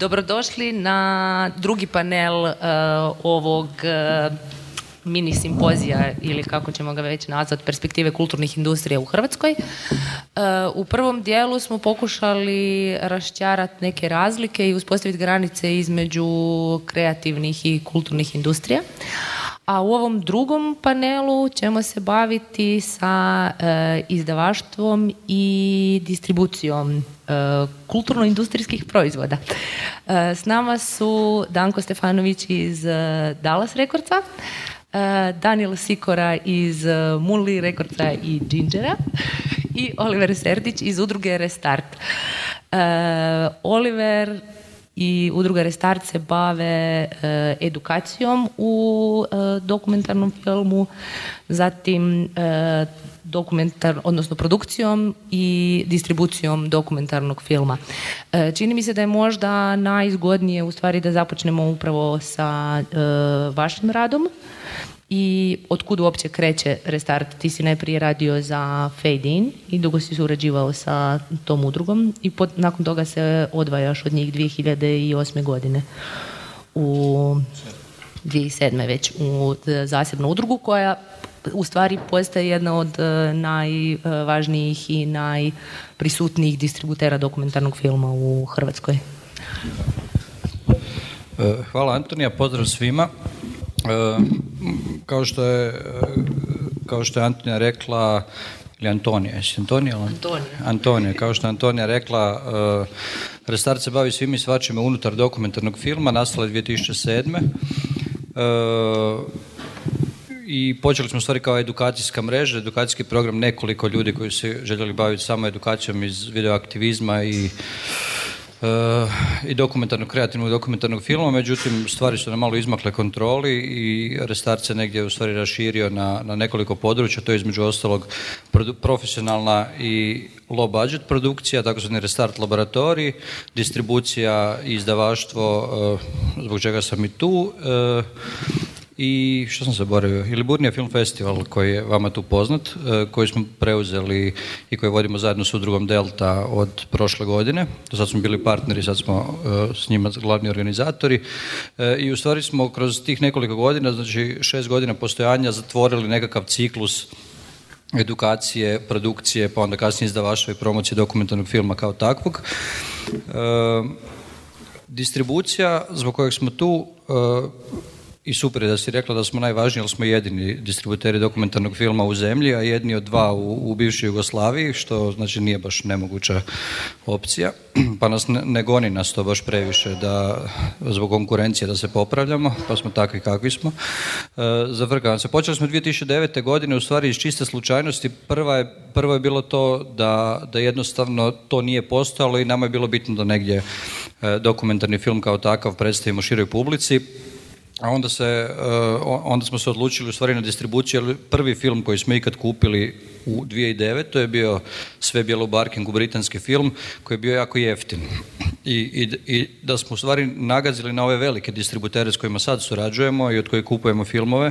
Dobrodošli na drugi panel uh, ovog uh, mini simpozija ili kako ćemo ga već nazvati perspektive kulturnih industrija u Hrvatskoj. Uh, u prvom dijelu smo pokušali rašćarati neke razlike i uspostaviti granice između kreativnih i kulturnih industrija. A u ovom drugom panelu ćemo se baviti sa e, izdavaštvom i distribucijom e, kulturno-industrijskih proizvoda. E, s nama su Danko Stefanović iz Dallas Rekordca, Daniel Sikora iz Muli Rekordca i Gingera i Oliver Serdić iz udruge Restart. Oliver i udruga Restart se bave e, edukacijom u e, dokumentarnom filmu, zatim e, dokumentar, odnosno produkcijom i distribucijom dokumentarnog filma. Čini mi se da je možda najzgodnije u stvari da započnemo upravo sa vašim radom i otkud uopće kreće Restart? Ti si najprije radio za Fade In i dugo si surađivao sa tom udrugom i nakon toga se odvajaš od njih 2008. godine u 2007. već u zasebnu udrugu koja u stvari postaje jedna od e, najvažnijih i najprisutnijih distributera dokumentarnog filma u Hrvatskoj. E, hvala Antonija, pozdrav svima. E, kao što je, e, kao što je Antonija rekla, ili Antonija, jesi Antonija? Antonija. Antonija, kao što je Antonija rekla, uh, Restart se bavi svim i svačime unutar dokumentarnog filma, nastala je 2007. Uh, i počeli smo stvari kao edukacijska mreža, edukacijski program, nekoliko ljudi koji su željeli baviti samo edukacijom iz videoaktivizma i i dokumentarnog, kreativnog dokumentarnog filma, međutim stvari su nam malo izmakle kontroli i Restart se negdje u stvari raširio na, na nekoliko područja, to je između ostalog profesionalna i low budget produkcija, takozvani Restart laboratorij, distribucija i izdavaštvo, eh, zbog čega sam i tu, eh, i što sam se boravio, i Liburnija Film Festival koji je vama tu poznat, e, koji smo preuzeli i koji vodimo zajedno s udrugom Delta od prošle godine. Do sad smo bili partneri, sad smo e, s njima glavni organizatori e, i u stvari smo kroz tih nekoliko godina, znači šest godina postojanja zatvorili nekakav ciklus edukacije, produkcije, pa onda kasnije izdavaštva i promocije dokumentarnog filma kao takvog. Distribucija zbog kojeg smo tu i super da si rekla da smo najvažniji, ali smo jedini distributeri dokumentarnog filma u zemlji, a jedni od dva u, u bivšoj Jugoslaviji, što znači nije baš nemoguća opcija, pa nas ne, goni nas to baš previše da zbog konkurencije da se popravljamo, pa smo takvi kakvi smo. E, zavrgavam se. Počeli smo 2009. godine, u stvari iz čiste slučajnosti. Prva je, prvo je bilo to da, da jednostavno to nije postojalo i nama je bilo bitno da negdje e, dokumentarni film kao takav predstavimo široj publici a onda, se, e, onda smo se odlučili u stvari na distribuciju, jer prvi film koji smo ikad kupili u 2009. to je bio Sve bijelo u britanski film koji je bio jako jeftin. I, i, I, da smo u stvari nagazili na ove velike distributere s kojima sad surađujemo i od kojih kupujemo filmove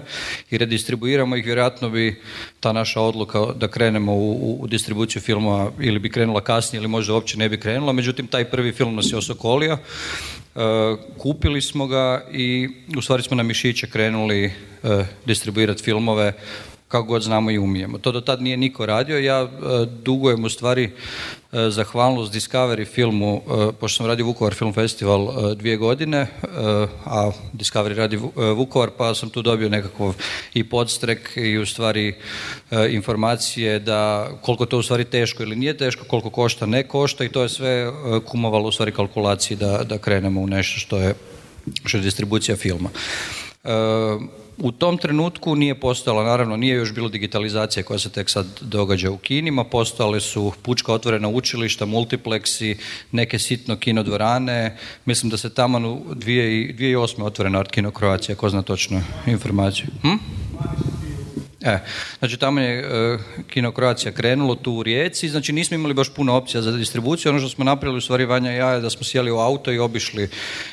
i redistribuiramo ih, vjerojatno bi ta naša odluka da krenemo u, u distribuciju filmova ili bi krenula kasnije ili možda uopće ne bi krenula, međutim taj prvi film nas je osokolio kupili smo ga i u stvari smo na mišiće krenuli e, distribuirati filmove kako god znamo i umijemo. To do tad nije niko radio. Ja e, dugujem u stvari e, zahvalnost Discovery filmu, e, pošto sam radio Vukovar Film Festival dvije godine, a Discovery radi Vukovar, pa sam tu dobio nekakav i podstrek i u stvari informacije da koliko to u stvari teško ili nije teško, koliko košta, ne košta i to je sve kumovalo u stvari kalkulaciji da, da krenemo u nešto što je, što je distribucija filma. U tom trenutku nije postojala, naravno nije još bilo digitalizacija koja se tek sad događa u kinima, postojale su pučka otvorena učilišta, multipleksi, neke sitno kinodvorane, mislim da se tamo u 2008. otvorena Art Kino Croacija, ko zna točno informaciju. Hm? E, znači tamo je e, Kino Kroacija krenulo tu u Rijeci, znači nismo imali baš puno opcija za distribuciju, ono što smo napravili u stvari Vanja i ja je da smo sjeli u auto i obišli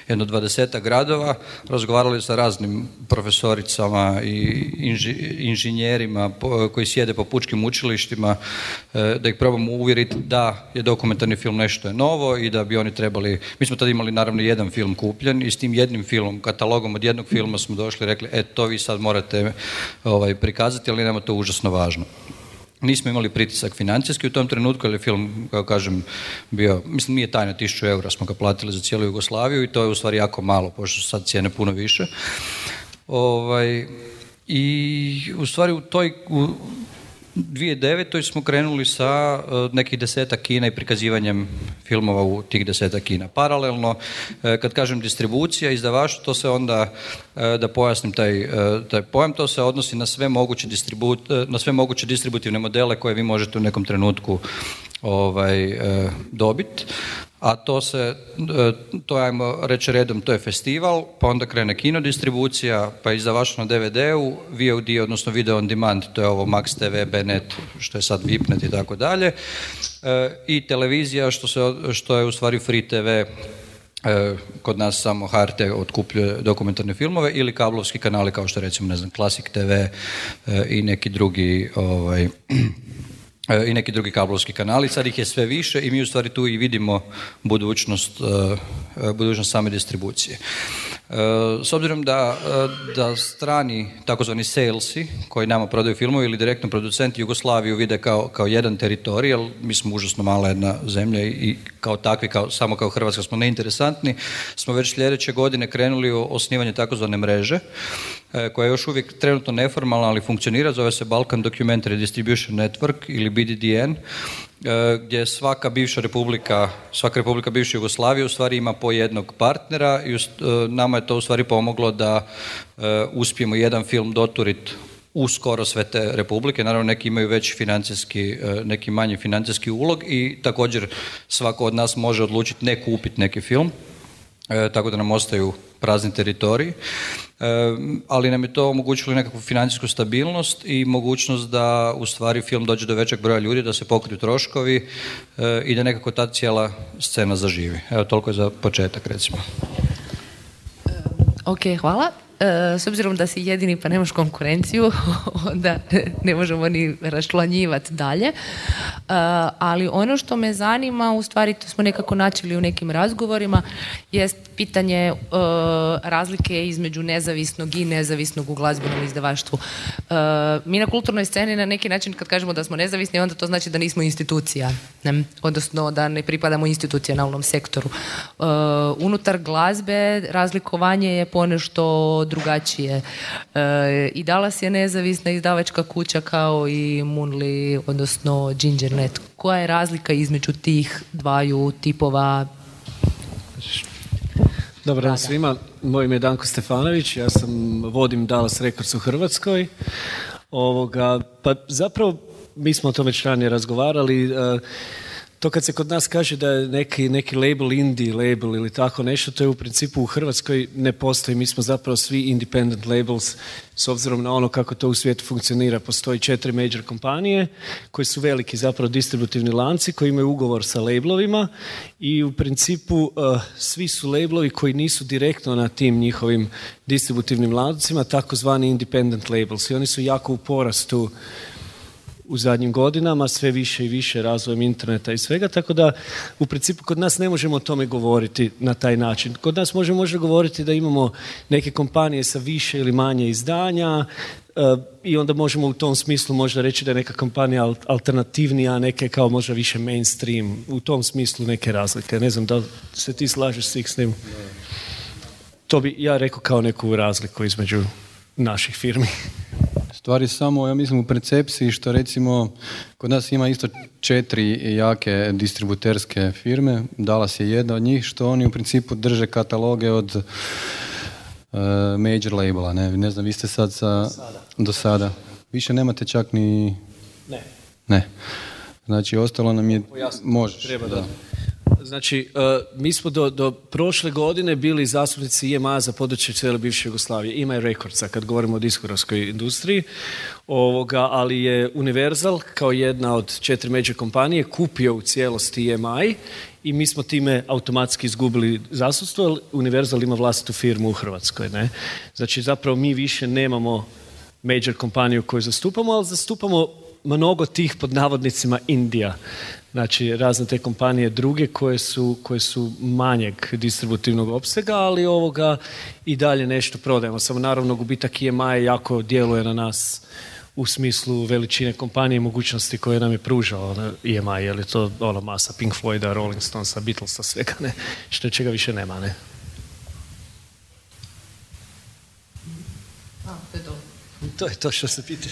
jedno dvadeseta gradova, razgovarali sa raznim profesoricama i inženjerima koji sjede po pučkim učilištima, e, da ih probamo uvjeriti da je dokumentarni film nešto je novo i da bi oni trebali, mi smo tada imali naravno jedan film kupljen i s tim jednim filmom, katalogom od jednog filma smo došli i rekli, e to vi sad morate ovaj, prikazati, ali nama to užasno važno. Nismo imali pritisak financijski u tom trenutku, jer je film, kao kažem, bio, mislim nije tajna, tisuću eura smo ga platili za cijelu Jugoslaviju i to je u stvari jako malo, pošto su sad cijene puno više. Ovaj, I u stvari u toj, u, 2009. smo krenuli sa e, nekih deseta kina i prikazivanjem filmova u tih deseta kina. Paralelno, e, kad kažem distribucija, izdavaštvo, to se onda, e, da pojasnim taj, taj pojam, to se odnosi na sve moguće, na sve moguće distributivne modele koje vi možete u nekom trenutku ovaj, dobiti a to se, e, to ajmo reći redom, to je festival, pa onda krene kino distribucija, pa izdavaš na DVD-u, VOD, odnosno video on demand, to je ovo Max TV, Benet, što je sad Vipnet i tako dalje, e, i televizija, što, se, što je u stvari Free TV, e, kod nas samo HRT otkupljuje dokumentarne filmove ili kablovski kanali kao što recimo ne znam Classic TV i neki drugi ovaj, i neki drugi kablovski kanali. Sad ih je sve više i mi u stvari tu i vidimo budućnost, e, e, budućnost same distribucije. S obzirom da, da strani takozvani salesi koji nama prodaju filmove ili direktno producenti Jugoslaviju vide kao, kao jedan teritorij, jer mi smo užasno mala jedna zemlja i kao takvi, kao, samo kao Hrvatska smo neinteresantni, smo već sljedeće godine krenuli u osnivanje takozvane mreže E, koja je još uvijek trenutno neformalna, ali funkcionira, zove se Balkan Documentary Distribution Network ili BDDN, e, gdje svaka bivša republika, svaka republika bivše Jugoslavije u stvari ima po jednog partnera i e, nama je to u stvari pomoglo da uspijemo jedan film doturiti u skoro sve te republike. Naravno, neki imaju veći financijski, neki manji financijski ulog i također svako od nas može odlučiti ne kupiti neki film, tako da nam ostaju prazni teritoriji ali nam je to omogućilo nekakvu financijsku stabilnost i mogućnost da u stvari film dođe do većeg broja ljudi, da se pokriju troškovi eh, i da nekako ta cijela scena zaživi. Evo toliko je za početak recimo. Ok, hvala. E, s obzirom da si jedini pa nemaš konkurenciju, onda ne možemo ni raščlanjivati dalje. E, ali ono što me zanima, u stvari to smo nekako načeli u nekim razgovorima, jest pitanje e, razlike između nezavisnog i nezavisnog u glazbenom izdavaštvu. Mi na kulturnoj sceni na neki način kad kažemo da smo nezavisni, onda to znači da nismo institucija, ne? odnosno da ne pripadamo institucionalnom sektoru. Unutar glazbe razlikovanje je ponešto drugačije. E, I Dallas je nezavisna izdavačka kuća kao i Moonly, odnosno Gingernet. Koja je razlika između tih dvaju tipova Dobar dan svima, moj ime je Danko Stefanović, ja sam vodim Dallas Records u Hrvatskoj. Ovoga, pa zapravo mi smo o tome već ranije razgovarali. To kad se kod nas kaže da je neki, neki label indie label ili tako nešto, to je u principu u Hrvatskoj ne postoji. Mi smo zapravo svi independent labels s obzirom na ono kako to u svijetu funkcionira. Postoji četiri major kompanije koji su veliki zapravo distributivni lanci koji imaju ugovor sa labelovima i u principu uh, svi su labelovi koji nisu direktno na tim njihovim distributivnim lancima, takozvani independent labels i oni su jako u porastu u zadnjim godinama, sve više i više razvojem interneta i svega, tako da u principu kod nas ne možemo o tome govoriti na taj način. Kod nas možemo možda govoriti da imamo neke kompanije sa više ili manje izdanja, eh, i onda možemo u tom smislu možda reći da je neka kompanija alternativnija, a neke kao možda više mainstream, u tom smislu neke razlike. Ne znam da se ti slažeš s tim. To bi ja rekao kao neku razliku između naših firmi. Stvari samo, ja mislim, u percepciji što recimo kod nas ima isto četiri jake distributerske firme, Dallas je jedna od njih, što oni u principu drže kataloge od uh, major labela, ne, ne znam, vi ste sad sa, do sada. Više nemate čak ni... Ne. Ne. Znači, ostalo nam je... Možeš. Treba da. Znači, uh, mi smo do, do prošle godine bili zastupnici IMA za područje cijele bivše Jugoslavije. Ima je rekordca kad govorimo o diskografskoj industriji, ovoga, ali je Universal kao jedna od četiri međe kompanije kupio u cijelosti EMI i mi smo time automatski izgubili zasudstvo, jer Universal ima vlastitu firmu u Hrvatskoj. Ne? Znači, zapravo mi više nemamo major kompaniju koju zastupamo, ali zastupamo mnogo tih pod navodnicima Indija. Znači, razne te kompanije druge koje su, koje su manjeg distributivnog opsega, ali ovoga i dalje nešto prodajemo. Samo naravno gubitak IMA jako djeluje na nas u smislu veličine kompanije i mogućnosti koje nam je pružao ono, EMI, je li to ono masa Pink Floyda, Rolling Stonesa, Beatlesa, svega, ne, što čega više nema, ne. A, to je to. To je to što se pita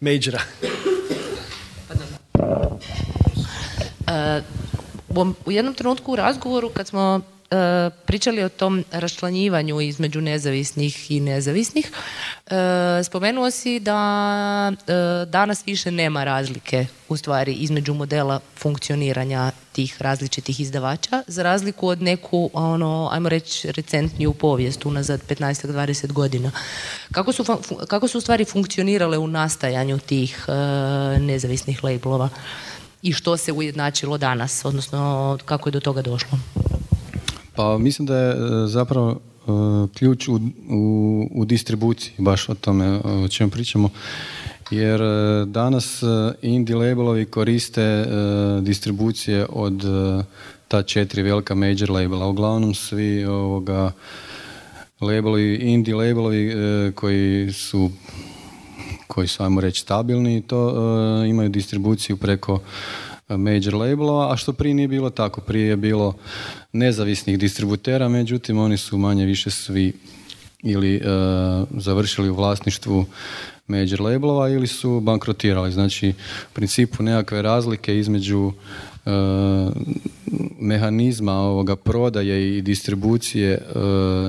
Majora. U- jednom trenutku u razgovoru kad smo e, pričali o tom raščlanjivanju između nezavisnih i nezavisnih, e, spomenuo si da e, danas više nema razlike u stvari između modela funkcioniranja tih različitih izdavača za razliku od neku ono ajmo reći recentniju povijest unazad 15-20 godina. Kako su, kako su u stvari funkcionirale u nastajanju tih nezavisnih labelova? I što se ujednačilo danas, odnosno kako je do toga došlo? Pa mislim da je e, zapravo e, ključ u, u, u distribuciji, baš o tome e, o čemu pričamo. Jer danas indie labelovi koriste distribucije od ta četiri velika major labela. Uglavnom svi ovoga labelovi, indie labelovi koji su koji su, ajmo reći, stabilni, to e, imaju distribuciju preko e, major labelova, a što prije nije bilo tako. Prije je bilo nezavisnih distributera, međutim oni su manje više svi ili e, završili u vlasništvu major labelova ili su bankrotirali. Znači, u principu nekakve razlike između mehanizma ovoga prodaje i distribucije e,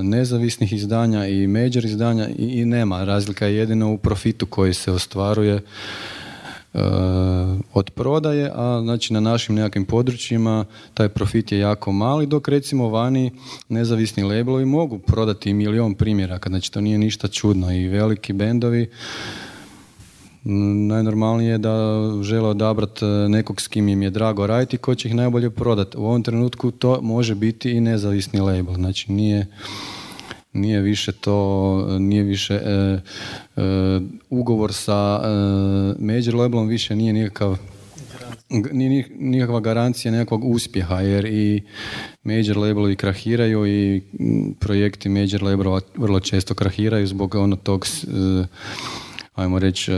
nezavisnih izdanja i major izdanja i, nema. Razlika je jedino u profitu koji se ostvaruje e, od prodaje, a znači na našim nekakvim područjima taj profit je jako mali, dok recimo vani nezavisni labelovi mogu prodati milion primjeraka, znači to nije ništa čudno i veliki bendovi najnormalnije je da žele odabrati nekog s kim im je drago raditi i ko će ih najbolje prodati. U ovom trenutku to može biti i nezavisni label, znači nije nije više to, nije više e, e, ugovor sa e, major labelom više nije nikakav nije ni- nikakva garancija nekakvog uspjeha jer i major labelovi krahiraju i projekti major labelova vrlo često krahiraju zbog ono tog e, ajmo reći, e,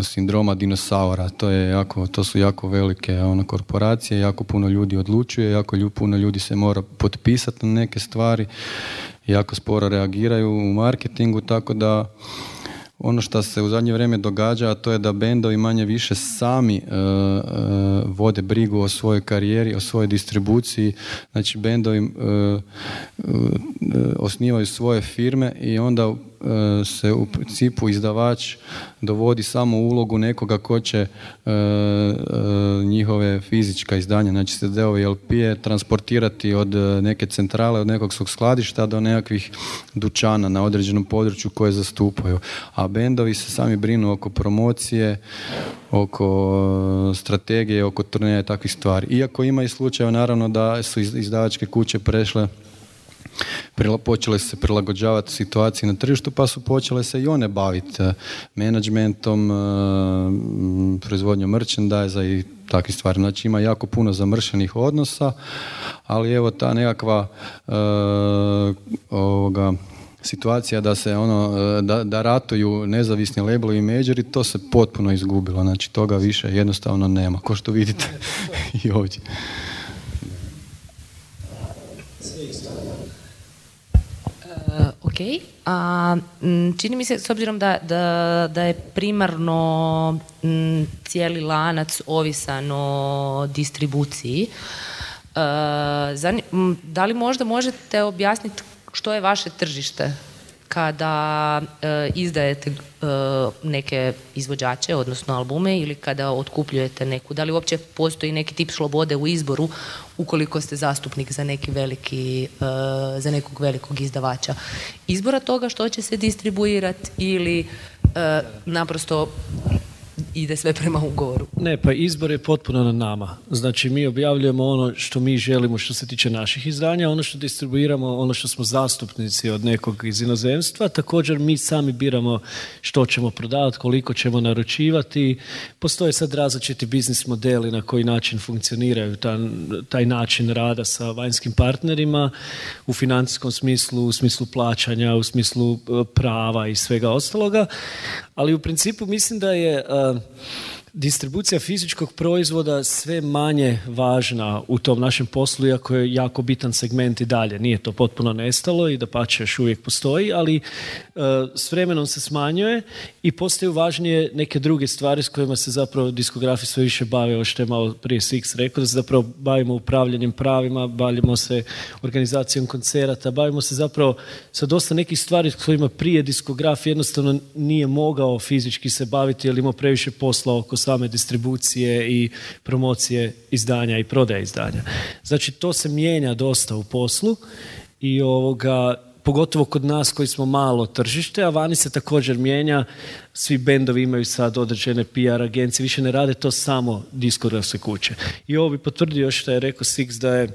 sindroma dinosaura. To, je jako, to su jako velike ono, korporacije, jako puno ljudi odlučuje, jako lju- puno ljudi se mora potpisati na neke stvari, jako sporo reagiraju u marketingu, tako da ono što se u zadnje vrijeme događa, a to je da bendovi manje više sami e, e, vode brigu o svojoj karijeri, o svojoj distribuciji. Znači bendovi e, osnivaju svoje firme i onda se u principu izdavač dovodi samo u ulogu nekoga ko će e, e, njihove fizička izdanja, znači CD-ove i LP-e transportirati od e, neke centrale, od nekog svog skladišta do nekakvih dućana na određenom području koje zastupaju. A bendovi se sami brinu oko promocije, oko e, strategije, oko turneja i takvih stvari. Iako ima i slučajeva naravno da su iz- izdavačke kuće prešle počele se prilagođavati situaciji na tržištu, pa su počele se i one baviti eh, menadžmentom, eh, proizvodnjom merchandise i takvih stvari. Znači ima jako puno zamršenih odnosa, ali evo ta nekakva eh, ovoga, situacija da se ono, da, da ratuju nezavisni labelovi i majori, to se potpuno izgubilo. Znači toga više jednostavno nema, ko što vidite i ovdje. E, ok, a čini mi se s obzirom da, da, da je primarno cijeli lanac ovisan o distribuciji, e, m, da li možda možete objasniti što je vaše tržište kada e, izdajete e, neke izvođače, odnosno albume ili kada otkupljujete neku, da li uopće postoji neki tip slobode u izboru ukoliko ste zastupnik za neki veliki, e, za nekog velikog izdavača. Izbora toga što će se distribuirati ili naprosto ide sve prema ugovoru. Ne, pa izbor je potpuno na nama. Znači mi objavljujemo ono što mi želimo što se tiče naših izdanja, ono što distribuiramo, ono što smo zastupnici od nekog iz inozemstva. Također mi sami biramo što ćemo prodavati, koliko ćemo naručivati. Postoje sad različiti biznis modeli na koji način funkcioniraju taj, taj način rada sa vanjskim partnerima u financijskom smislu, u smislu plaćanja, u smislu e, prava i svega ostaloga. Ali u principu mislim da je e, 了。Distribucija fizičkog proizvoda sve manje važna u tom našem poslu, iako je jako bitan segment i dalje. Nije to potpuno nestalo i da pače još uvijek postoji, ali e, s vremenom se smanjuje i postaju važnije neke druge stvari s kojima se zapravo diskografi sve više bave, ovo što je malo prije Six rekao, da se zapravo bavimo upravljanjem pravima, bavimo se organizacijom koncerata, bavimo se zapravo sa dosta nekih stvari s kojima prije diskograf jednostavno nije mogao fizički se baviti jer imao previše posla oko same distribucije i promocije izdanja i prodaje izdanja. Znači to se mijenja dosta u poslu i ovoga pogotovo kod nas koji smo malo tržište, a vani se također mijenja. Svi bendovi imaju sad određene PR agencije, više ne rade to samo diskografske kuće. I ovo bi potvrdio što je rekao Six da je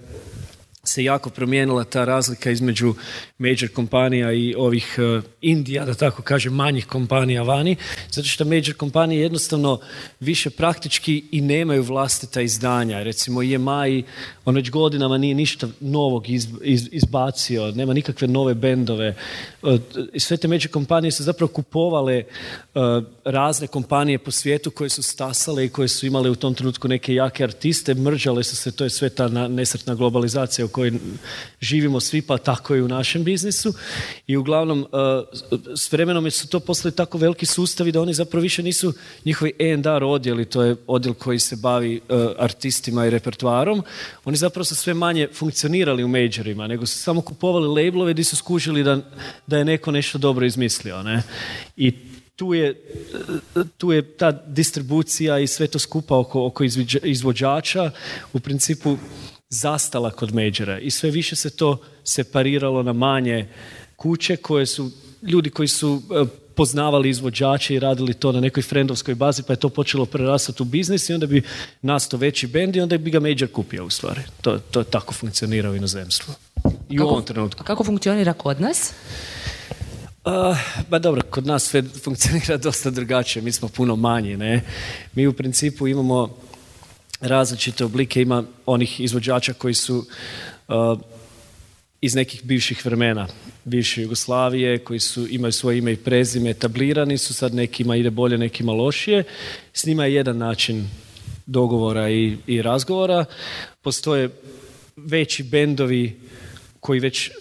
se jako promijenila ta razlika između major kompanija i ovih uh, Indija, da tako kažem, manjih kompanija vani, zato što major kompanije jednostavno više praktički i nemaju vlastita izdanja. Recimo EMI, on već godinama nije ništa novog izbacio, nema nikakve nove bendove. Uh, sve te major kompanije su zapravo kupovale uh, razne kompanije po svijetu koje su stasale i koje su imale u tom trenutku neke jake artiste, mržale su se, to je sve ta nesretna globalizacija u kojoj živimo svi, pa tako i u našem biznisu. I uglavnom, uh, s vremenom su to postali tako veliki sustavi da oni zapravo više nisu njihovi A&R odjeli, to je odjel koji se bavi uh, artistima i repertoarom. Oni zapravo su sve manje funkcionirali u majorima, nego su samo kupovali labelove gdje su skužili da, da je neko nešto dobro izmislio. Ne? I tu je, tu je ta distribucija i sve to skupa oko, oko izvođača u principu zastala kod međera i sve više se to separiralo na manje kuće koje su ljudi koji su e, poznavali izvođače i radili to na nekoj frendovskoj bazi pa je to počelo prerastati u biznis i onda bi nastao veći bend i onda bi ga major kupio u stvari. To, to je tako funkcionira u inozemstvu. I kako, u ovom trenutku. Kako funkcionira kod nas? Uh, ba dobro, kod nas sve funkcionira dosta drugačije, mi smo puno manji, ne? Mi u principu imamo različite oblike, ima onih izvođača koji su iz nekih bivših vremena, bivše Jugoslavije, koji su, imaju svoje ime i prezime, etablirani su, sad nekima ide bolje, nekima lošije. S njima je jedan način dogovora i, i razgovora. Postoje veći bendovi koji već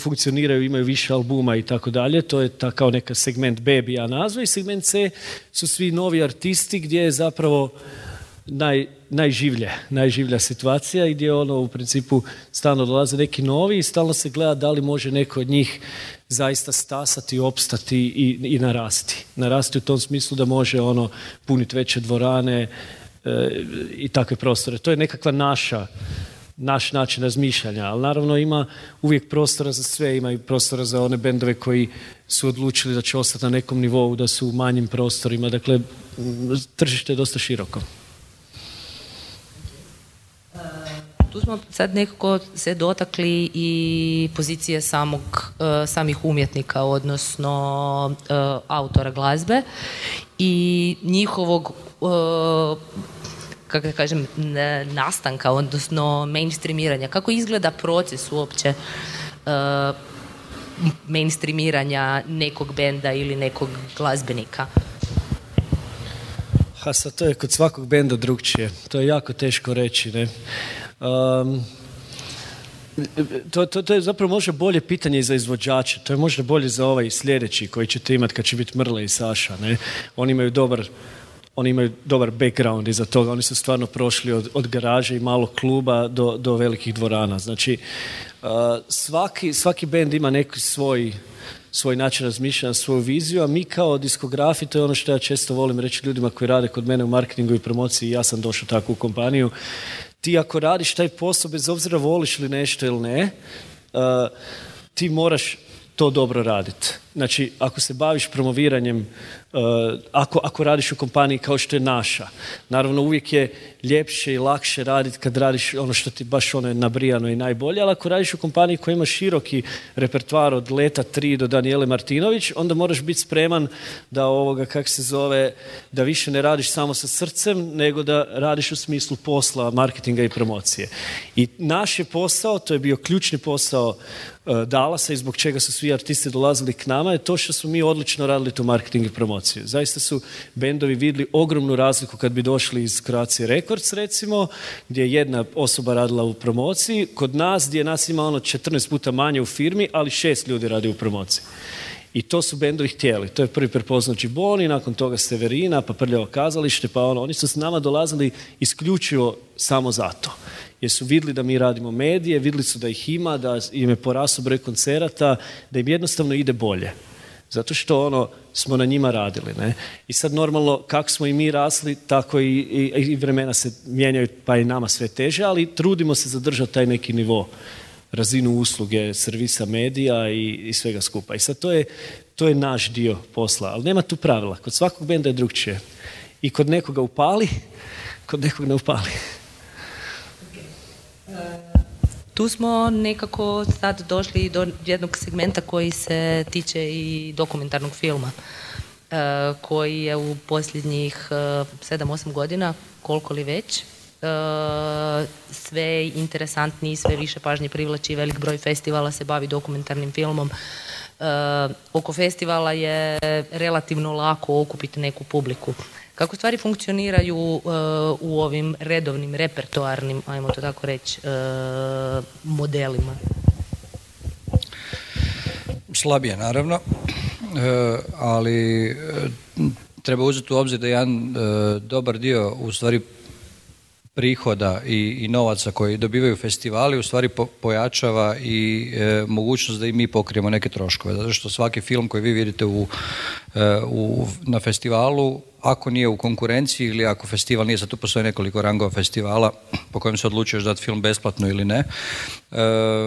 funkcioniraju, imaju više albuma i tako dalje. To je ta kao neka segment B bi ja nazvao i segment C su svi novi artisti gdje je zapravo naj, najživlje, najživlja situacija i gdje ono u principu stalno dolaze neki novi i stalno se gleda da li može neko od njih zaista stasati, opstati i, i narasti. Narasti u tom smislu da može ono puniti veće dvorane e, i takve prostore. To je nekakva naša naš način razmišljanja, ali naravno ima uvijek prostora za sve, ima i prostora za one bendove koji su odlučili da će ostati na nekom nivou, da su u manjim prostorima, dakle tržište je dosta široko. Tu smo sad nekako se dotakli i pozicije samog, e, samih umjetnika, odnosno e, autora glazbe i njihovog e, kako da kažem, nastanka, odnosno mainstreamiranja. Kako izgleda proces uopće mainstreamiranja nekog benda ili nekog glazbenika? Ha, sad to je kod svakog benda drugčije. To je jako teško reći, ne? Um, to, to, to je zapravo možda bolje pitanje za izvođače. To je možda bolje za ovaj sljedeći koji ćete imati kad će biti Mrle i Saša. Ne? Oni imaju dobar oni imaju dobar background iza toga. Oni su stvarno prošli od, od garaže i malog kluba do, do velikih dvorana. Znači, uh, svaki, svaki band ima neki svoj svoj način razmišljanja, svoju viziju, a mi kao diskografi, to je ono što ja često volim reći ljudima koji rade kod mene u marketingu i promociji, ja sam došao tako u kompaniju, ti ako radiš taj posao, bez obzira voliš li nešto ili ne, uh, ti moraš to dobro raditi. Znači, ako se baviš promoviranjem Eh, ako, ako radiš u kompaniji kao što je naša. Naravno, uvijek je ljepše i lakše raditi kad radiš ono što ti baš ono je nabrijano i najbolje, ali ako radiš u kompaniji koja ima široki repertoar od leta 3 do Danijele Martinović, onda moraš biti spreman da ovoga, kak se zove, da više ne radiš samo sa srcem, nego da radiš u smislu posla, marketinga i promocije. I naš je posao, to je bio ključni posao eh, Dalasa i zbog čega su svi artisti dolazili k nama, je to što smo mi odlično radili tu marketing i promociju. Zaista su bendovi vidjeli ogromnu razliku kad bi došli iz Croatia Records recimo, gdje je jedna osoba radila u promociji, kod nas gdje nas ima ono 14 puta manje u firmi, ali šest ljudi radi u promociji. I to su bendovi htjeli. To je prvi prepoznat Boni, nakon toga Severina, pa Prljavo kazalište, pa ono, oni su s nama dolazili isključivo samo zato. Jer su vidjeli da mi radimo medije, vidjeli su da ih ima, da im je porasao broj koncerata, da im jednostavno ide bolje. Zato što ono, smo na njima radili. Ne? I sad normalno, kako smo i mi rasli, tako i, i, i vremena se mijenjaju, pa i nama sve teže, ali trudimo se zadržati taj neki nivo razinu usluge, servisa medija i, i svega skupa. I sad to je, to je naš dio posla, ali nema tu pravila. Kod svakog benda je drugčije. I kod nekoga upali, kod nekog ne upali. Tu smo nekako sad došli do jednog segmenta koji se tiče i dokumentarnog filma e, koji je u posljednjih 7-8 e, godina, koliko li već, e, sve interesantniji, sve više pažnje privlači, velik broj festivala se bavi dokumentarnim filmom. Oko festivala je relativno lako okupiti neku publiku. Kako stvari funkcioniraju uh, u ovim redovnim, repertoarnim, ajmo to tako reći, uh, modelima? Slabije, naravno, uh, ali treba uzeti u obzir da jedan dobar dio u stvari prihoda i, i novaca koji dobivaju festivali u stvari pojačava i mogućnost da i mi pokrijemo neke troškove. Zato što svaki film koji vi vidite u, u, na festivalu ako nije u konkurenciji ili ako festival nije, sad tu postoji nekoliko rangova festivala po kojem se odlučuješ dati film besplatno ili ne, e,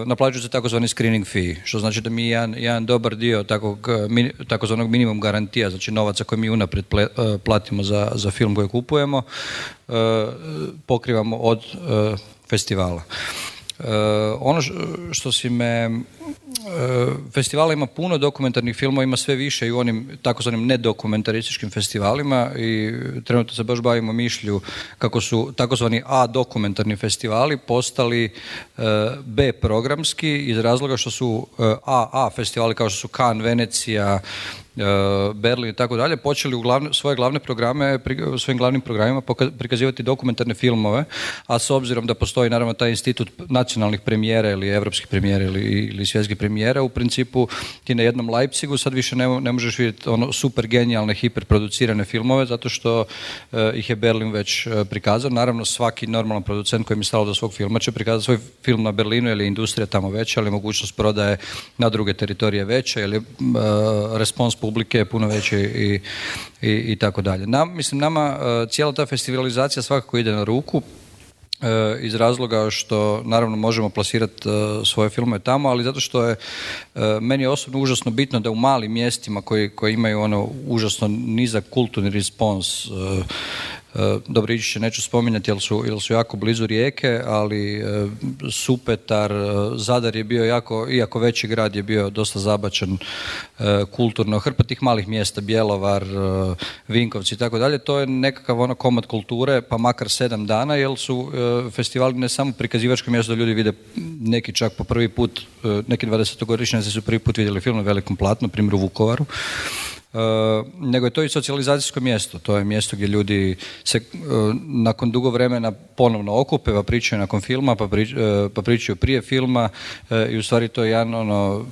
naplaćuje se takozvani screening fee, što znači da mi jedan, jedan dobar dio takvog, takozvanog minimum garantija, znači novaca koje mi unaprijed e, platimo za, za film koji kupujemo, e, pokrivamo od festivala. Ono što si me festivala ima puno dokumentarnih filmova, ima sve više i u onim takozvanim nedokumentarističkim festivalima i trenutno se baš bavimo mišlju kako su takozvani A dokumentarni festivali postali e, B programski iz razloga što su AA e, festivali kao što su Cannes, Venecija, Berlin i tako dalje, počeli u svoje glavne programe, u svojim glavnim programima prikazivati dokumentarne filmove, a s obzirom da postoji naravno taj institut nacionalnih premijera ili evropskih premijera ili, ili svjetskih premijera, u principu ti na jednom Leipzigu sad više ne, ne možeš vidjeti ono super genijalne, hiperproducirane filmove, zato što e, ih je Berlin već uh, prikazao. Naravno, svaki normalan producent koji mi stalo do svog filma će prikazati svoj film na Berlinu, ili je industrija tamo veća, ali mogućnost prodaje na druge teritorije veća, ili uh, respons publike je puno veće i, i, i tako dalje. Nam, mislim, nama e, cijela ta festivalizacija svakako ide na ruku, e, iz razloga što naravno možemo plasirati e, svoje filmove tamo, ali zato što je meni osobno užasno bitno da u malim mjestima koji, koji imaju ono užasno nizak kulturni respons Dobričiće neću spominjati jer su, jer su jako blizu rijeke, ali e, Supetar, e, Zadar je bio jako, iako veći grad je bio dosta zabačen kulturno, hrpa tih malih mjesta, Bjelovar, Vinkovci i tako dalje, to je nekakav ono komad kulture, pa makar sedam dana, jer su festivali ne samo prikazivačko mjesto da ljudi vide neki čak po prvi put, neki 20-godišnjaci su prvi put vidjeli film na velikom platnu, primjer u Vukovaru, nego je to i socijalizacijsko mjesto. To je mjesto gdje ljudi se eh, nakon dugo vremena ponovno okupe, pa pričaju nakon filma, pa, eh, pa pričaju prije filma i u stvari to je jedan ono,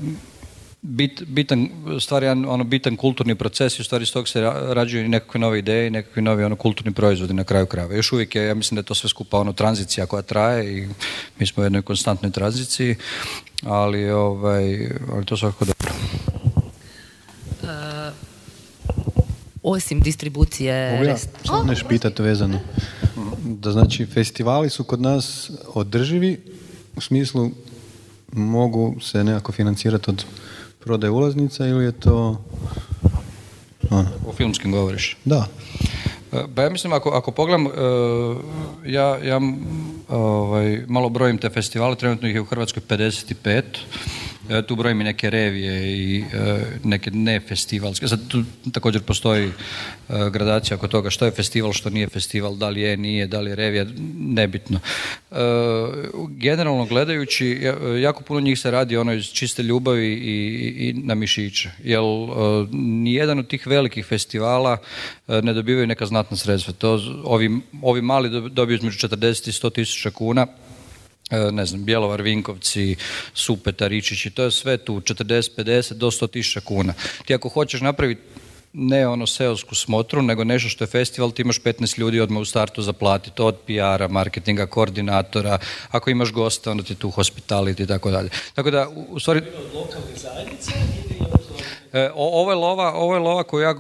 bit, bitan, stvari ono bitan kulturni proces i u stvari s tog se rađuju nekakve nove ideje i nekakvi novi ono kulturni proizvodi na kraju krajeva. Još uvijek je, ja mislim da je to sve skupa ono tranzicija koja traje i mi smo u jednoj konstantnoj tranziciji, ali, ovaj, ali to svakako dobro. Osim distribucije... Mogu ja samo nešto pitati vezano? Da znači festivali su kod nas održivi u smislu mogu se nekako financirati od prodaje ulaznica ili je to... Ono, O filmskim govoriš. da. E, Pa ja mislim, ako, ako pogledam, e, ja, ja ovaj, malo brojim te festivale, trenutno ih je u Hrvatskoj 55, E, tu brojim i neke revije i e, neke nefestivalske. Sad tu također postoji e, gradacija oko toga što je festival, što nije festival, da li je, nije, da li je revija, nebitno. E, generalno gledajući, ja- jako puno njih se radi ono iz čiste ljubavi i, i na mišiće. Jer nijedan od tih velikih festivala e, ne dobivaju neka znatna sredstva. To ovi, ovi mali dob- dobiju između 40 i 100 tisuća kuna, E, ne znam, Bjelovar, Vinkovci, Supeta, Ričići, to je sve tu 40, 50 do 100 tisuća kuna. Ti ako hoćeš napraviti ne ono seosku smotru, nego nešto što je festival, ti imaš 15 ljudi odmah u startu zaplatiti, od PR-a, marketinga, koordinatora, ako imaš gosta, onda ti tu hospitality i tako dalje. Tako da, u, stvari... E, ovo je lova, ovo je lova koju, ja,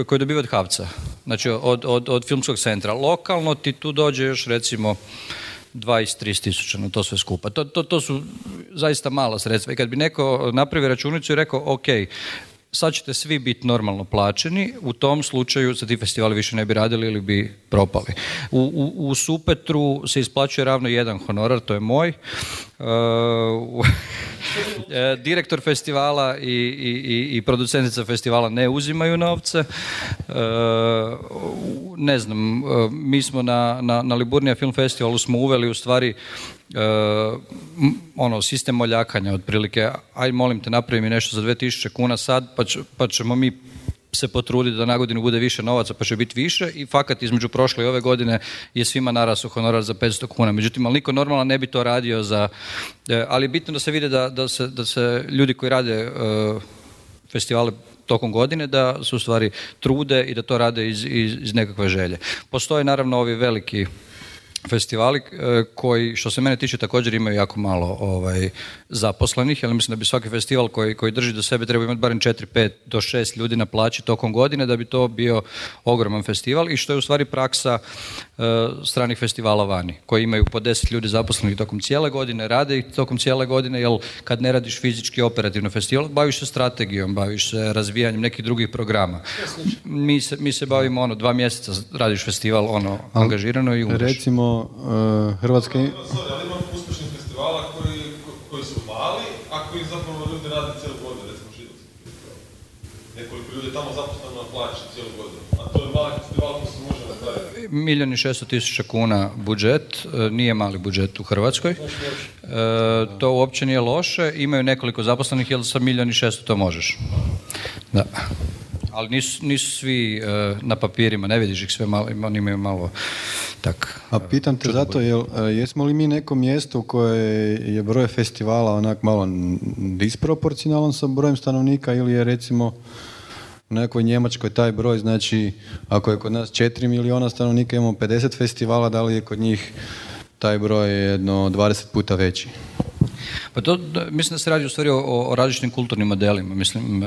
e, koju dobiva od Havca, znači od, od, od filmskog centra. Lokalno ti tu dođe još recimo 20-30 tisuća na to sve skupa. To, to, to su zaista mala sredstva. I kad bi neko napravio računicu i rekao, ok, sad ćete svi biti normalno plaćeni, u tom slučaju se ti festivali više ne bi radili ili bi propali. U, u, u Supetru se isplaćuje ravno jedan honorar, to je moj. U- E, direktor festivala i, i, i, producentica festivala ne uzimaju novce. E, u- ne znam, mi smo na, na, na Liburnija Film Festivalu smo uveli u stvari ono, sistem moljakanja otprilike, aj molim te napravi mi nešto za 2000 kuna sad, pa, će- pa ćemo mi se potruditi da na godinu bude više novaca pa će biti više i fakat između prošle i ove godine je svima narasao honorar za 500 kuna. Međutim, ali niko normalno ne bi to radio za... e, ali je bitno da se vidi da, da, se, da se ljudi koji rade e, festivale tokom godine da se u stvari trude i da to rade iz, iz, iz nekakve želje. Postoje naravno ovi veliki festivali e, koji, što se mene tiče, također imaju jako malo ovaj, zaposlenih, jer mislim da bi svaki festival koji, koji drži do sebe treba imati barem 4, 5 do 6 ljudi na plaći tokom godine da bi to bio ogroman festival i što je u stvari praksa e, stranih festivala vani, koji imaju po 10 ljudi zaposlenih tokom cijele godine, rade ih tokom cijele godine, jer kad ne radiš fizički operativno festival, baviš se strategijom, baviš se razvijanjem nekih drugih programa. Mi se, mi se bavimo ono, dva mjeseca radiš festival ono, angažirano i umreš. Recimo, e, i- Sorry, ali imam uspješnih festivala koji, ko- koji su mali, a koji zapravo ljudi rade cijelu godinu, recimo židovski festival. Nekoliko ljudi je tamo zaposleno na plaći cijelu godinu. A to je mali festival koji se može napraviti. Milijon i šesto tisuća kuna budžet, e, nije mali budžet u Hrvatskoj. E, to uopće nije loše, imaju nekoliko zaposlenih, jer sa milijon i šesto to možeš. Da. Ali nisu, nisu svi e, na papirima, ne vidiš ih sve malo, oni imaju malo tak. A pitam te zato, jel, e, jesmo li mi neko mjesto u koje je broj festivala onak malo disproporcionalan sa brojem stanovnika ili je recimo u nekoj Njemačkoj taj broj, znači ako je kod nas 4 miliona stanovnika imamo 50 festivala, da li je kod njih taj broj jedno 20 puta veći? Pa to, mislim da se radi u stvari o, o različitim kulturnim modelima. Mislim, e,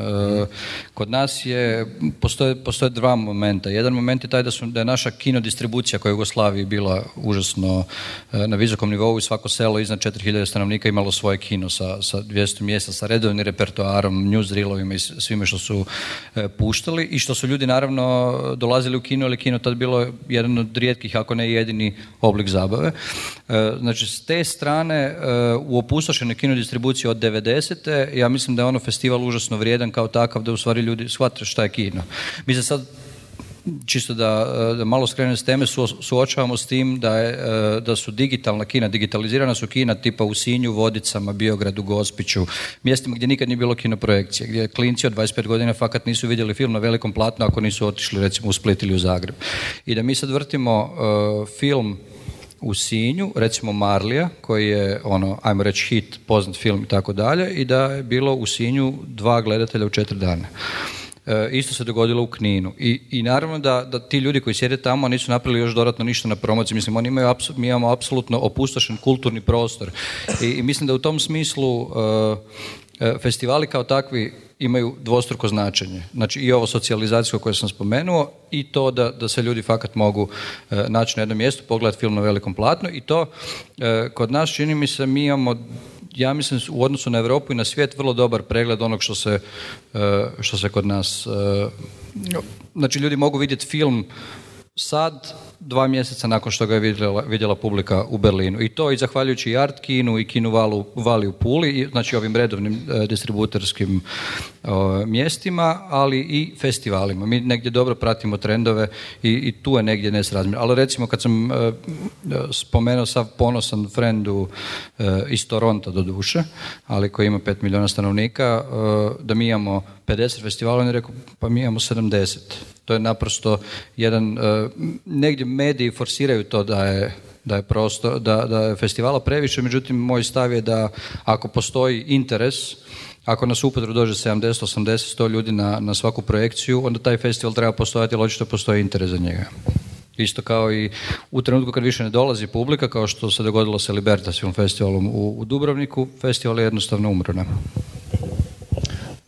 kod nas je, postoje, postoje dva momenta. Jedan moment je taj da, su, da je naša kinodistribucija koja je u Jugoslaviji bila užasno e, na visokom nivou i svako selo iznad 4000 stanovnika imalo svoje kino sa, sa 200 mjesta, sa redovnim repertoarom, newsreelovima i svime što su e, puštali i što su ljudi naravno dolazili u kino, ali kino tad bilo jedan od rijetkih, ako ne jedini oblik zabave. E, Znači, s te strane, e, u opustošenoj kinodistribuciji od 90. ja mislim da je ono festival užasno vrijedan kao takav da u stvari ljudi shvate šta je kino. Mi se sad čisto da, da malo skrenem s teme, su, suočavamo s tim da, je, e, da su digitalna kina, digitalizirana su kina tipa u Sinju, Vodicama, Biogradu, Gospiću, mjestima gdje nikad nije bilo kinoprojekcije, gdje klinci od 25 godina fakat nisu vidjeli film na velikom platnu ako nisu otišli recimo u Split ili u Zagreb. I da mi sad vrtimo e, film u Sinju, recimo Marlija, koji je ono, ajmo reći hit, poznat film i tako dalje, i da je bilo u Sinju dva gledatelja u četiri dana. E, isto se dogodilo u Kninu. I, i naravno da, da ti ljudi koji sjede tamo nisu napravili još dodatno ništa na promociji. Mislim, oni imaju, mi imamo apsolutno opustošen kulturni prostor. I, i mislim da u tom smislu e, e, festivali kao takvi imaju dvostruko značenje. Znači i ovo socijalizacijsko koje sam spomenuo i to da, da se ljudi fakat mogu e, naći na jednom mjestu, pogledati film na velikom platnu i to e, kod nas čini mi se mi imamo ja mislim u odnosu na Europu i na svijet vrlo dobar pregled onog što se, e, što se kod nas znači ljudi mogu vidjeti film sad dva mjeseca nakon što ga je vidjela, vidjela publika u Berlinu. I to i zahvaljujući i Art Kinu i Kinu Valu, Vali u Puli, znači ovim redovnim e, distributerskim mjestima, ali i festivalima. Mi negdje dobro pratimo trendove i, i tu je negdje nesrazmjer. Ali recimo kad sam e, spomenuo sav ponosan frendu e, iz Toronta do duše, ali koji ima 5 milijuna stanovnika, da mi imamo 50 festivala, on rekao pa mi imamo 70. To je naprosto jedan, negdje mediji forsiraju to da je da je prostor, da, da je festivala previše, međutim moj stav je da ako postoji interes, ako nas upotrebu dođe 70, 80, 100 ljudi na, na svaku projekciju, onda taj festival treba postojati, ali očito postoji interes za njega. Isto kao i u trenutku kad više ne dolazi publika, kao što se dogodilo sa Libertas film festivalom u, u Dubrovniku, festival je jednostavno umro. Ne?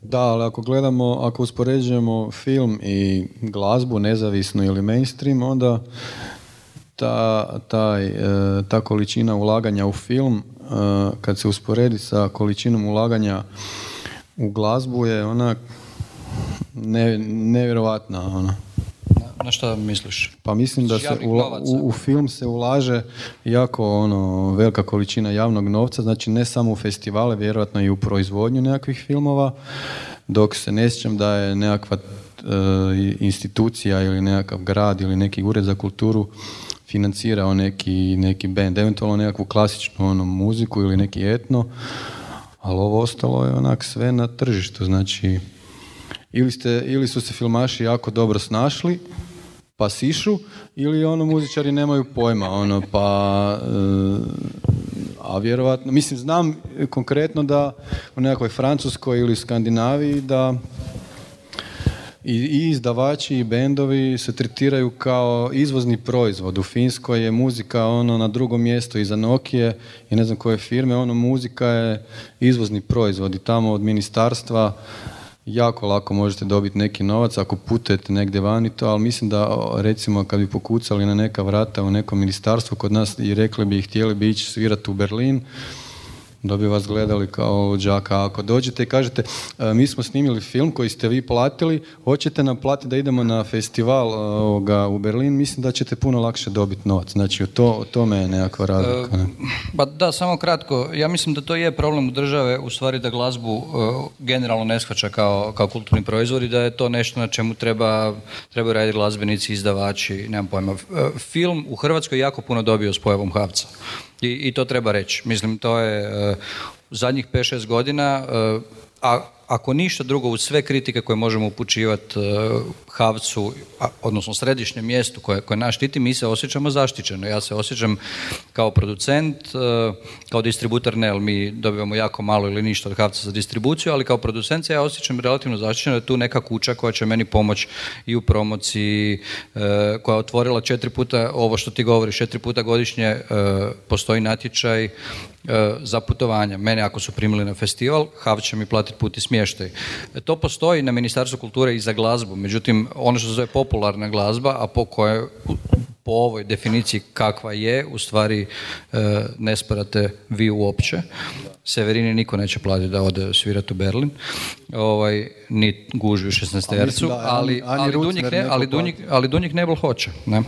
Da, ali ako gledamo, ako uspoređujemo film i glazbu, nezavisnu ili mainstream, onda ta, taj, e, ta količina ulaganja u film, kad se usporedi sa količinom ulaganja u glazbu je ona ne, nevjerovatna. Ona. Na što misliš? Pa mislim da se u, u, film se ulaže jako ono velika količina javnog novca, znači ne samo u festivale, vjerojatno i u proizvodnju nekakvih filmova, dok se ne sjećam da je nekakva e, institucija ili nekakav grad ili neki ured za kulturu financirao neki, neki band, eventualno nekakvu klasičnu ono, muziku ili neki etno, ali ovo ostalo je onak sve na tržištu, znači ili, ste, ili su se filmaši jako dobro snašli, pa sišu, ili ono muzičari nemaju pojma, ono, pa e, a vjerovatno, mislim, znam konkretno da u nekakvoj Francuskoj ili Skandinaviji da i, i izdavači i bendovi se tretiraju kao izvozni proizvod. U Finskoj je muzika ono na drugom mjestu iza Nokije i ne znam koje firme, ono muzika je izvozni proizvod i tamo od ministarstva jako lako možete dobiti neki novac ako putujete negdje vani to, ali mislim da recimo kad bi pokucali na neka vrata u nekom ministarstvu kod nas i rekli bi htjeli bi ići svirati u Berlin, da bi vas gledali kao džaka. Ako dođete i kažete, e, mi smo snimili film koji ste vi platili, hoćete nam platiti da idemo na festival e, ovoga, u Berlin, mislim da ćete puno lakše dobiti novac. Znači, to, o tome je nekakva razlika. Ne? Pa da, samo kratko. Ja mislim da to je problem u države, u stvari da glazbu e, generalno ne shvaća kao, kao kulturni proizvod i da je to nešto na čemu treba, treba raditi glazbenici, izdavači, nemam pojma. Film u Hrvatskoj jako puno dobio s pojavom Havca. I, I to treba reći. Mislim, to je uh, zadnjih 5-6 godina, uh, a ako ništa drugo uz sve kritike koje možemo upućivati uh, Havcu, odnosno središnjem mjestu koje, koje nas štiti, mi se osjećamo zaštićeno. Ja se osjećam kao producent, uh, kao distributer ne, ali mi dobivamo jako malo ili ništa od Havca za distribuciju, ali kao producent ja osjećam relativno zaštićeno da je tu neka kuća koja će meni pomoći i u promociji, uh, koja je otvorila četiri puta, ovo što ti govoriš, četiri puta godišnje postoji natječaj za putovanja. Mene ako su primili na festival, Hav će mi platiti put i smještaj. To postoji na Ministarstvu kulture i za glazbu, međutim ono što se zove popularna glazba, a po kojoj po ovoj definiciji kakva je, u stvari e, ne spadate vi uopće. Severini niko neće platiti da ode svirati u Berlin, ovaj, ni guži u 16 tercu, ali, ali, Dunjik ne, ali, Dunjik, ali Dunjik Nebel hoće. Ne?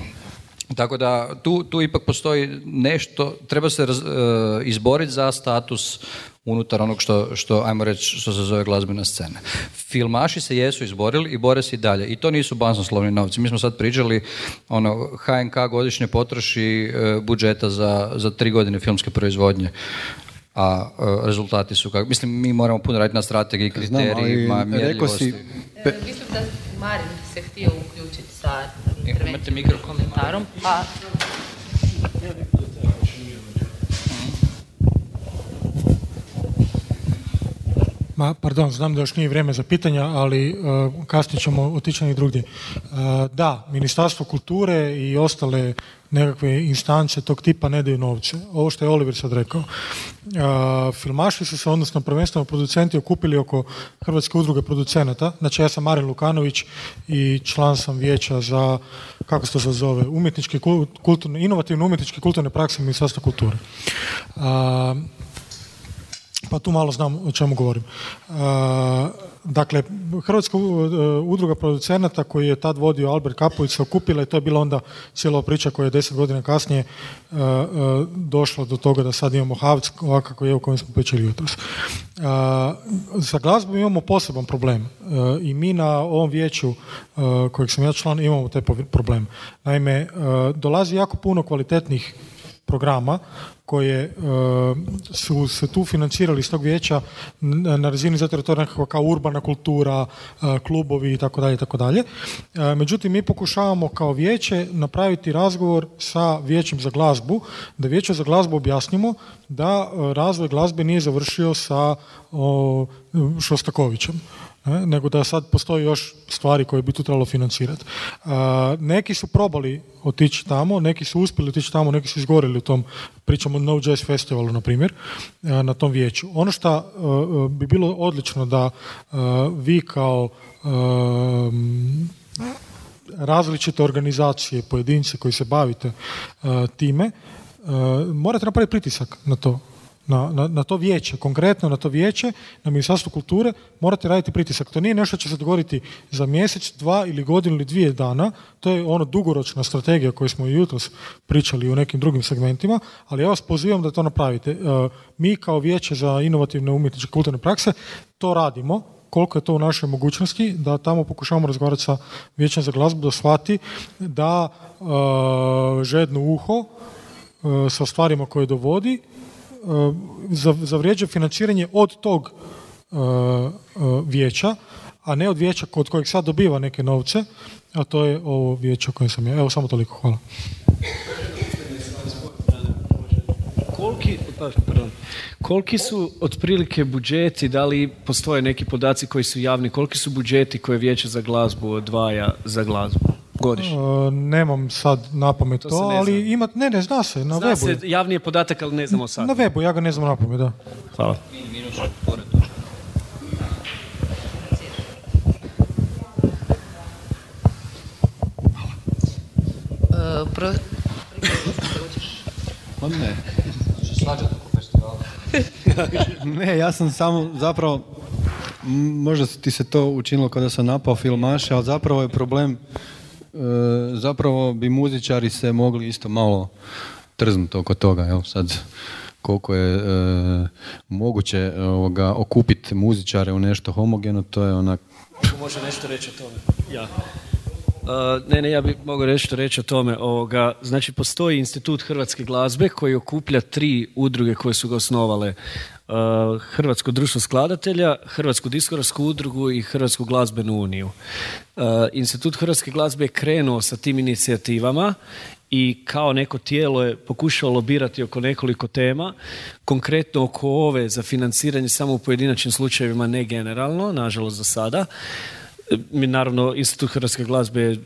Tako da tu, tu ipak postoji nešto, treba se raz, e, izboriti za status unutar onog što, što, ajmo reći, što se zove glazbena scena. Filmaši se jesu izborili i bore se i dalje. I to nisu basnoslovni novci. Mi smo sad pričali, ono, HNK godišnje potroši e, budžeta za, za tri godine filmske proizvodnje a e, rezultati su kako... Mislim, mi moramo puno raditi na strategiji, kriterijima, mjerljivosti. Si... Pe... Mislim da Marin se htio uključiti sa intervencijom komentarom, pa... Ma, pardon, znam da još nije vrijeme za pitanja, ali uh, kasnije ćemo otići drugdje. Uh, da, Ministarstvo kulture i ostale nekakve instance tog tipa ne daju novce. Ovo što je Oliver sad rekao. Uh, filmaši su se, odnosno prvenstveno producenti, okupili oko Hrvatske udruge producenata. Znači ja sam Marin Lukanović i član sam vijeća za, kako se to zove, umjetničke, kulturne, inovativne umjetničke kulturne prakse Ministarstva kulture. Pa tu malo znam o čemu govorim. Dakle, Hrvatska udruga producenata koji je tad vodio Albert Kapović se okupila i to je bila onda cijela priča koja je deset godina kasnije došla do toga da sad imamo Havc je o kojem smo pričali jutros. Sa glazbom imamo poseban problem i mi na ovom vijeću kojeg sam ja član imamo taj problem. Naime, dolazi jako puno kvalitetnih programa koje e, su se tu financirali iz tog vijeća na razini zato je to nekakva kao urbana kultura, e, klubovi i tako dalje i tako dalje. E, međutim, mi pokušavamo kao vijeće napraviti razgovor sa vijećem za glazbu, da vijeće za glazbu objasnimo da razvoj glazbe nije završio sa Šostakovićem nego da sad postoji još stvari koje bi tu trebalo financirati. Neki su probali otići tamo, neki su uspjeli otići tamo, neki su izgorili u tom, pričamo o No Jazz Festivalu, na primjer, na tom vijeću. Ono što bi bilo odlično da vi kao različite organizacije, pojedinci koji se bavite time, morate napraviti pritisak na to na, na, na, to vijeće, konkretno na to vijeće, na Ministarstvo kulture, morate raditi pritisak. To nije nešto će se dogoditi za mjesec, dva ili godinu ili dvije dana, to je ono dugoročna strategija koju smo i jutros pričali u nekim drugim segmentima, ali ja vas pozivam da to napravite. E, mi kao vijeće za inovativne umjetničke kulturne prakse to radimo, koliko je to u našoj mogućnosti, da tamo pokušavamo razgovarati sa vijećem za glazbu, da shvati da uh, žedno uho uh, sa stvarima koje dovodi zavrijeđa financiranje od tog e, e, vijeća, a ne od vijeća kod kojeg sad dobiva neke novce, a to je ovo vijeće o kojem sam ja. Evo, samo toliko. Hvala. Koliki, pa, koliki su otprilike budžeti, da li postoje neki podaci koji su javni, koliki su budžeti koje vijeće za glazbu odvaja za glazbu? Godišnje? Uh, nemam sad na pamet to, to ali ima, ne, ne, zna se, na zna webu. se, javni je podatak, ali ne znamo sad. Na webu, ja ga ne znam na pamet, da. Hvala. Uh, pro... Pa ne. ne, ja sam samo zapravo možda ti se to učinilo kada sam napao filmaše, ali zapravo je problem E, zapravo bi muzičari se mogli isto malo trznuti oko toga. Evo sad koliko je e, moguće ovoga, okupiti muzičare u nešto homogeno, to je onak... može nešto reći o tome? Ja. Uh, ne, ne, ja bih mogao nešto reći o tome. Ovoga, znači, postoji institut hrvatske glazbe koji okuplja tri udruge koje su ga osnovale. Uh, Hrvatsko društvo skladatelja, Hrvatsku diskografsku udrugu i Hrvatsku glazbenu uniju. Uh, Institut Hrvatske glazbe je krenuo sa tim inicijativama i kao neko tijelo je pokušao lobirati oko nekoliko tema, konkretno oko ove za financiranje samo u pojedinačnim slučajevima, ne generalno, nažalost za sada. Mi naravno Institut Hrvatske glazbe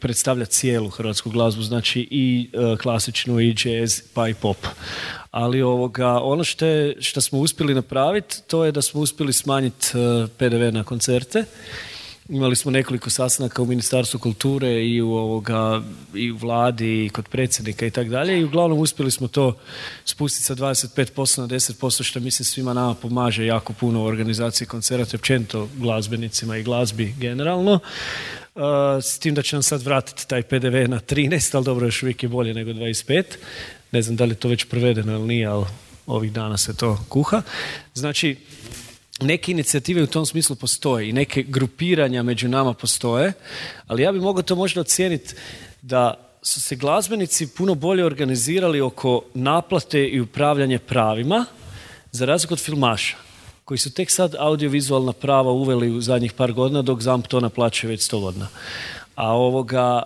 predstavlja cijelu hrvatsku glazbu, znači i uh, klasičnu i jazz pa i pop ali ovoga, ono što, je, što smo uspjeli napraviti, to je da smo uspjeli smanjiti e, PDV na koncerte. Imali smo nekoliko sastanaka u Ministarstvu kulture i u, ovoga, i u vladi i kod predsjednika i tako dalje i uglavnom uspjeli smo to spustiti sa 25% na 10% što mislim svima nama pomaže jako puno u organizaciji koncerta, općenito glazbenicima i glazbi generalno. Uh, s tim da će nam sad vratiti taj PDV na 13, ali dobro još uvijek je bolje nego 25. Ne znam da li je to već provedeno ili nije, ali ovih dana se to kuha. Znači, neke inicijative u tom smislu postoje i neke grupiranja među nama postoje, ali ja bih mogao to možda ocijeniti da su se glazbenici puno bolje organizirali oko naplate i upravljanje pravima, za razliku od filmaša, koji su tek sad audiovizualna prava uveli u zadnjih par godina, dok ZAMP to naplaćuje već sto godina. A, ovoga,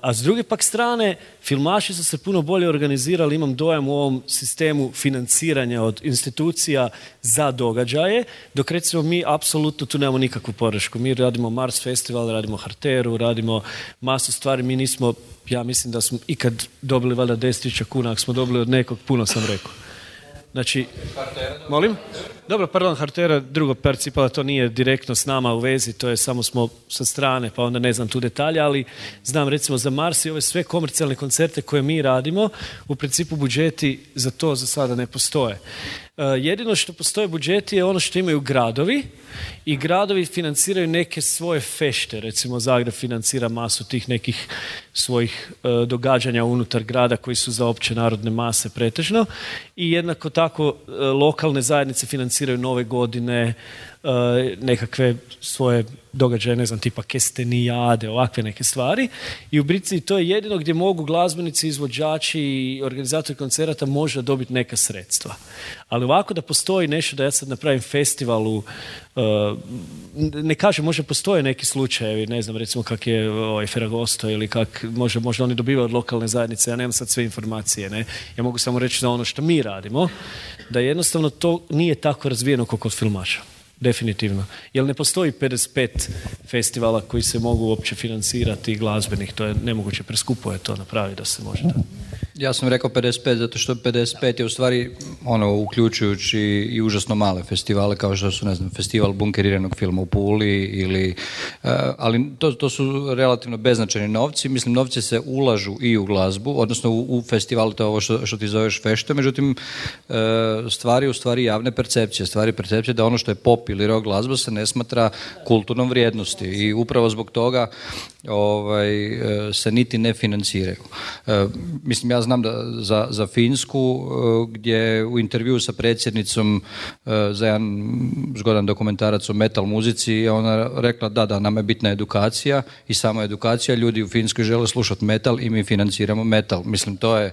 a s druge pak strane, filmaši su se puno bolje organizirali, imam dojam u ovom sistemu financiranja od institucija za događaje, dok recimo mi apsolutno tu nemamo nikakvu podršku. Mi radimo Mars Festival, radimo Harteru, radimo masu stvari, mi nismo, ja mislim da smo ikad dobili valjda 10.000 kuna, ako smo dobili od nekog, puno sam rekao. Znači, molim? Dobro, pardon, Hartera, drugo Percipala, to nije direktno s nama u vezi, to je samo smo sa strane, pa onda ne znam tu detalje, ali znam recimo za Mars i ove sve komercijalne koncerte koje mi radimo, u principu budžeti za to za sada ne postoje. E, jedino što postoje budžeti je ono što imaju gradovi i gradovi financiraju neke svoje fešte. Recimo Zagreb financira masu tih nekih svojih e, događanja unutar grada koji su za opće narodne mase pretežno i jednako tako e, lokalne zajednice financiraju nove godine, nekakve svoje događaje, ne znam, tipa kestenijade, ovakve neke stvari. I u Brici to je jedino gdje mogu glazbenici, izvođači i organizatori koncerata možda dobiti neka sredstva. Ali ovako da postoji nešto da ja sad napravim festivalu, e, ne kažem, možda postoje neki slučajevi, ne znam, recimo kak je ovaj, Feragosto ili kak, možda, možda oni dobivaju od lokalne zajednice, ja nemam sad sve informacije, ne. Ja mogu samo reći da ono što mi radimo, da jednostavno to nije tako razvijeno kao kod filmaša. Definitivno. Jer ne postoji 55 festivala koji se mogu uopće financirati glazbenih. To je nemoguće, preskupo je to napraviti da se može. Ja sam rekao 55 zato što 55 je u stvari ono uključujući i užasno male festivale kao što su ne znam festival bunkeriranog filma u Puli ili uh, ali to, to su relativno beznačajni novci. Mislim novci se ulažu i u glazbu, odnosno u, u festival to je ovo što, što ti zoveš fešte, međutim uh, stvari u stvari javne percepcije, stvari percepcije da ono što je pop ili rock glazba se ne smatra kulturnom vrijednosti i upravo zbog toga ovaj, e, se niti ne financiraju. Mislim, ja znam da za, za Finsku gdje u intervju sa predsjednicom za jedan zgodan dokumentarac o metal muzici je ona rekla da, da, nama je bitna edukacija i sama edukacija. Ljudi u Finskoj žele slušati metal i mi financiramo metal. Mislim, to je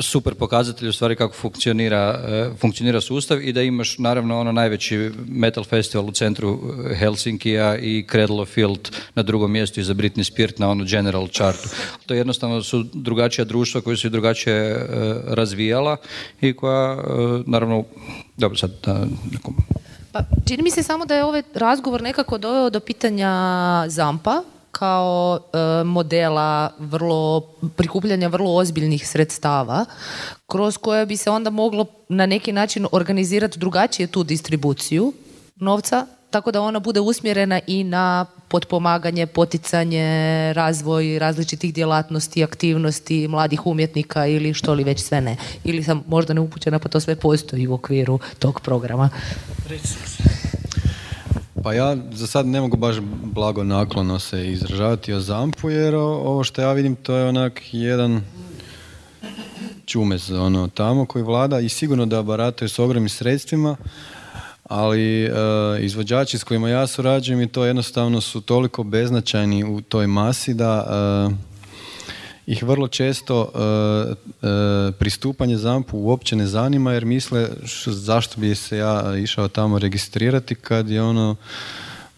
super pokazatelj u stvari kako funkcionira, funkcionira sustav i da imaš naravno ono najveći metal festival u centru Helsinkija i Cradle of Field na drugom mjestu za Britney Spirit na ono general chartu. To jednostavno su drugačija društva koja su i drugačije e, razvijala i koja e, naravno, dobro sad da, pa, čini mi se samo da je ovaj razgovor nekako doveo do pitanja Zampa kao e, modela vrlo prikupljanja vrlo ozbiljnih sredstava kroz koje bi se onda moglo na neki način organizirati drugačije tu distribuciju novca tako da ona bude usmjerena i na potpomaganje, poticanje, razvoj različitih djelatnosti, aktivnosti mladih umjetnika ili što li već sve ne. Ili sam možda neupućena pa to sve postoji u okviru tog programa. Pa ja za sad ne mogu baš blago naklono se izražavati o zampu jer ovo što ja vidim to je onak jedan čumez ono, tamo koji vlada i sigurno da barataju s ogromnim sredstvima ali e, izvođači s kojima ja surađujem i to jednostavno su toliko beznačajni u toj masi da e, ih vrlo često e, pristupanje zampu uopće ne zanima jer misle zašto bi se ja išao tamo registrirati kad je ono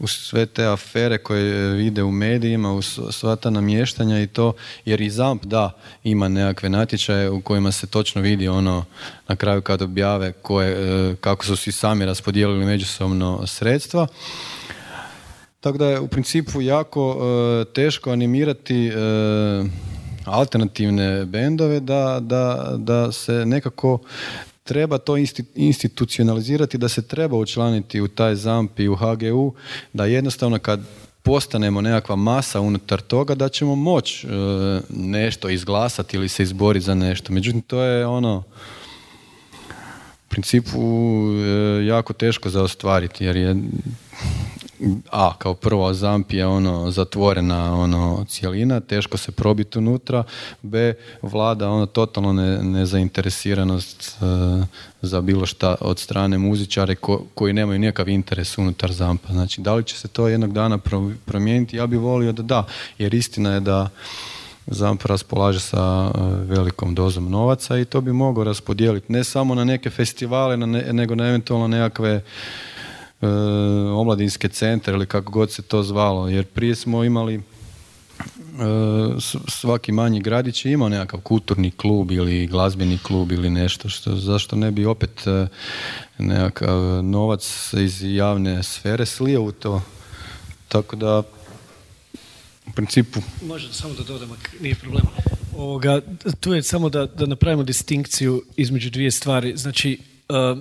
u sve te afere koje vide u medijima, u sva ta namještanja i to, jer i ZAMP da ima nekakve natječaje u kojima se točno vidi ono na kraju kad objave koje, e, kako su si sami raspodijelili međusobno sredstva. Tako da je u principu jako e, teško animirati e, alternativne bendove da, da, da se nekako treba to institucionalizirati, da se treba učlaniti u taj ZAMP i u HGU, da jednostavno kad postanemo nekakva masa unutar toga da ćemo moći e, nešto izglasati ili se izboriti za nešto. Međutim, to je ono u principu e, jako teško za ostvariti jer je a kao prvo ZAMP je ono zatvorena ono cijelina, teško se probiti unutra, b vlada ono totalno ne, nezainteresiranost e, za bilo šta od strane muzičare koji nemaju nikakav interes unutar ZAMPA. Znači da li će se to jednog dana promijeniti? Ja bih volio da da, jer istina je da ZAMP raspolaže sa e, velikom dozom novaca i to bi mogao raspodijeliti ne samo na neke festivale, nego na eventualno nekakve E, omladinske centre ili kako god se to zvalo. Jer prije smo imali svaki manji gradić je imao nekakav kulturni klub ili glazbeni klub ili nešto, što, zašto ne bi opet e, nekakav novac iz javne sfere slio u to. Tako da, u principu... Može samo da dodam, nije problem. Ovoga, tu je samo da, da napravimo distinkciju između dvije stvari. Znači, uh,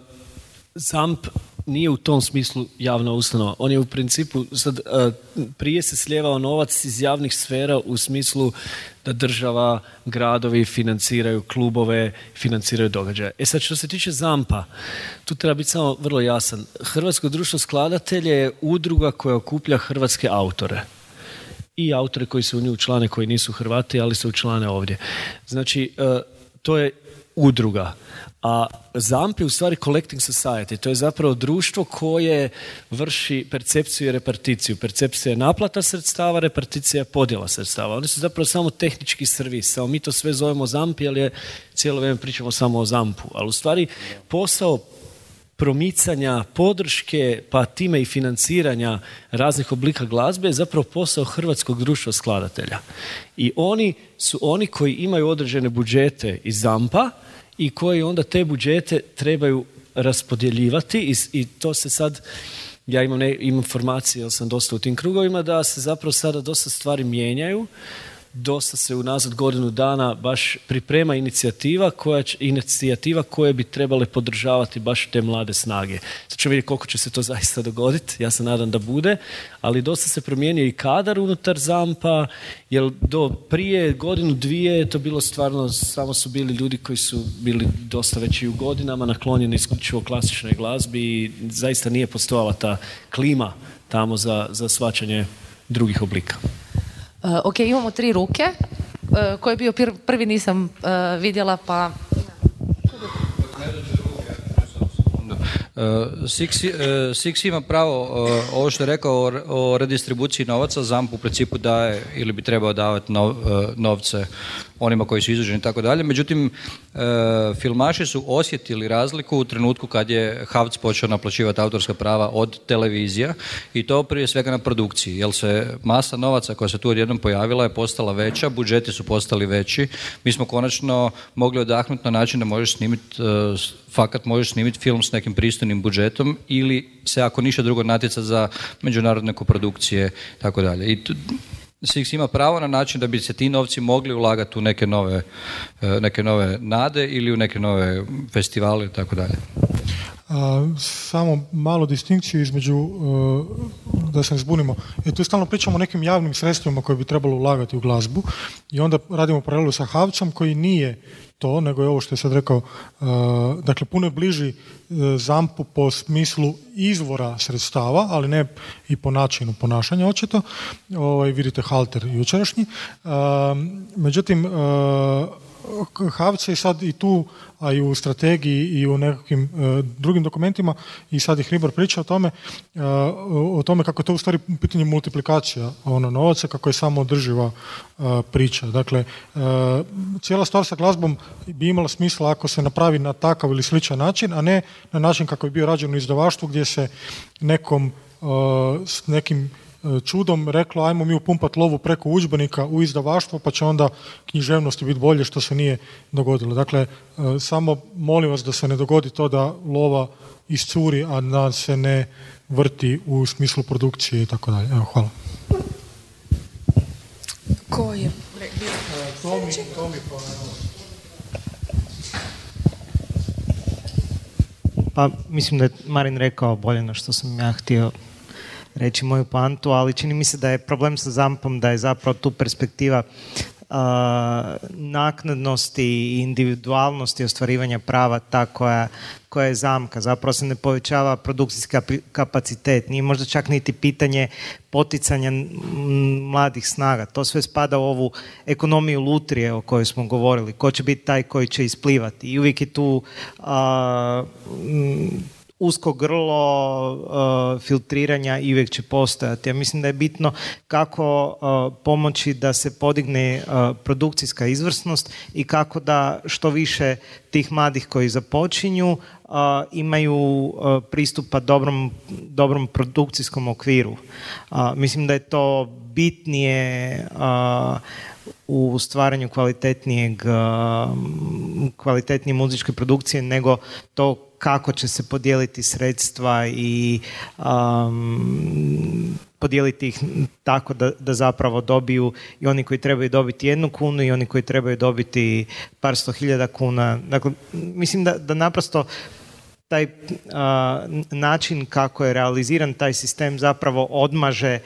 ZAMP nije u tom smislu javna ustanova. On je u principu, sad, uh, prije se slijevao novac iz javnih sfera u smislu da država, gradovi financiraju klubove, financiraju događaje. E sad, što se tiče ZAMPA, tu treba biti samo vrlo jasan. Hrvatsko društvo skladatelje je udruga koja okuplja hrvatske autore i autore koji se u nju učlane koji nisu Hrvati, ali se učlane ovdje. Znači, e, to je udruga. A ZAMP je u stvari collecting society. To je zapravo društvo koje vrši percepciju i reparticiju. Percepcija je naplata sredstava, reparticija je podjela sredstava. Oni su zapravo samo tehnički servis. Samo mi to sve zovemo ZAMP, jer je cijelo vrijeme pričamo samo o ZAMP-u. Ali u stvari posao promicanja, podrške, pa time i financiranja raznih oblika glazbe je zapravo posao Hrvatskog društva skladatelja. I oni su oni koji imaju određene budžete iz ZAMPA i koji onda te budžete trebaju raspodjeljivati i, i to se sad ja imam, ne, imam informacije, jer sam dosta u tim krugovima, da se zapravo sada dosta stvari mijenjaju dosta se unazad godinu dana baš priprema inicijativa koja će, inicijativa koje bi trebale podržavati baš te mlade snage. Sad ćemo vidjeti koliko će se to zaista dogoditi, ja se nadam da bude, ali dosta se promijenio i kadar unutar ZAMPA, jer do prije godinu dvije je to bilo stvarno, samo su bili ljudi koji su bili dosta već i u godinama naklonjeni isključivo klasičnoj glazbi i zaista nije postojala ta klima tamo za, za svačanje drugih oblika. Uh, ok, imamo tri ruke. Uh, ko je bio prvi nisam uh, vidjela, pa... Six, Six ima pravo ovo što je rekao o, redistribuciji novaca, ZAMP u principu daje ili bi trebao davati novce onima koji su izloženi i tako dalje. Međutim, e, filmaši su osjetili razliku u trenutku kad je Havc počeo naplaćivati autorska prava od televizija i to prije svega na produkciji, jer se masa novaca koja se tu odjednom pojavila je postala veća, budžeti su postali veći. Mi smo konačno mogli odahnuti na način da možeš snimiti, e, fakat možeš snimiti film s nekim pristojnim budžetom ili se ako ništa drugo natjecati za međunarodne koprodukcije i tako dalje. I Six ima pravo na način da bi se ti novci mogli ulagati u neke nove, e, neke nove nade ili u neke nove festivale i tako dalje. Samo malo distinkciju između, e, da se ne zbunimo, jer tu stalno pričamo o nekim javnim sredstvima koje bi trebalo ulagati u glazbu i onda radimo paralelu sa Havcom koji nije to, nego je ovo što je sad rekao, uh, dakle puno je bliži uh, zampu po smislu izvora sredstava, ali ne i po načinu ponašanja očito. Ovaj, vidite halter jučerašnji. Uh, međutim, Havce sad i tu, a i u strategiji i u nekakvim e, drugim dokumentima i sad i Hribar priča o tome, e, o tome kako je to u stvari pitanje multiplikacija ono, novaca, kako je samo održiva e, priča. Dakle, cijela stvar sa glazbom bi imala smisla ako se napravi na takav ili sličan način, a ne na način kako je bio rađen u izdavaštvu gdje se nekom s nekim čudom reklo ajmo mi upumpat lovu preko udžbenika u izdavaštvo pa će onda književnosti biti bolje što se nije dogodilo. Dakle, e, samo molim vas da se ne dogodi to da lova iscuri, a da se ne vrti u smislu produkcije i tako dalje. Evo, hvala. Ko je? Pa mislim da je Marin rekao bolje na što sam ja htio reći moju pantu, ali čini mi se da je problem sa zampom da je zapravo tu perspektiva naknadnosti i individualnosti ostvarivanja prava ta koja, koja je zamka. Zapravo se ne povećava produkcijski kapacitet. Nije možda čak niti pitanje poticanja mladih snaga. To sve spada u ovu ekonomiju lutrije o kojoj smo govorili. Ko će biti taj koji će isplivati. I uvijek je tu usko grlo uh, filtriranja i uvijek će postojati. Ja mislim da je bitno kako uh, pomoći da se podigne uh, produkcijska izvrsnost i kako da što više tih mladih koji započinju imaju pristupa dobrom, dobrom produkcijskom okviru. Mislim da je to bitnije u stvaranju kvalitetnijeg kvalitetnije muzičke produkcije nego to kako će se podijeliti sredstva i um, podijeliti ih tako da, da zapravo dobiju i oni koji trebaju dobiti jednu kunu i oni koji trebaju dobiti par sto hiljada kuna. Dakle, mislim da, da naprosto taj način kako je realiziran taj sistem zapravo odmaže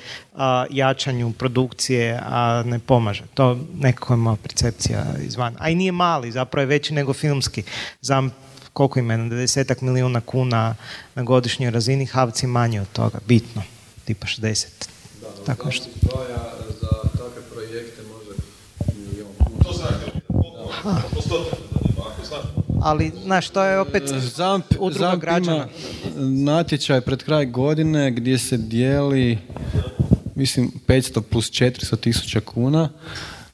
jačanju produkcije, a ne pomaže. To nekako je moja percepcija izvana. A i nije mali, zapravo je veći nego filmski. Znam koliko ima, na 90 milijuna kuna na godišnjoj razini, Havci manje od toga, bitno, tipa 60. Da, Tako što. za takve projekte može ali, znaš, to je opet Zamp, udruga Zamp građana. natječaj pred kraj godine gdje se dijeli, mislim, 500 plus 400 tisuća kuna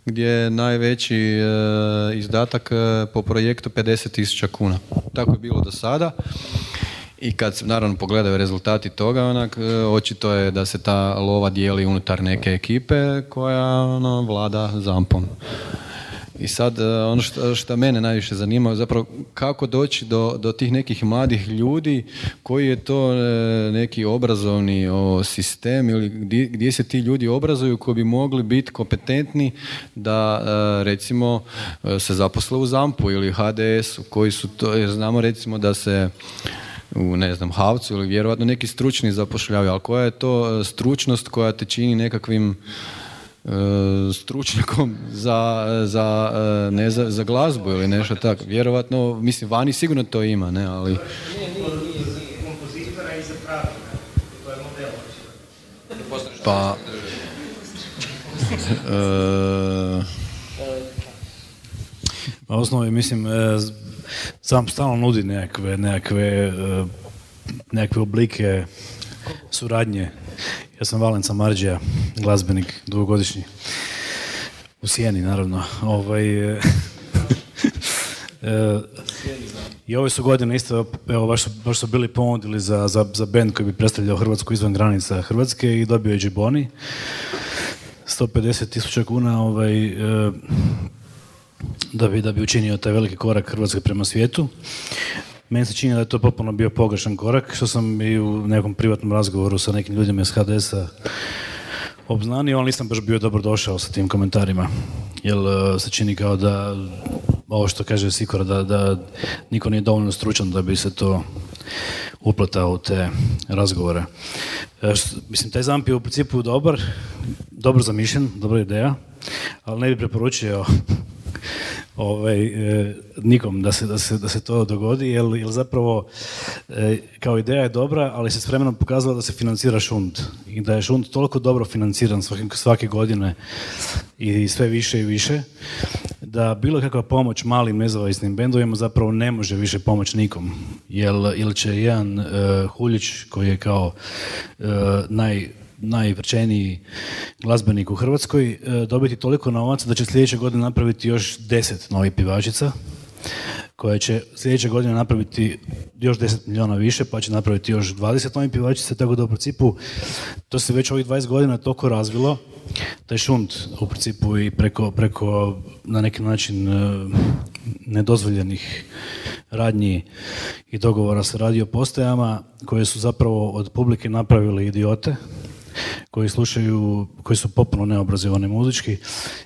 gdje je najveći e, izdatak e, po projektu 50 tisuća kuna. Tako je bilo do sada. I kad se naravno pogledaju rezultati toga, onak, e, očito je da se ta lova dijeli unutar neke ekipe koja ono, vlada zampom. I sad e, ono što, što mene najviše zanima zapravo kako doći do, do tih nekih mladih ljudi koji je to e, neki obrazovni sistem ili gdje, gdje se ti ljudi obrazuju koji bi mogli biti kompetentni da e, recimo se zaposle u ZAMP-u ili HDS-u koji su to, jer znamo recimo da se u ne znam Havcu ili vjerojatno neki stručni zapošljavaju, ali koja je to stručnost koja te čini nekakvim stručnjakom za, za, e, ne, za, za glazbu ili nešto tako. Vjerovatno, mislim, vani sigurno to ima, ne, ali... Pa... E, pa osnovi, mislim, sam stalno nudi nekakve, nekakve, nekakve oblike suradnje ja sam Valenca Marđija, glazbenik dugogodišnji. U Sijeni, naravno. Ovaj, e, e, I ove su godine isto, evo, baš, baš su bili ponudili za, za, za band koji bi predstavljao Hrvatsku izvan granica Hrvatske i dobio je Džiboni. 150 tisuća kuna ovaj, e, da, bi, da bi učinio taj veliki korak Hrvatske prema svijetu. Meni se čini da je to potpuno bio pogrešan korak, što sam i u nekom privatnom razgovoru sa nekim ljudima iz HDS-a obznanio, ali nisam baš bio dobro došao sa tim komentarima. Jer e, se čini kao da, ovo što kaže Sikora, da, da niko nije dovoljno stručan da bi se to upletao u te razgovore. E, mislim, taj zamp je u principu dobar, dobro zamišljen, dobra ideja, ali ne bi preporučio ovaj, e, nikom da se, da, se, da se to dogodi, jer, jer zapravo e, kao ideja je dobra, ali se s vremenom pokazalo da se financira šund i da je šund toliko dobro financiran svake, svake godine i sve više i više, da bilo kakva pomoć malim nezavisnim bendovima zapravo ne može više pomoći nikom. Jer, ili će jedan uh, Huljić koji je kao uh, naj najvrčeniji glazbenik u Hrvatskoj, e, dobiti toliko novaca da će sljedeće godine napraviti još deset novih pivačica koje će sljedeće godine napraviti još 10 milijuna više, pa će napraviti još 20 novih pivačica, tako da u principu to se već ovih 20 godina toliko razvilo, taj šunt u principu i preko, preko na neki način e, nedozvoljenih radnji i dogovora sa radio postajama koje su zapravo od publike napravili idiote koji slušaju, koji su potpuno neobrazovani muzički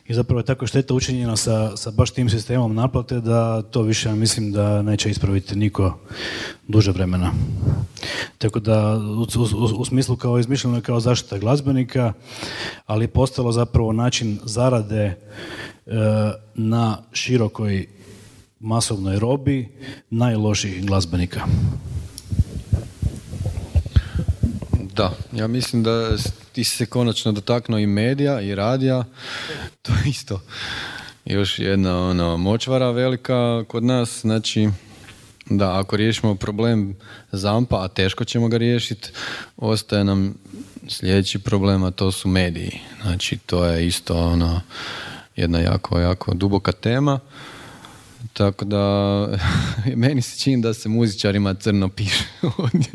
i zapravo je tako šteta učinjena sa, sa baš tim sistemom naplate da to više mislim da neće ispraviti niko duže vremena. Tako da u, u, u smislu kao izmišljeno kao zaštita glazbenika, ali je postalo zapravo način zarade e, na širokoj masovnoj robi najlošijih glazbenika. Da, ja mislim da ti se konačno dotaknuo i medija i radija, to je isto još jedna ono, močvara velika kod nas, znači Da, ako riješimo problem zampa, a teško ćemo ga riješiti, ostaje nam sljedeći problem, a to su mediji. Znači, to je isto ono, jedna jako, jako duboka tema. Tako da, meni se čini da se muzičarima crno piše ovdje.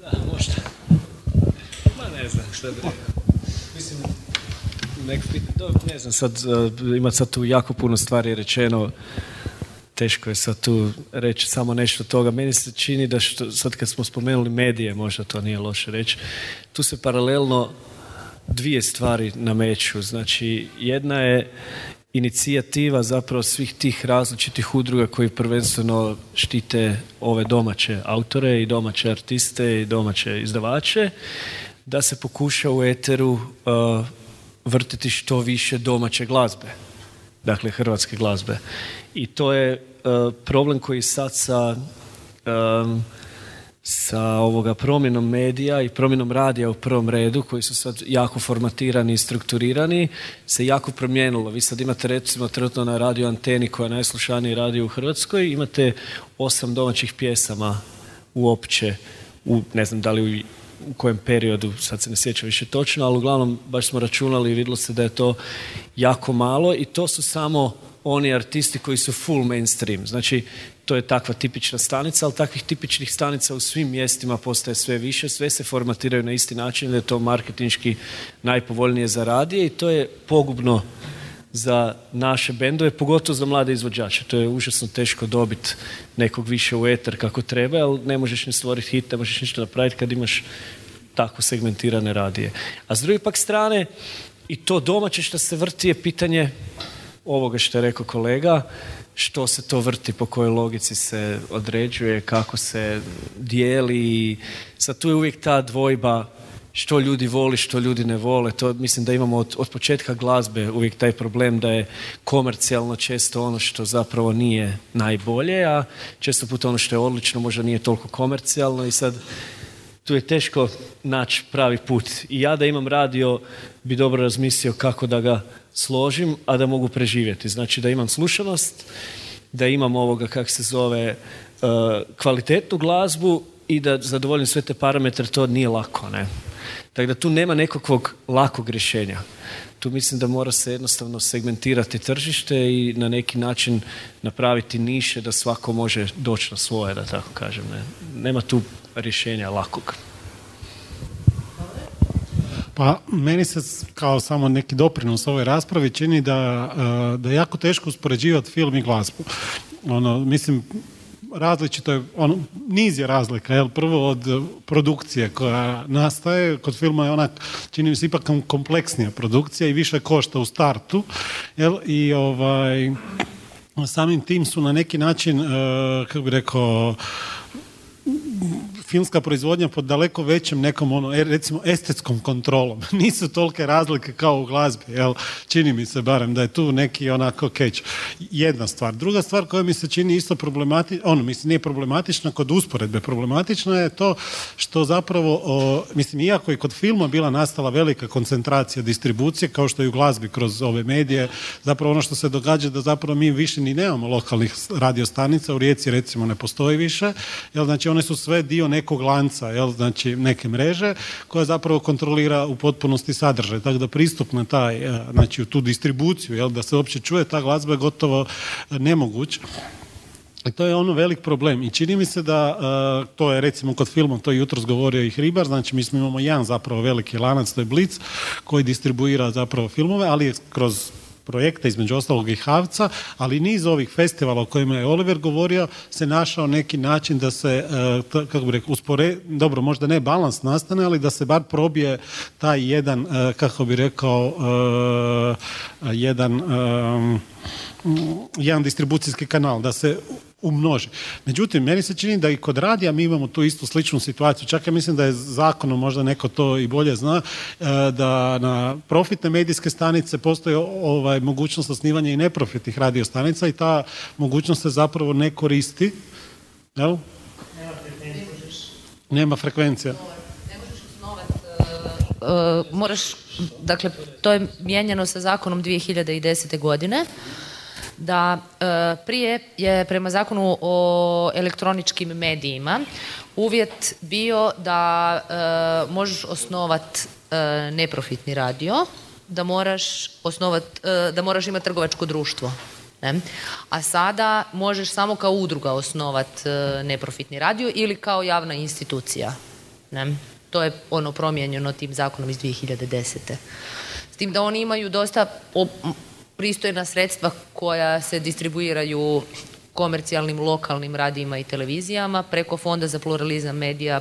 Da, možda. Ma ne znam ne znam, sad uh, ima sad tu jako puno stvari rečeno. Teško je sad tu reći samo nešto toga. Meni se čini da što, sad kad smo spomenuli medije, možda to nije loše reći, tu se paralelno dvije stvari nameću. Znači, jedna je inicijativa zapravo svih tih različitih udruga koji prvenstveno štite ove domaće autore i domaće artiste i domaće izdavače, da se pokuša u eteru uh, vrtiti što više domaće glazbe. Dakle, hrvatske glazbe. I to je uh, problem koji sad sa um, sa ovoga promjenom medija i promjenom radija u prvom redu koji su sad jako formatirani i strukturirani se jako promijenilo. Vi sad imate recimo trenutno na radio anteni koja je najslušaniji radio u Hrvatskoj, imate osam domaćih pjesama uopće u ne znam da li u, u kojem periodu, sad se ne sjećam više točno, ali uglavnom baš smo računali i vidjelo se da je to jako malo i to su samo oni artisti koji su full mainstream. Znači, to je takva tipična stanica, ali takvih tipičnih stanica u svim mjestima postaje sve više, sve se formatiraju na isti način, da je to marketinški najpovoljnije za radije i to je pogubno za naše bendove, pogotovo za mlade izvođače. To je užasno teško dobiti nekog više u eter kako treba, ali ne možeš ni stvoriti hit, ne možeš ništa napraviti kad imaš tako segmentirane radije. A s druge pak strane, i to domaće što se vrti je pitanje ovoga što je rekao kolega, što se to vrti, po kojoj logici se određuje, kako se dijeli. Sad tu je uvijek ta dvojba što ljudi voli, što ljudi ne vole. To mislim da imamo od, od početka glazbe uvijek taj problem da je komercijalno često ono što zapravo nije najbolje, a često puta ono što je odlično možda nije toliko komercijalno i sad tu je teško naći pravi put. I ja da imam radio bi dobro razmislio kako da ga složim, a da mogu preživjeti. Znači da imam slušanost, da imam ovoga, kak se zove, uh, kvalitetnu glazbu i da zadovoljim sve te parametre, to nije lako, ne. Tako da tu nema nekakvog lakog rješenja. Tu mislim da mora se jednostavno segmentirati tržište i na neki način napraviti niše da svako može doći na svoje, da tako kažem. Ne. Nema tu rješenja lakog. Pa meni se kao samo neki doprinos ovoj raspravi čini da, e, da je jako teško uspoređivati film i glazbu. Ono, mislim, različito je, ono, niz je razlika, jel, prvo od produkcije koja nastaje, kod filma je ona, čini mi se, ipak kompleksnija produkcija i više košta u startu, jel, i ovaj, samim tim su na neki način, uh, kako bi rekao, filmska proizvodnja pod daleko većem nekom ono, e, recimo estetskom kontrolom. Nisu tolike razlike kao u glazbi, jel? Čini mi se barem da je tu neki onako keć. Jedna stvar. Druga stvar koja mi se čini isto problematična, ono, mislim, nije problematična kod usporedbe. Problematična je to što zapravo, o, mislim, iako je kod filma bila nastala velika koncentracija distribucije, kao što je u glazbi kroz ove medije, zapravo ono što se događa da zapravo mi više ni nemamo lokalnih radiostanica, u Rijeci recimo ne postoji više, jel, znači one su sve dio nekog lanca, jel, znači neke mreže koja zapravo kontrolira u potpunosti sadržaj. Tako da pristup na taj, e, znači u tu distribuciju, jel, da se uopće čuje ta glazba je gotovo nemoguć. I to je ono velik problem i čini mi se da uh, to je recimo kod filma, to je jutros govorio i Hribar, znači mi smo imamo jedan zapravo veliki lanac, to je Blitz koji distribuira zapravo filmove, ali je kroz projekta, između ostalog i Havca, ali niz ovih festivala o kojima je Oliver govorio se našao neki način da se, e, kako bi rekao, uspore, dobro, možda ne balans nastane, ali da se bar probije taj jedan, e, kako bi rekao, e, jedan jedan distribucijski kanal, da se umnoži. Međutim, meni se čini da i kod radija mi imamo tu istu sličnu situaciju. Čak ja mislim da je zakonom, možda neko to i bolje zna, e, da na profitne medijske stanice postoji ovaj, mogućnost osnivanja i neprofitnih radio stanica i ta mogućnost se zapravo ne koristi. Jel? Nema frekvencija. Uh, moraš, dakle, to je mijenjano sa zakonom 2010. godine da e, prije je prema zakonu o elektroničkim medijima uvjet bio da e, možeš osnovat e, neprofitni radio, da moraš osnovat, da moraš imati trgovačko društvo. Ne? A sada možeš samo kao udruga osnovat neprofitni radio ili kao javna institucija. Ne? To je ono promijenjeno tim zakonom iz 2010. S tim da oni imaju dosta pristojna sredstva koja se distribuiraju komercijalnim lokalnim radijima i televizijama preko Fonda za pluralizam medija e,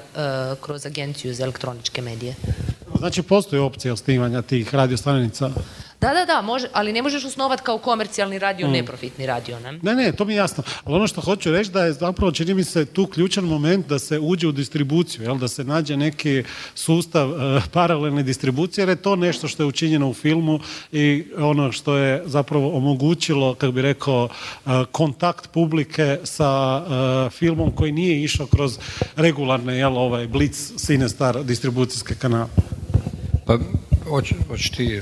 kroz Agenciju za elektroničke medije. Znači postoji opcija osnivanja tih radiostanica? Da, da, da, može, ali ne možeš osnovati kao komercijalni radio, neprofitni radio. Ne? Ne, ne, to mi je jasno. Ali ono što hoću reći da je zapravo, čini mi se, tu ključan moment da se uđe u distribuciju, jel? da se nađe neki sustav e, paralelne distribucije, jer je to nešto što je učinjeno u filmu i ono što je zapravo omogućilo, kako bi rekao, e, kontakt publike sa e, filmom koji nije išao kroz regularne, jel, ovaj, Blitz, Cinestar distribucijske kanale. Pa, ti...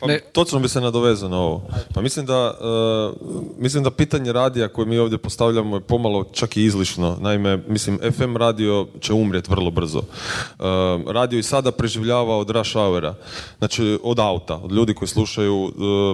Pa, Ne, Točno bi se nadovezao na ovo. Pa mislim da, e, mislim da pitanje radija koje mi ovdje postavljamo je pomalo čak i izlišno. Naime, mislim, FM radio će umrijeti vrlo brzo. E, radio i sada preživljava od rush houra, znači od auta, od ljudi koji slušaju e,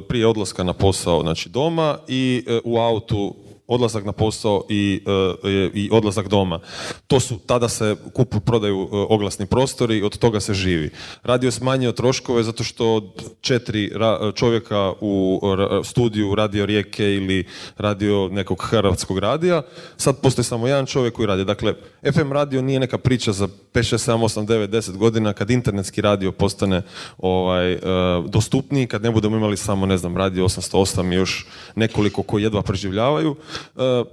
prije odlaska na posao, znači doma i u autu odlazak na posao i, e, i odlazak doma. To su, tada se kupu, prodaju e, oglasni prostori i od toga se živi. Radio smanjio troškove zato što četiri ra- čovjeka u studiju radio Rijeke ili radio nekog hrvatskog radija, sad postoji samo jedan čovjek koji radi. Dakle, FM radio nije neka priča za 5, 6, 7, 8, 9, 10 godina kad internetski radio postane ovaj, e, dostupniji, kad ne budemo imali samo, ne znam, radio 808 i još nekoliko koji jedva preživljavaju,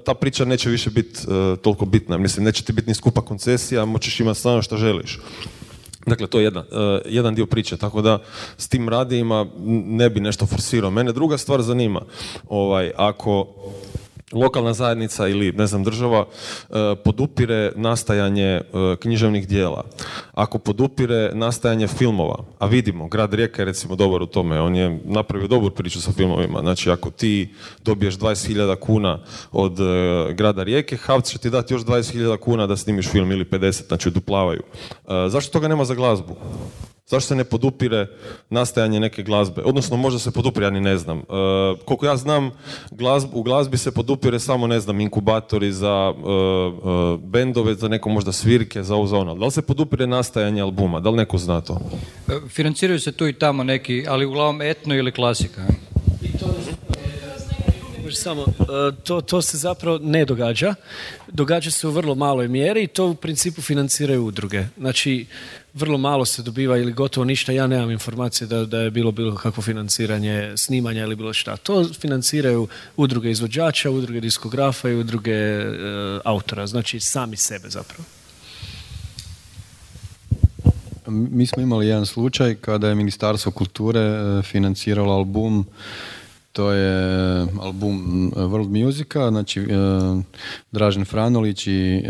ta priča neće više biti e, toliko bitna. Mislim, neće ti biti ni skupa koncesija, moćeš imati stvarno što želiš. Dakle, to je jedna, e, jedan dio priče, tako da s tim radijima ne bi nešto forsirao. Mene druga stvar zanima, ovaj, ako lokalna zajednica ili ne znam država e, podupire nastajanje e, književnih dijela, ako podupire nastajanje filmova, a vidimo, grad Rijeka je recimo dobar u tome, on je napravio dobru priču sa filmovima, znači ako ti dobiješ 20.000 kuna od e, grada Rijeke, Havc će ti dati još 20.000 kuna da snimiš film ili 50, znači duplavaju. Zašto toga nema za glazbu? Zašto se ne podupire nastajanje neke glazbe? Odnosno, možda se podupire, ja ni ne znam. Koliko ja znam, glazb- u glazbi se podupire samo, ne znam, inkubatori za e, bendove, za neko možda svirke, za ovo, za ono. Da li se podupire nastajanje albuma? Da li neko zna to? financiraju se tu i tamo neki, ali uglavnom etno ili klasika. Samo, e, to, to se zapravo ne događa. Događa se u vrlo maloj mjeri i to u principu financiraju udruge. Znači, vrlo malo se dobiva ili gotovo ništa. Ja nemam informacije da, da je bilo bilo kakvo financiranje snimanja ili bilo šta. To financiraju udruge izvođača, udruge diskografa i udruge e, autora. Znači, sami sebe zapravo. Mi smo imali jedan slučaj kada je Ministarstvo kulture e, financiralo album to je album e, World Musica, znači e, Dražen Franolić i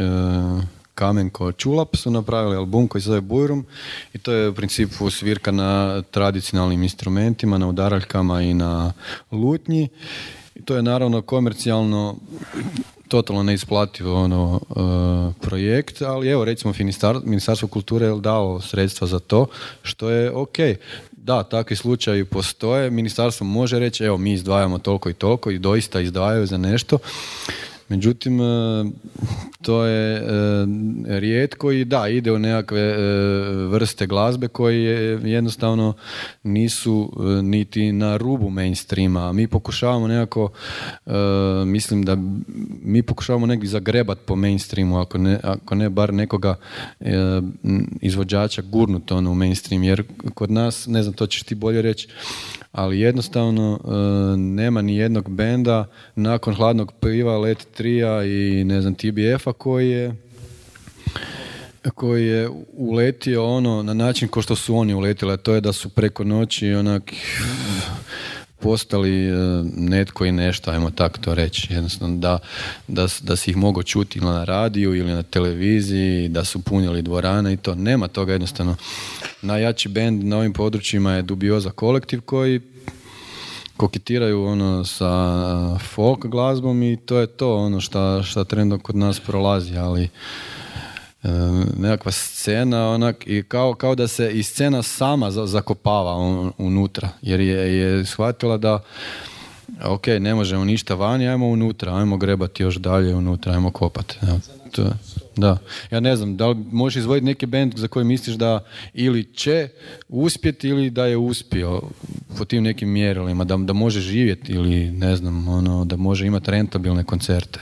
Kamenko Čulap su napravili album koji se zove Bujrum i to je u principu svirka na tradicionalnim instrumentima, na udaraljkama i na lutnji. I to je naravno komercijalno totalno neisplativo ono, e, projekt, ali evo recimo Ministarstvo kulture je dao sredstva za to, što je ok. Da, takvi slučajevi postoje, ministarstvo može reći evo mi izdvajamo toliko i toliko i doista izdvajaju za nešto, Međutim, e, to je e, rijetko i da, ide u nekakve e, vrste glazbe koje jednostavno nisu niti na rubu mainstreama. Mi pokušavamo nekako, mislim da mi pokušavamo negdje zagrebat po mainstreamu, ako ne, ako ne bar nekoga izvođača gurnut ono u mainstream, jer kod nas, ne znam, to ćeš ti bolje reći, ali jednostavno e, nema ni jednog benda nakon hladnog piva, Let Trija i ne znam TBF-a koji je koji je uletio ono na način ko što su oni uletili, a to je da su preko noći onak postali e, netko i nešto, ajmo tako to reći. Jednostavno da, da, da si ih mogo čuti na radiju ili na televiziji, da su punili dvorane i to. Nema toga jednostavno. Najjači bend na ovim područjima je Dubioza kolektiv koji koketiraju ono sa folk glazbom i to je to ono šta, šta trenutno kod nas prolazi, ali e, nekakva scena onak i kao, kao da se i scena sama zakopava unutra jer je, je shvatila da ok, ne možemo ništa vani, ajmo unutra, ajmo grebati još dalje unutra, ajmo kopati. To, da. Ja ne znam, da li možeš izvojiti neki band za koji misliš da ili će uspjeti ili da je uspio po tim nekim mjerilima, da, da može živjeti ili ne znam, ono, da može imati rentabilne koncerte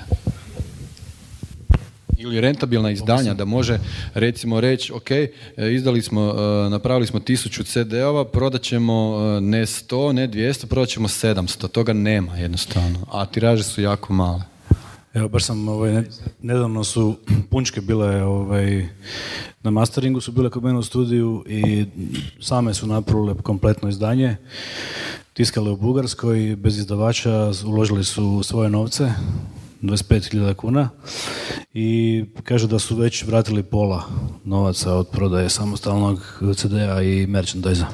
ili rentabilna izdanja, da može recimo reći, ok, e, izdali smo, e, napravili smo tisuću CD-ova, prodat ćemo e, ne sto, ne 200, prodat ćemo 700, toga nema jednostavno, a tiraže su jako male. Evo, baš sam, ovaj, nedavno su punčke bile ovaj, na masteringu, su bile kod mene u studiju i same su napravile kompletno izdanje. Tiskale u Bugarskoj, bez izdavača, uložili su svoje novce, 25.000 kuna i kažu da su već vratili pola novaca od prodaje samostalnog CD-a i merchandise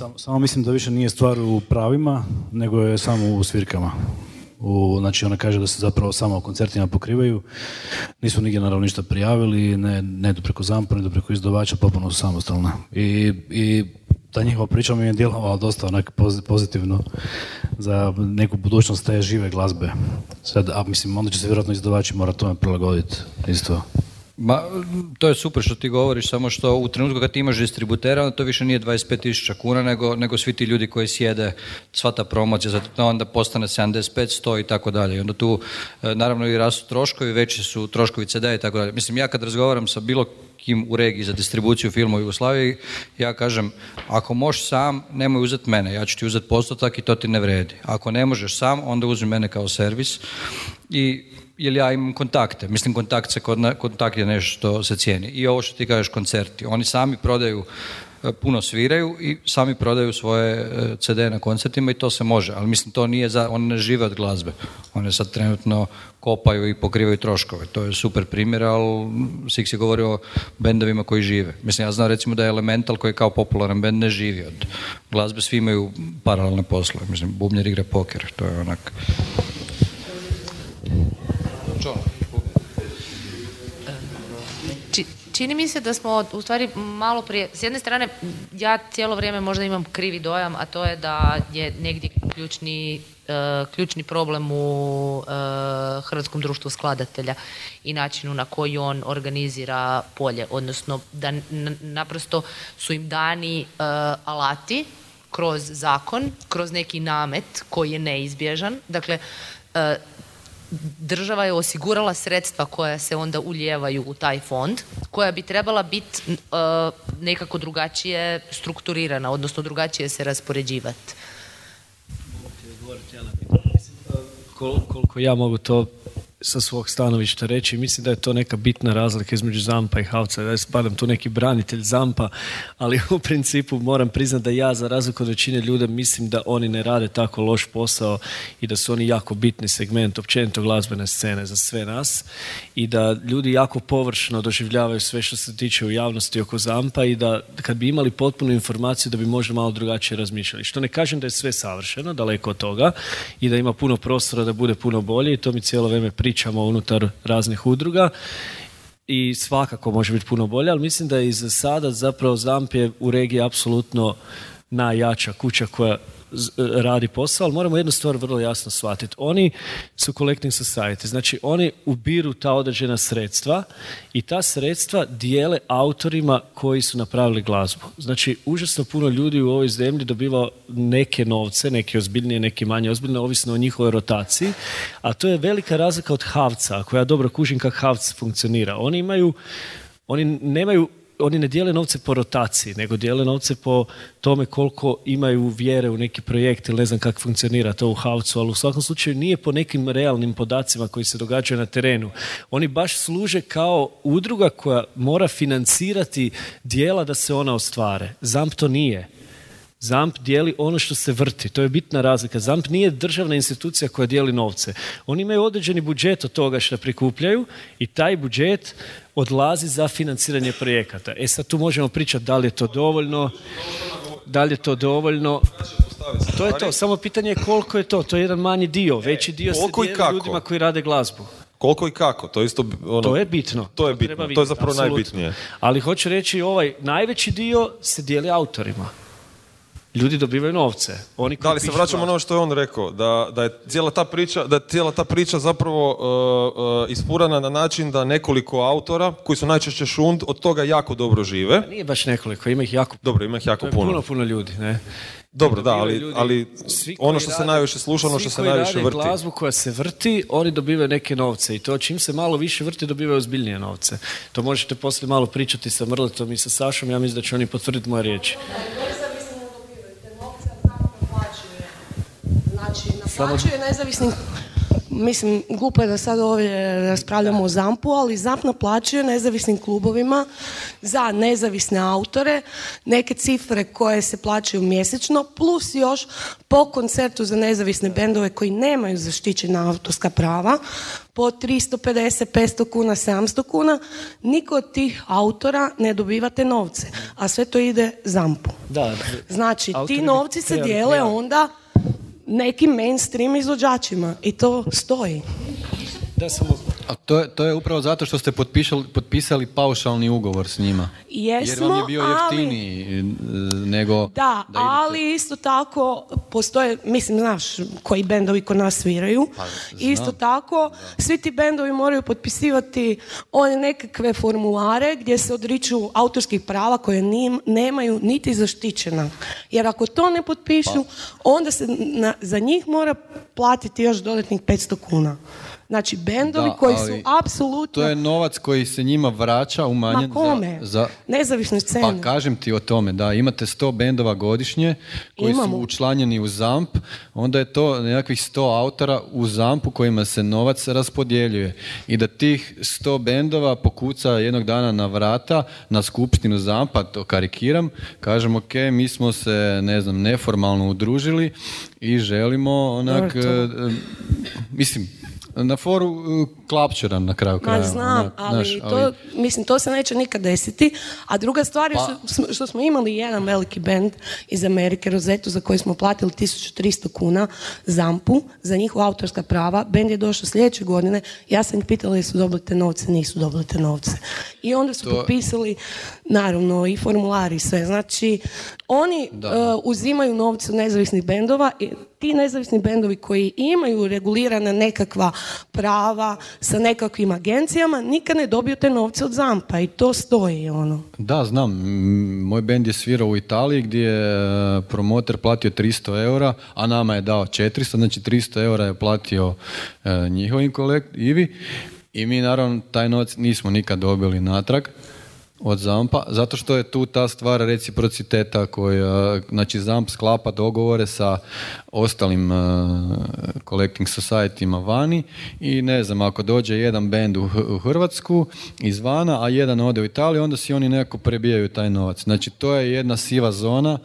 Samo, samo mislim da više nije stvar u pravima, nego je samo u svirkama. U, znači ona kaže da se zapravo samo koncertima pokrivaju, nisu nigdje naravno ništa prijavili, ne, ne idu preko zampa, ne idu preko izdavača, potpuno su samostalne. I, I ta njihova priča mi je djelovala dosta onak pozitivno za neku budućnost te žive glazbe. Sad, a mislim, onda će se vjerojatno izdavači morati tome prilagoditi isto. Ma, to je super što ti govoriš, samo što u trenutku kad imaš distributera, onda to više nije 25.000 kuna, nego, nego svi ti ljudi koji sjede, sva ta promocija, zato onda postane 75, 100 i tako dalje. Onda tu, e, naravno, i rastu troškovi, veći su troškovi CD i tako dalje. Mislim, ja kad razgovaram sa bilo kim u regiji za distribuciju filma u Jugoslaviji, ja kažem, ako možeš sam, nemoj uzeti mene, ja ću ti uzeti postotak i to ti ne vredi. Ako ne možeš sam, onda uzmi mene kao servis i jer ja imam kontakte. Mislim, kontakt, se, kontakt je nešto što se cijeni. I ovo što ti kažeš, koncerti. Oni sami prodaju puno sviraju i sami prodaju svoje e, CD na koncertima i to se može, ali mislim to nije za, oni ne žive od glazbe, one sad trenutno kopaju i pokrivaju troškove, to je super primjer, ali Six je govorio o bendovima koji žive. Mislim, ja znam recimo da je Elemental koji je kao popularan bend ne živi od glazbe, svi imaju paralelne poslove, mislim, Bubnjer igra poker, to je onak čini mi se da smo u stvari malo prije, s jedne strane ja cijelo vrijeme možda imam krivi dojam, a to je da je negdje ključni, e, ključni problem u e, Hrvatskom društvu skladatelja i načinu na koji on organizira polje, odnosno da naprosto su im dani e, alati kroz zakon, kroz neki namet koji je neizbježan. Dakle, država je osigurala sredstva koja se onda ulijevaju u taj fond, koja bi trebala biti uh, nekako drugačije strukturirana, odnosno drugačije se raspoređivati. Koliko ja mogu to sa svog stanovišta reći. Mislim da je to neka bitna razlika između Zampa i Havca. Ja spadam tu neki branitelj Zampa, ali u principu moram priznati da ja za razliku od većine ljude mislim da oni ne rade tako loš posao i da su oni jako bitni segment općenito glazbene scene za sve nas i da ljudi jako površno doživljavaju sve što se tiče u javnosti oko Zampa i da kad bi imali potpunu informaciju da bi možda malo drugačije razmišljali. Što ne kažem da je sve savršeno, daleko od toga i da ima puno prostora da bude puno bolje i to mi cijelo vrijeme pričamo unutar raznih udruga i svakako može biti puno bolje, ali mislim da je i za sada zapravo ZAMP je u regiji apsolutno najjača kuća koja radi posao, ali moramo jednu stvar vrlo jasno shvatiti. Oni su collecting society, znači oni ubiru ta određena sredstva i ta sredstva dijele autorima koji su napravili glazbu. Znači, užasno puno ljudi u ovoj zemlji dobiva neke novce, neke ozbiljnije, neke manje ozbiljne, ovisno o njihovoj rotaciji, a to je velika razlika od Havca, ako ja dobro kužim kako Havc funkcionira. Oni imaju oni nemaju oni ne dijele novce po rotaciji, nego dijele novce po tome koliko imaju vjere u neki projekt ili ne znam kako funkcionira to u Havcu, ali u svakom slučaju nije po nekim realnim podacima koji se događaju na terenu. Oni baš služe kao udruga koja mora financirati dijela da se ona ostvare. ZAMP to nije. ZAMP dijeli ono što se vrti, to je bitna razlika. ZAMP nije državna institucija koja dijeli novce. Oni imaju određeni budžet od toga što prikupljaju i taj budžet odlazi za financiranje projekata. E sad tu možemo pričati da li je to dovoljno, da li je to dovoljno. To je to, samo pitanje je koliko je to, to je jedan manji dio, veći dio se dijeli ljudima koji rade glazbu. Koliko i kako, to je isto ono, To je bitno. To je bitno, to je zapravo najbitnije. Ali hoću reći, ovaj najveći dio se dijeli autorima. Ljudi dobivaju novce. Oni Da, ali se vraćamo na ono što je on rekao, da, da je cijela ta priča, da je cijela ta priča zapravo uh, uh, ispurana na način da nekoliko autora, koji su najčešće šund, od toga jako dobro žive. Nije baš nekoliko, ima ih jako Dobro, ima ih jako puno. puno, puno ljudi, ne? Dobro, da, ali, ljudi- ali svi ono što se najviše sluša, ono svi što se najviše vrti. glazbu koja se vrti, oni dobivaju neke novce i to čim se malo više vrti dobivaju ozbiljnije novce. To možete poslije malo pričati sa Mrletom i sa Sašom, ja mislim da će oni potvrditi moje riječi. Znači, naplaćuje nezavisni Mislim, glupo je da sad ovdje raspravljamo o ZAMP-u, ali ZAMP naplaćuje nezavisnim klubovima za nezavisne autore neke cifre koje se plaćaju mjesečno, plus još po koncertu za nezavisne bendove koji nemaju zaštićena autorska prava, po 350, 500 kuna, 700 kuna, niko od tih autora ne dobivate novce, a sve to ide ZAMP-u. Da, Znači, ti novci se dijele onda nekim mainstream izvođačima i to stoji. Da samo... A to je, to je upravo zato što ste potpisali, potpisali paušalni ugovor s njima. Jer Jesmo, vam je bio ali- jeftiniji e, nego... Da, idete- ali isto tako postoje, mislim, znaš, koji bendovi kod nas sviraju. Pa, isto tako, svi ti bendovi moraju potpisivati one nekakve formulare gdje se odriču autorskih prava koje nim- nemaju niti zaštićena. Jer ako to ne potpišu, Pa. onda se na- za njih mora platiti još dodatnih 500 kuna. Znači, bendovi Da, koji su apsolutno... To je novac koji se njima vraća umanjen Ma kome? za... za Nezavisnoj sceni. Pa kažem ti o tome, da, imate 100 bendova godišnje koji Imamo. su učlanjeni u ZAMP, onda je to nekakvih 100 autora u ZAMP-u kojima se novac raspodjeljuje. I da tih 100 bendova pokuca jednog dana na vrata na skupštinu ZAMP-a, to karikiram, kažem ok, mi smo se, ne znam, neformalno udružili i želimo onak, Dobro, to- e, e, mislim, na foru e, klapčera na kraju Ma kraja. znam, onak, ali, znaš, to, mislim, to se neće nikad desiti. A druga stvar je Pa- što, smo- što smo imali jedan veliki band iz Amerike, Rozetu, za koji smo platili 1300 kuna zampu za njihova autorska prava. Band je došao sljedeće godine. Ja sam ih pitala jesu dobili te novce, nisu dobili te novce. I onda su To- potpisali, naravno, i formulari i sve. Znači, oni e, uzimaju novce od nezavisnih bendova i ti nezavisni bendovi koji imaju regulirana nekakva prava sa nekakvim agencijama, nikad ne dobiju te novce od zampa i to stoji ono. Da, znam. Moj bend je svirao u Italiji gdje je e, promoter platio 300 eura, a nama je dao 400, znači 300 eura je platio e, njihovim kolektivi i mi naravno taj novac nismo nikad dobili natrag od Zampa, zato što je tu ta stvar reciprociteta koja, znači Zamp sklapa dogovore sa ostalim uh, collecting societyma vani i ne znam, ako dođe jedan bend u, u Hrvatsku izvana, a jedan ode u Italiju, onda si oni nekako prebijaju taj novac. Znači to je jedna siva zona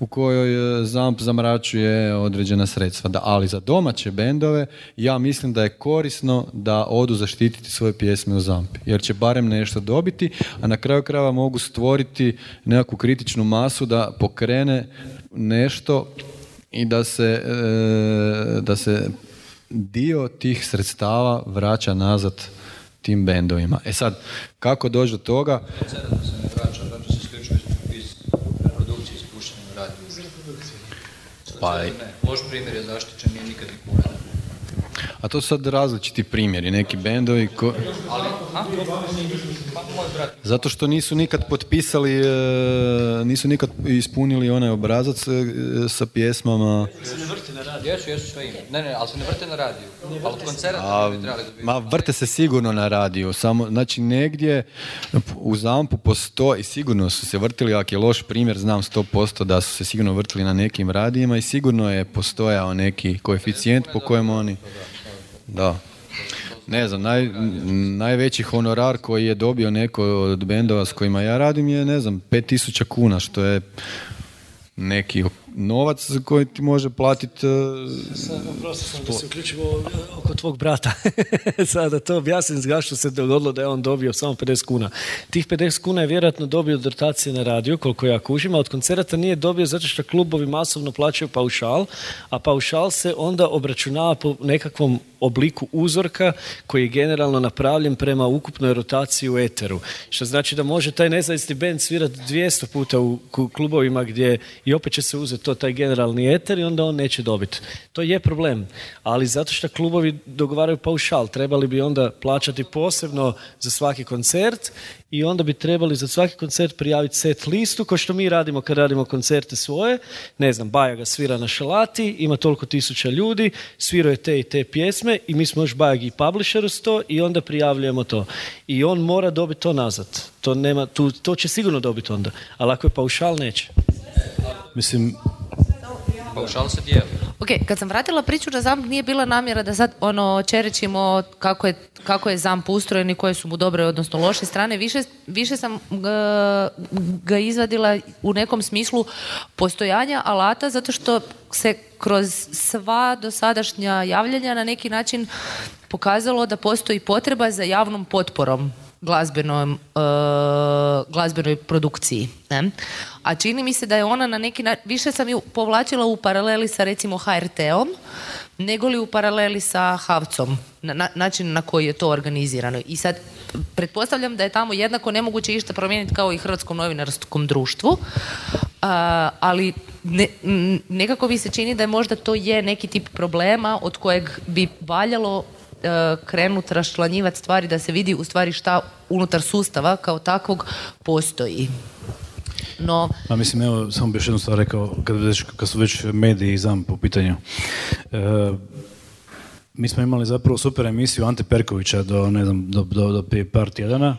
u kojoj uh, Zamp zamračuje određena sredstva. Da, ali za domaće bendove ja mislim da je korisno da odu zaštititi svoje pjesme u Zampi, jer će barem nešto dobiti, a na kraju krajeva mogu stvoriti nekakvu kritičnu masu da pokrene nešto i da se, e, da se dio tih sredstava vraća nazad tim bendovima. E sad, kako doći do toga? Pa, Ne, loš primjer je zaštićen, nije nikad ni kuna. A to su sad različiti primjeri, neki bendovi ko... Zato što nisu nikad potpisali, e, nisu nikad ispunili onaj obrazac e, sa pjesmama. Jesu, jesu sve ima. Ne, ne, ali se ne vrte na radiju. Ali koncerata bi trebali dobiti. ma vrte se sigurno na radiju, samo, znači negdje u zampu postoji, sigurno su se vrtili, ako je loš primjer, znam 100% da su se sigurno vrtili na nekim radijima i sigurno je postojao neki koeficijent po kojem oni... Da. Ne znam, naj, najveći honorar koji je dobio neko od bendova s kojima ja radim je, ne znam, 5000 kuna, što je neki novac koji ti može platiti... Prosto sam da se uključimo oko tvog brata. Sada da to objasnim zašto se dogodilo da je on dobio samo 50 kuna. Tih 50 kuna je vjerojatno dobio od rotacije na radiju, koliko ja kužim, a od koncerata nije dobio zato što klubovi masovno plaćaju paušal, a paušal se onda obračunava po nekakvom obliku uzorka koji je generalno napravljen prema ukupnoj rotaciji u eteru. Što znači da može taj nezavisni band svirati 200 puta u klubovima gdje i opet će se uzeti to taj generalni eter i onda on neće dobiti. To je problem, ali zato što klubovi dogovaraju paušal, trebali bi onda plaćati posebno za svaki koncert i onda bi trebali za svaki koncert prijaviti set listu, kao što mi radimo kad radimo koncerte svoje. Ne znam, Baja ga svira na šalati, ima toliko tisuća ljudi, sviraju te i te pjesme i mi smo još Bajag i publisher uz to i onda prijavljujemo to. I on mora dobiti to nazad. To, nema, tu, to će sigurno dobiti onda, ali ako je paušal, neće. Mislim, Paušal se dijeli. Ok, kad sam vratila priču da ZAMP nije bila namjera da sad ono čerećimo kako je, kako je ZAMP ustrojen i koje su mu dobre odnosno loše strane, više, više sam ga, ga izvadila u nekom smislu postojanja alata zato što se kroz sva dosadašnja javljanja na neki način pokazalo da postoji potreba za javnom potporom glazbenom, e, glazbenoj produkciji. Ne? A čini mi se da je ona na neki način, više sam ju povlačila u paraleli sa recimo HRT-om, nego li u paraleli sa Havcom, na, na, način na koji je to organizirano. I sad, pretpostavljam da je tamo jednako nemoguće išta promijeniti kao i Hrvatskom novinarskom društvu, a, ali ne, nekako mi se čini da je možda to je neki tip problema od kojeg bi valjalo e, krenut raščlanjivati stvari da se vidi u stvari šta unutar sustava kao takvog postoji. No, Pa mislim, evo, samo bi još jednu stvar rekao, kad, već, kad su već mediji i u pitanju. E, mi smo imali zapravo super emisiju Ante Perkovića do, ne znam, do, do, do prije par tjedana,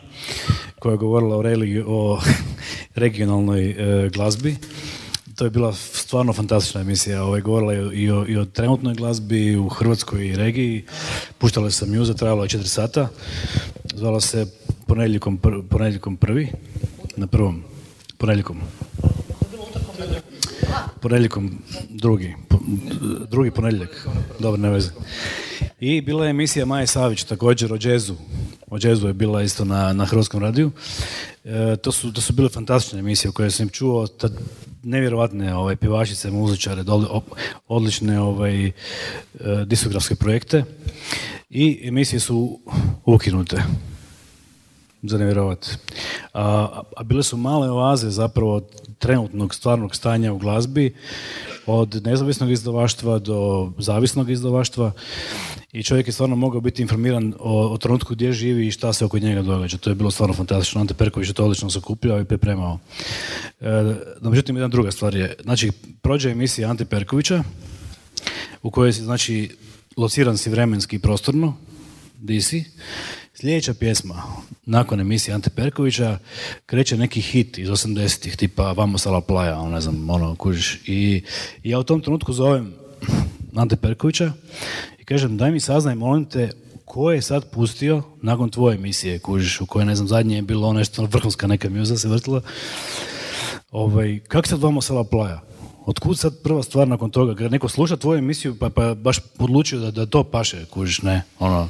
koja je govorila o, religi- o regionalnoj e, glazbi. To je bila stvarno fantastična emisija. Ovaj, govorila je i o, i o trenutnoj glazbi u Hrvatskoj regiji. Puštala se mjuza, trajala je četiri sata. Zvala se ponedjeljkom, pr- ponedjeljkom prvi, na prvom, ponedjeljkom. Ponedjeljkom drugi, po- drugi ponedjeljak, dobro, ne veze. I bila je emisija Maje Savić također o džezu. O džezu je bila isto na, na Hrvatskom radiju. E, to, su, to su bile fantastične emisije koje sam čuo tad nevjerovatne ovaj, pjevačice, muzičare, doli- op- odlične ovaj, e, diskografske projekte. I emisije su ukinute za nevjerovat. A, a bile su male oaze zapravo trenutnog stvarnog stanja u glazbi od nezavisnog izdavaštva do zavisnog izdavaštva i čovjek je stvarno mogao biti informiran o, o trenutku gdje živi i šta se oko njega događa. To je bilo stvarno fantastično. Ante Perković je to odlično sakupljao i pripremao. E, no, međutim, jedna druga stvar je, znači, prođe emisija Ante Perkovića u kojoj si, znači, lociran si vremenski i prostorno, di si, Sljedeća pjesma, nakon emisije Ante Perkovića, kreće neki hit iz 80-ih, tipa Vamos a la playa, ono, ne znam, ono, kužiš. I, ja u tom trenutku zovem Ante Perkovića i kažem, daj mi saznaj, molim te, ko je sad pustio nakon tvoje emisije, kužiš, u kojoj, ne znam, zadnje je bilo nešto vrhunska neka mjuza se vrtila. Ovaj, kako sad Vamos a la playa? Otkud sad prva stvar nakon toga? Kad neko sluša tvoju emisiju pa, pa baš odlučio da, da to paše, kužiš, ne, ono,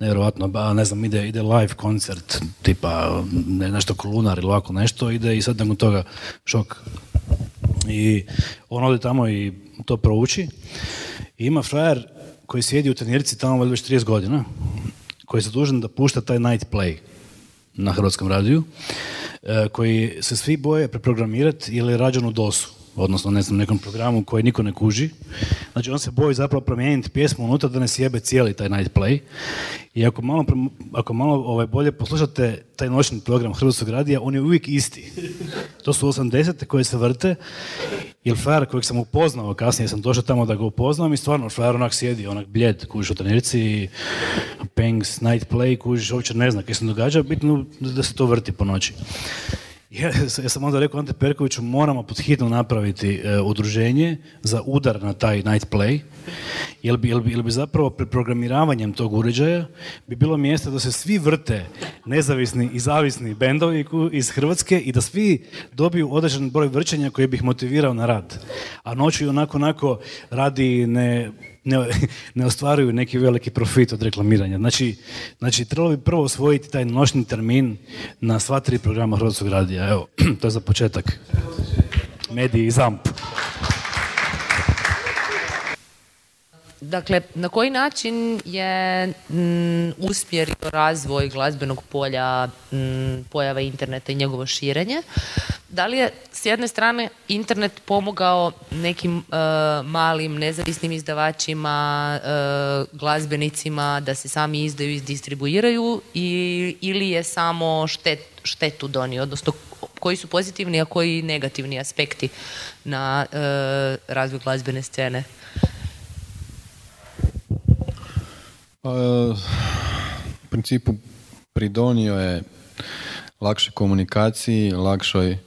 nevjerojatno, ba, ne znam, ide, ide live koncert, tipa ne, nešto kolunar ili ovako nešto, ide i sad nakon toga šok. I on ode tamo i to prouči. I ima frajer koji sjedi u trenirci tamo već 30 godina, koji je zadužen da pušta taj night play na hrvatskom radiju, e, koji se svi boje preprogramirati ili je rađen u DOS-u odnosno ne znam, nekom programu koji niko ne kuži. Znači on se boji zapravo promijeniti pjesmu unutra da ne sjebe cijeli taj night play. I ako malo, ako malo ovaj, bolje poslušate taj noćni program Hrvatskog radija, on je uvijek isti. To su 80. koje se vrte. Jer frajer kojeg sam upoznao, kasnije sam došao tamo da ga upoznam i stvarno frajer onak sjedi, onak bljed, kužiš u trenirci, Pengs, night play, kužiš, uopće ne zna kaj se događa, bitno da se to vrti po noći. Ja, ja sam onda rekao Ante Perkoviću, moramo pod hitno napraviti e, udruženje za udar na taj night play, jer bi, jel bi, bi zapravo preprogramiravanjem tog uređaja bi bilo mjesto da se svi vrte nezavisni i zavisni bendovi iz Hrvatske i da svi dobiju određen broj vrćenja koji bi ih motivirao na rad. A noću i onako, onako radi ne, ne, ne ostvaruju neki veliki profit od reklamiranja. Znači, znači trebalo bi prvo osvojiti taj noćni termin na sva tri programa Hrvatskog radija. Evo, to je za početak. Mediji i ZAMP. Dakle, na koji način je mm, usmjerio razvoj glazbenog polja mm, pojava interneta i njegovo širenje? Da li je s jedne strane internet pomogao nekim e, malim nezavisnim izdavačima, e, glazbenicima da se sami izdaju i distribuiraju i, ili je samo štet, štetu donio, odnosno koji su pozitivni, a koji negativni aspekti na e, razvoj glazbene scene? Pa, u principu pridonio je lakšoj komunikaciji, lakšoj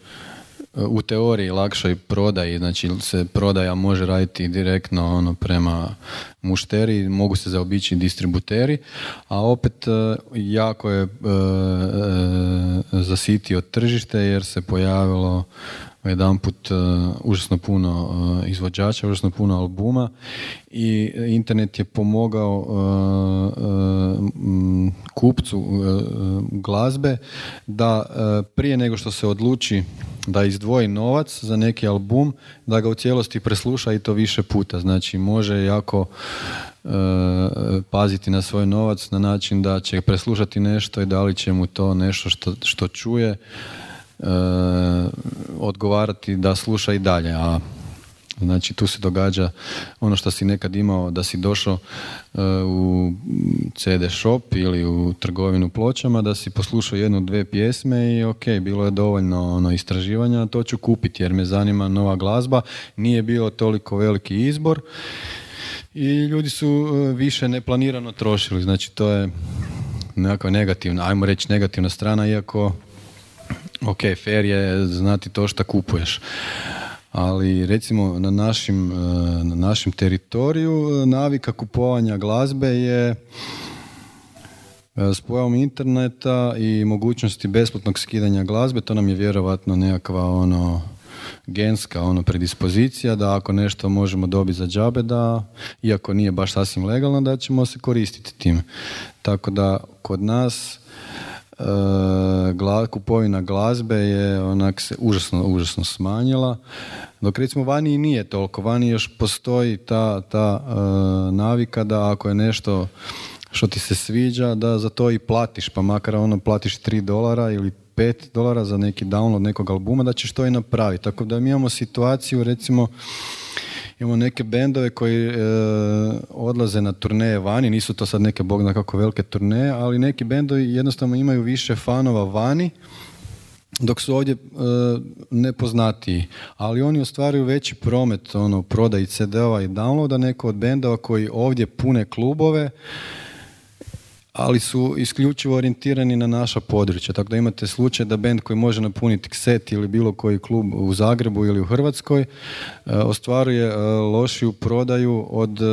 u teoriji lakšoj prodaji, znači se prodaja može raditi direktno ono prema mušteri, mogu se zaobići distributeri, a opet e, jako je e, e, zasitio tržište jer se pojavilo jedan put užasno puno e, izvođača, užasno puno albuma i internet je pomogao e, e, m, kupcu e, glazbe da e, prije nego što se odluči da izdvoji novac za neki album, da ga u cijelosti presluša i to više puta. Znači može jako e, paziti na svoj novac na način da će preslušati nešto i da li će mu to nešto što, što čuje e, odgovarati da sluša i dalje, a Znači tu se događa ono što si nekad imao da si došao e, u CD shop ili u trgovinu pločama da si poslušao jednu, dvije pjesme i ok, bilo je dovoljno ono istraživanja, to ću kupiti jer me zanima nova glazba, nije bilo toliko veliki izbor i ljudi su e, više neplanirano trošili, znači to je nekakva negativna, ajmo reći negativna strana, iako ok, fair je znati to što kupuješ ali recimo na našim, e, na našem teritoriju e, navika kupovanja glazbe je e, s pojavom interneta i mogućnosti besplatnog skidanja glazbe, to nam je vjerovatno nekakva ono genska ono predispozicija da ako nešto možemo dobiti za džabe da iako nije baš sasvim legalno da ćemo se koristiti tim. Tako da kod nas gla, kupovina glazbe je onak se užasno, užasno smanjila. Dok recimo vani nije toliko, vani još postoji ta, ta e, navika da ako je nešto što ti se sviđa, da za to i platiš, pa makar ono platiš 3 dolara ili 5 dolara za neki download nekog albuma, da ćeš to i napraviti. Tako da mi imamo situaciju, recimo, imamo neke bendove koji e, odlaze na turneje vani, nisu to sad neke bog zna kako velike turneje, ali neki bendovi jednostavno imaju više fanova vani, dok su ovdje e, nepoznatiji. Ali oni ostvaruju veći promet ono, prodaji CD-ova i downloada neko od bendova koji ovdje pune klubove, ali su isključivo orijentirani na naša područja. Tako da imate slučaj da bend koji može napuniti set ili bilo koji klub u Zagrebu ili u Hrvatskoj e, ostvaruje e, lošiju prodaju od e,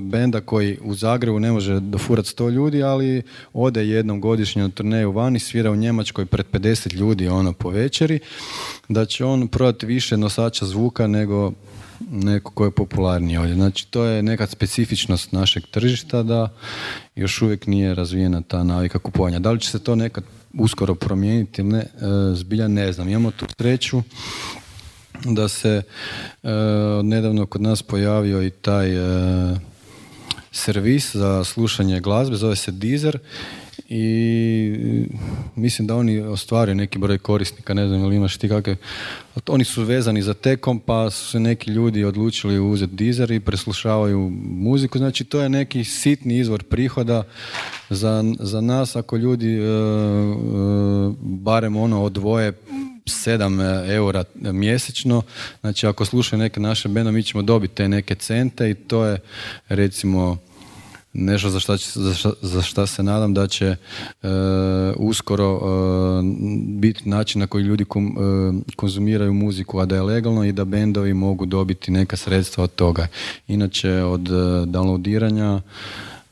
benda koji u Zagrebu ne može dofurati 100 ljudi, ali ode jednom godišnje na turneju vani, svira u Njemačkoj pred 50 ljudi ono po večeri, da će on prodati više nosača zvuka nego neko ko je popularniji ovdje. Znači to je neka specifičnost našeg tržišta da još uvijek nije razvijena ta navika kupovanja. Da li će se to nekad uskoro promijeniti ili ne, e, zbilja ne znam. Imamo tu sreću da se e, nedavno kod nas pojavio i taj e, servis za slušanje glazbe, zove se Deezer i mislim da oni ostvaruju neki broj korisnika, ne znam ili imaš ti kakve, oni su vezani za Tekom pa su se neki ljudi odlučili uzeti Deezer i preslušavaju muziku, znači to je neki sitni izvor prihoda za, za nas ako ljudi e, e, barem ono odvoje 7 eura mjesečno, znači ako slušaju neke naše benda mi ćemo dobiti te neke cente i to je recimo nešto za šta, za šta, za šta se nadam da će e, uskoro e, biti način na koji ljudi kom- e, konzumiraju muziku, a da je legalno i da bendovi mogu dobiti neka sredstva od toga. Inače, od e, downloadiranja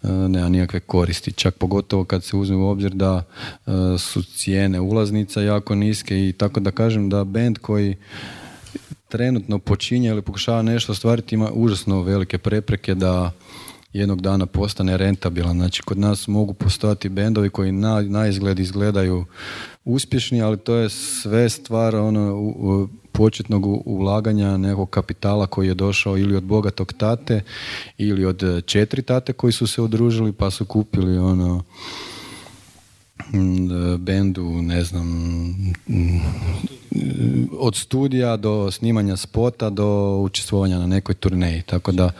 e, nema nikakve koristi. Čak pogotovo kad se uzme u obzir da e, su cijene ulaznica jako niske i tako da kažem da bend koji trenutno počinje ili pokušava nešto ostvariti ima užasno velike prepreke da jednog dana postane rentabilan. Znači, kod nas mogu postojati bendovi koji na, na izgled izgledaju uspješni, ali to je sve stvar ono, u- u- početnog ulaganja nekog kapitala koji je došao ili od bogatog tate ili od e, četiri tate koji su se udružili pa su kupili ono mm, bendu, ne znam, mm, od studija do snimanja spota do učestvovanja na nekoj turneji. Tako da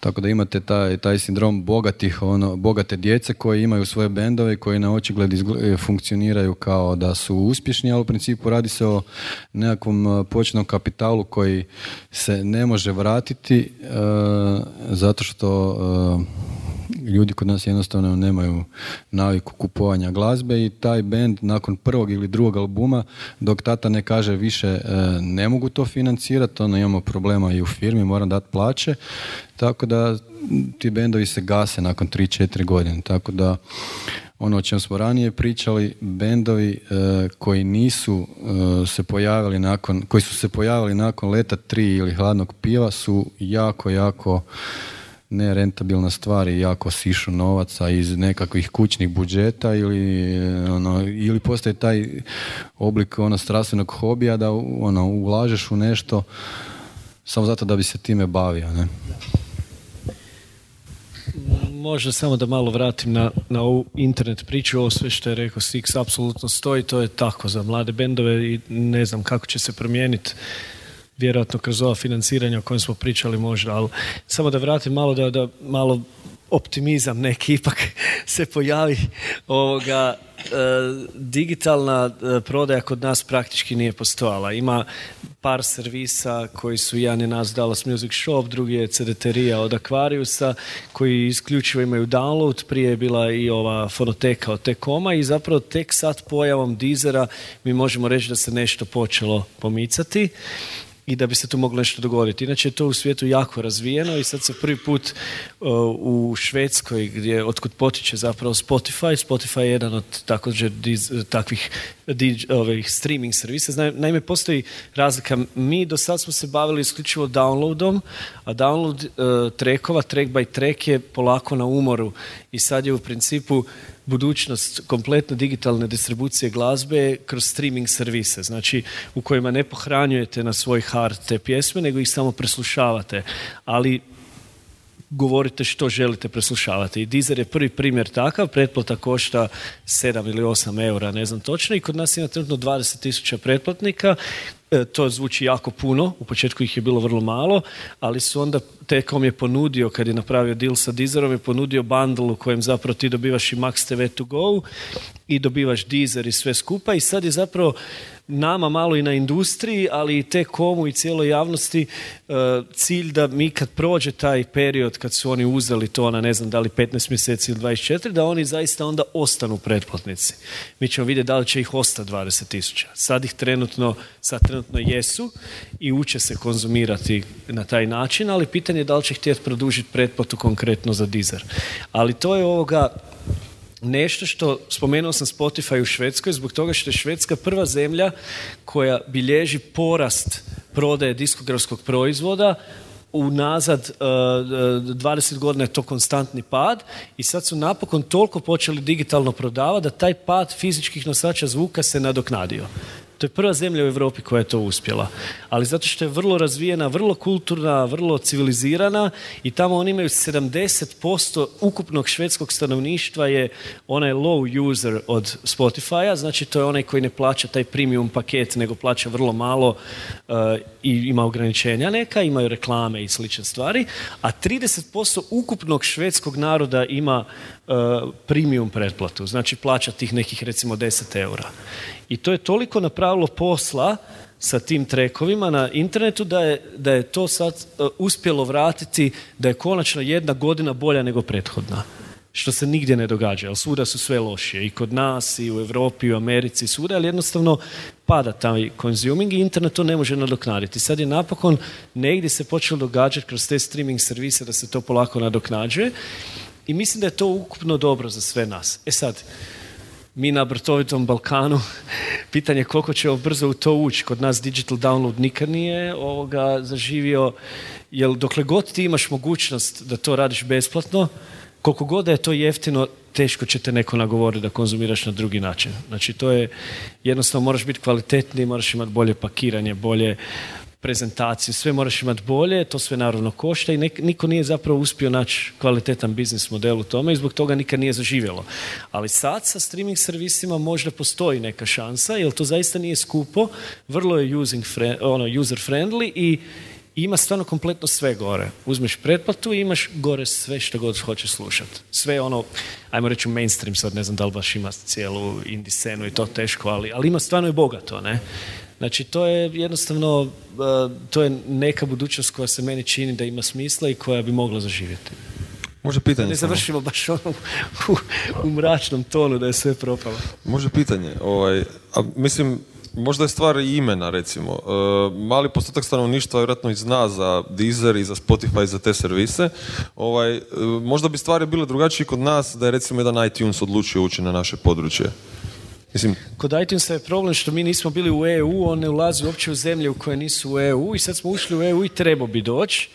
tako da imate taj, taj sindrom bogatih, ono, bogate djece koji imaju svoje bendove koji na očigled izgle- funkcioniraju kao da su uspješni, ali u principu radi se o nekakvom uh, početnom kapitalu koji se ne može vratiti uh, zato što uh, ljudi kod nas jednostavno nemaju naviku kupovanja glazbe i taj bend nakon prvog ili drugog albuma dok tata ne kaže više e, ne mogu to financirati, ono imamo problema i u firmi, moram dati plaće, tako da ti bendovi se gase nakon 3-4 godine, tako da ono o čem smo ranije pričali, bendovi e, koji nisu e, se pojavili nakon, koji su se pojavili nakon leta 3 ili hladnog piva su jako, jako nerentabilna stvar i jako sišu novaca iz nekakvih kućnih budžeta ili, ono, ili postoji taj oblik ono, strastvenog hobija da ono, ulažeš u nešto samo zato da bi se time bavio. Ne? Možda samo da malo vratim na, na ovu internet priču, ovo sve što je rekao Six apsolutno stoji, to je tako za mlade bendove i ne znam kako će se promijeniti vjerojatno kroz ova financiranja o kojem smo pričali možda, ali samo da vratim malo da, da malo optimizam neki ipak se pojavi. Ovoga e, digitalna e, prodaja kod nas praktički nije postojala. Ima par servisa koji su jedan je nas Dallas Music Shop, drugi je CDT-rija od Aquariusa koji isključivo imaju download, prije je bila i ova fonoteka od Tekoma i zapravo tek sad pojavom Deezera mi možemo reći da se nešto počelo pomicati i da bi se tu moglo nešto dogoditi. Inače je to u svijetu jako razvijeno i sad se prvi put uh, u Švedskoj gdje otkud potiče zapravo Spotify, Spotify je jedan od također diz- takvih ovih streaming servisa. Naime, postoji razlika. Mi do sad smo se bavili isključivo downloadom, a download uh, trackova, track by track je polako na umoru i sad je u principu budućnost kompletno digitalne distribucije glazbe kroz streaming servise, znači u kojima ne pohranjujete na svoj hard te pjesme, nego ih samo preslušavate. Ali govorite što želite preslušavati. I Deezer je prvi primjer takav, pretplata košta 7 ili 8 eura, ne znam točno, i kod nas ima trenutno 20 tisuća pretplatnika, to zvuči jako puno, u početku ih je bilo vrlo malo, ali su onda Tekom je ponudio, kad je napravio deal sa Deezerom, je ponudio bundle u kojem zapravo ti dobivaš i Max TV to go i dobivaš Deezer i sve skupa i sad je zapravo nama malo i na industriji, ali i te komu i cijeloj javnosti e, cilj da mi kad prođe taj period kad su oni uzeli to na ne znam da li 15 mjeseci ili 24, da oni zaista onda ostanu pretplatnici. Mi ćemo vidjeti da li će ih ostati 20 tisuća. Sad ih trenutno, sad trenutno jesu i uče se konzumirati na taj način, ali pitanje je da li će htjeti produžiti pretplatu konkretno za Deezer. Ali to je ovoga, nešto što, spomenuo sam Spotify u Švedskoj, zbog toga što je Švedska prva zemlja koja bilježi porast prodaje diskografskog proizvoda unazad uh, 20 godina je to konstantni pad i sad su napokon toliko počeli digitalno prodavati da taj pad fizičkih nosača zvuka se nadoknadio. To je prva zemlja u Europi koja je to uspjela. Ali zato što je vrlo razvijena, vrlo kulturna, vrlo civilizirana i tamo oni imaju 70% ukupnog švedskog stanovništva je onaj low user od Spotify-a, znači to je onaj koji ne plaća taj premium paket, nego plaća vrlo malo uh, i ima ograničenja neka, imaju reklame i slične stvari, a 30% ukupnog švedskog naroda ima premium pretplatu, znači plaća tih nekih recimo 10 eura. I to je toliko napravilo posla sa tim trekovima na internetu da je, da je to sad e, uspjelo vratiti da je konačno jedna godina bolja nego prethodna što se nigdje ne događa, jer svuda su sve lošije, i kod nas, i u Europi, i u Americi, svuda, ali jednostavno pada taj consuming i internet to ne može nadoknaditi. Sad je napokon negdje se počelo događati kroz te streaming servise da se to polako nadoknađuje i mislim da je to ukupno dobro za sve nas. E sad, mi na brtovitom Balkanu, pitanje koliko će brzo u to ući. Kod nas digital download nikad nije ovoga zaživio, jer dokle god ti imaš mogućnost da to radiš besplatno, koliko god da je to jeftino, teško će te neko nagovoriti da konzumiraš na drugi način. Znači to je, jednostavno moraš biti kvalitetniji, moraš imati bolje pakiranje, bolje prezentaciju, sve moraš imati bolje, to sve naravno košta i niko nije zapravo uspio naći kvalitetan biznis model u tome i zbog toga nikad nije zaživjelo. Ali sad sa streaming servisima možda postoji neka šansa, jer to zaista nije skupo, vrlo je using ono, user friendly i ima stvarno kompletno sve gore. Uzmeš pretplatu i imaš gore sve što god hoćeš slušati. Sve ono, ajmo reći mainstream, sad ne znam da li baš ima cijelu indie scenu i to teško, ali, ali ima stvarno i bogato, ne? Znači, to je jednostavno, uh, to je neka budućnost koja se meni čini da ima smisla i koja bi mogla zaživjeti. Može pitanje. Ne završimo baš ono u, u, mračnom tonu da je sve propalo. Može pitanje. Ovaj, a, mislim, možda je stvar i imena recimo. E, mali postotak stanovništva vjerojatno i zna za Deezer i za Spotify i za te servise. Ovaj, e, možda bi stvari bile drugačije kod nas da je recimo jedan iTunes odlučio ući na naše područje. Mislim... Kod iTunesa je problem što mi nismo bili u EU, on ne ulazi uopće u zemlje u koje nisu u EU i sad smo ušli u EU i trebao bi doći,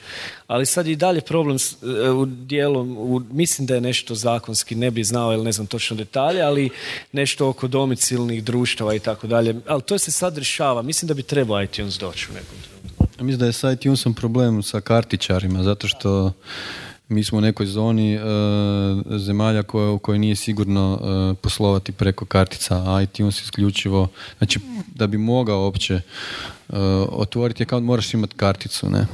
ali sad i dalje problem e, u dijelom, u, mislim da je nešto zakonski, ne bi znao ili ne znam točno detalje, ali nešto oko domicilnih društava i tako dalje, ali to se sad rješava, mislim da bi trebao iTunes doći u nekom trenutku. Mislim da je sa iTunesom problem sa kartičarima, zato što mi smo u nekoj zoni uh, zemalja koje, u kojoj nije sigurno uh, poslovati preko kartica iTunes isključivo. Znači, da bi mogao uopće uh, otvoriti account moraš imati karticu, ne?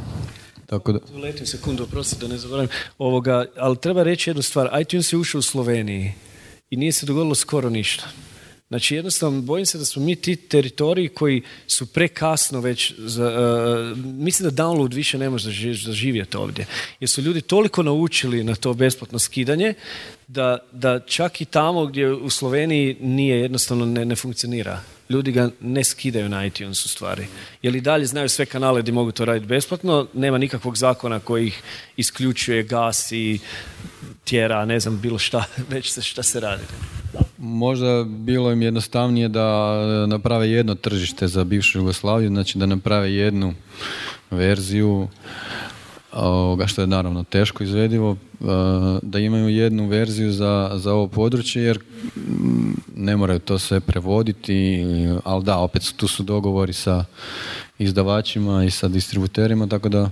Tako da... Letim sekundu, prosti da ne zaboravim. Ovoga, ali treba reći jednu stvar. iTunes je ušao u Sloveniji i nije se dogodilo skoro ništa. Znači jednostavno bojim se da smo mi ti teritoriji koji su prekasno već, za, uh, mislim da download više ne može zaživjeti ovdje. Jer su ljudi toliko naučili na to besplatno skidanje da, da čak i tamo gdje u Sloveniji nije jednostavno ne, ne funkcionira. Ljudi ga ne skidaju na iTunes u stvari. Jer i dalje znaju sve kanale gdje mogu to raditi besplatno, nema nikakvog zakona koji ih isključuje, gasi, tjera, ne znam, bilo šta, već se šta se radi. Možda bilo im jednostavnije da naprave jedno tržište za bivšu Jugoslaviju, znači da naprave jednu verziju ovoga što je naravno teško izvedivo, e, da imaju jednu verziju za, za ovo područje jer mm, ne moraju to sve prevoditi, ali da, opet tu su dogovori sa izdavačima i sa distributerima, tako da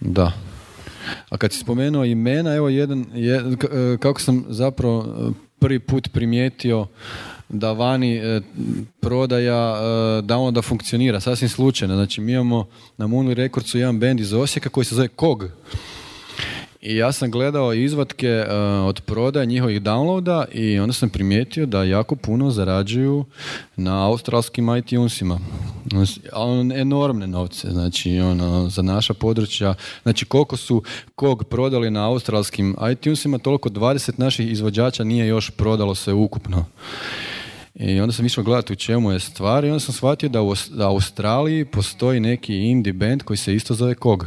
da, a kad si spomenuo imena, evo jedan, e, kako sam zapravo prvi put primijetio da vani e, prodaja e, da funkcionira, sasvim slučajno. Znači mi imamo na Moonly Recordsu jedan band iz Osijeka koji se zove Kog. I ja sam gledao izvatke uh, od prodaje njihovih downloada i onda sam primijetio da jako puno zarađuju na australskim iTunesima. On, enormne novce, znači ono, za naša područja. Znači koliko su kog prodali na australskim iTunesima, toliko 20 naših izvođača nije još prodalo sve ukupno. I onda sam išao gledati u čemu je stvar i onda sam shvatio da u Australiji postoji neki indie band koji se isto zove Kog.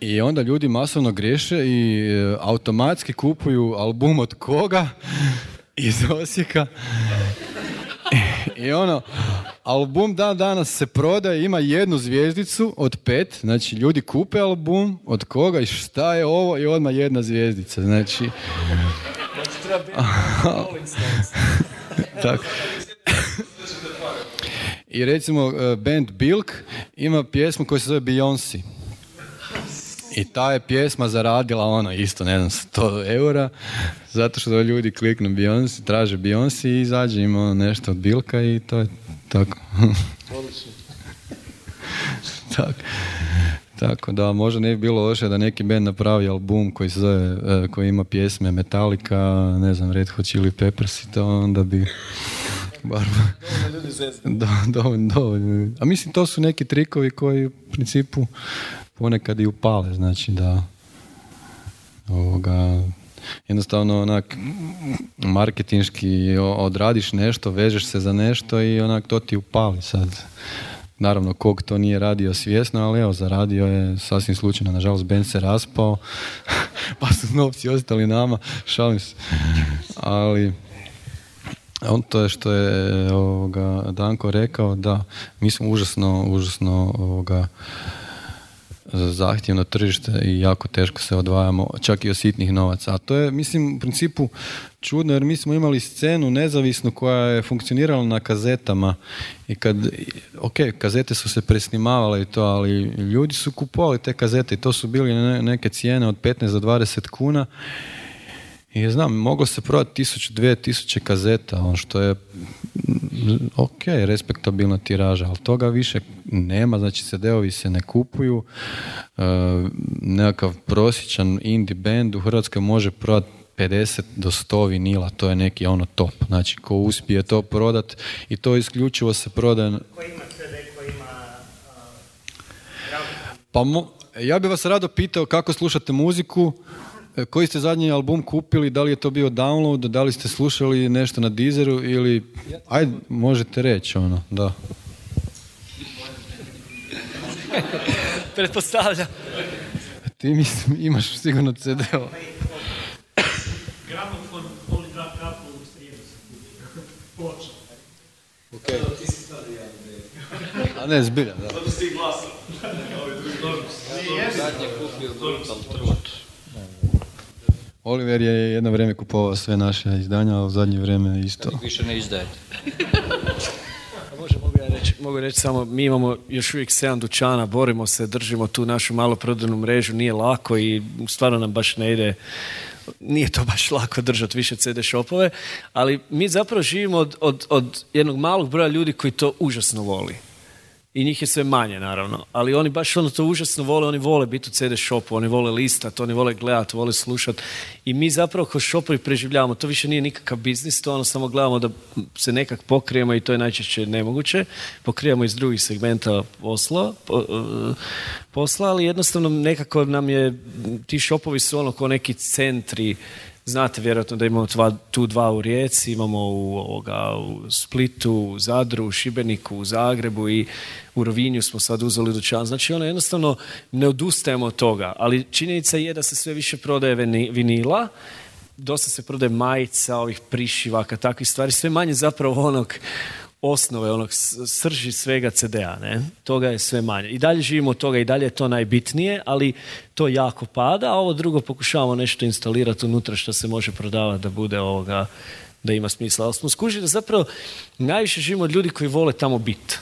I onda ljudi masovno griješe i e, automatski kupuju album od koga iz Osijeka. I ono, album dan danas se prodaje, ima jednu zvijezdicu od pet, znači ljudi kupe album, od koga i šta je ovo i odmah jedna zvijezdica, znači... Tako. I recimo e, band Bilk ima pjesmu koja se zove Beyoncé. I ta je pjesma zaradila ono isto, ne znam, 100 eura, zato što ljudi kliknu Beyoncé, traže Beyoncé i izađe im ono nešto od Bilka i to je tako. tako. Tako da možda ne bi bilo loše da neki band napravi album koji se zove, e, koji ima pjesme Metallica, ne znam, Red Hot Chili Peppers i to, onda bi bar... Do, dovoljno, dovoljno. A mislim, to su neki trikovi koji u principu ponekad i upale, znači da ovoga, jednostavno onak marketinški odradiš nešto, vežeš se za nešto i onak to ti upali sad. Naravno, kog to nije radio svjesno, ali evo, zaradio je sasvim slučajno. Nažalost, Ben se raspao, pa su novci ostali nama, šalim se. Ali, on to je što je ovoga, Danko rekao, da, mi smo užasno, užasno ovoga, zahtjevno tržište i jako teško se odvajamo, čak i od sitnih novaca. A to je, mislim, u principu čudno jer mi smo imali scenu nezavisnu koja je funkcionirala na kazetama. I kad, ok, kazete su se presnimavale i to, ali ljudi su kupovali te kazete i to su bili neke cijene od 15 do 20 kuna. I znam, moglo se prodati tisuću, dvije tisuće kazeta, on što je ok, respektabilna tiraža, ali toga više nema, znači CD-ovi se ne kupuju, e, nekakav prosječan indie band u Hrvatskoj može prodati 50 do 100 vinila, to je neki ono top. Znači, ko uspije to prodat i to isključivo se prodaje... Ko ima CD, ko ima... Pa ja bih vas rado pitao kako slušate muziku, E, koji ste zadnji album kupili, da li je to bio download, da li ste slušali nešto na Deezeru ili, ajde, možete reći ono, da. Pretpostavljam. Ti mislim, imaš sigurno CD-o. Gramofon, Oliver Kapu u Ploča. Okay. A ne, zbilja, da. Zato si glasa. Zadnje kupio Brutal Truth. Oliver je jedno vrijeme kupovao sve naše izdanja, a u zadnje vrijeme isto. više ne izdaje. Može, mogu ja reći, mogu reći samo, mi imamo još uvijek sedam dućana, borimo se, držimo tu našu maloprodajnu mrežu, nije lako i stvarno nam baš ne ide nije to baš lako držati više CD shopove, ali mi zapravo živimo od, od, od jednog malog broja ljudi koji to užasno voli i njih je sve manje naravno, ali oni baš ono to užasno vole, oni vole biti u CD shopu, oni vole listat, oni vole gledati, vole slušat. I mi zapravo kao shopovi preživljavamo, to više nije nikakav biznis, to ono samo gledamo da se nekak pokrijemo i to je najčešće nemoguće, pokrijemo iz drugih segmenta posla, e, posla, ali jednostavno nekako nam je, ti shopovi su ono kao neki centri Znate vjerojatno da imamo tu dva u Rijeci, imamo u, ovoga, u Splitu, u Zadru, u Šibeniku, u Zagrebu i u Rovinju smo sad uzeli dućan. Znači ono jednostavno ne odustajemo od toga, ali činjenica je da se sve više prodaje vinila, dosta se prodaje majica, ovih prišivaka, takvih stvari, sve manje zapravo onog osnove, onog srži svega CD-a, ne? Toga je sve manje. I dalje živimo od toga i dalje je to najbitnije, ali to jako pada, a ovo drugo pokušavamo nešto instalirati unutra što se može prodavati da bude ovoga, da ima smisla. Ali smo skužili da zapravo najviše živimo od ljudi koji vole tamo biti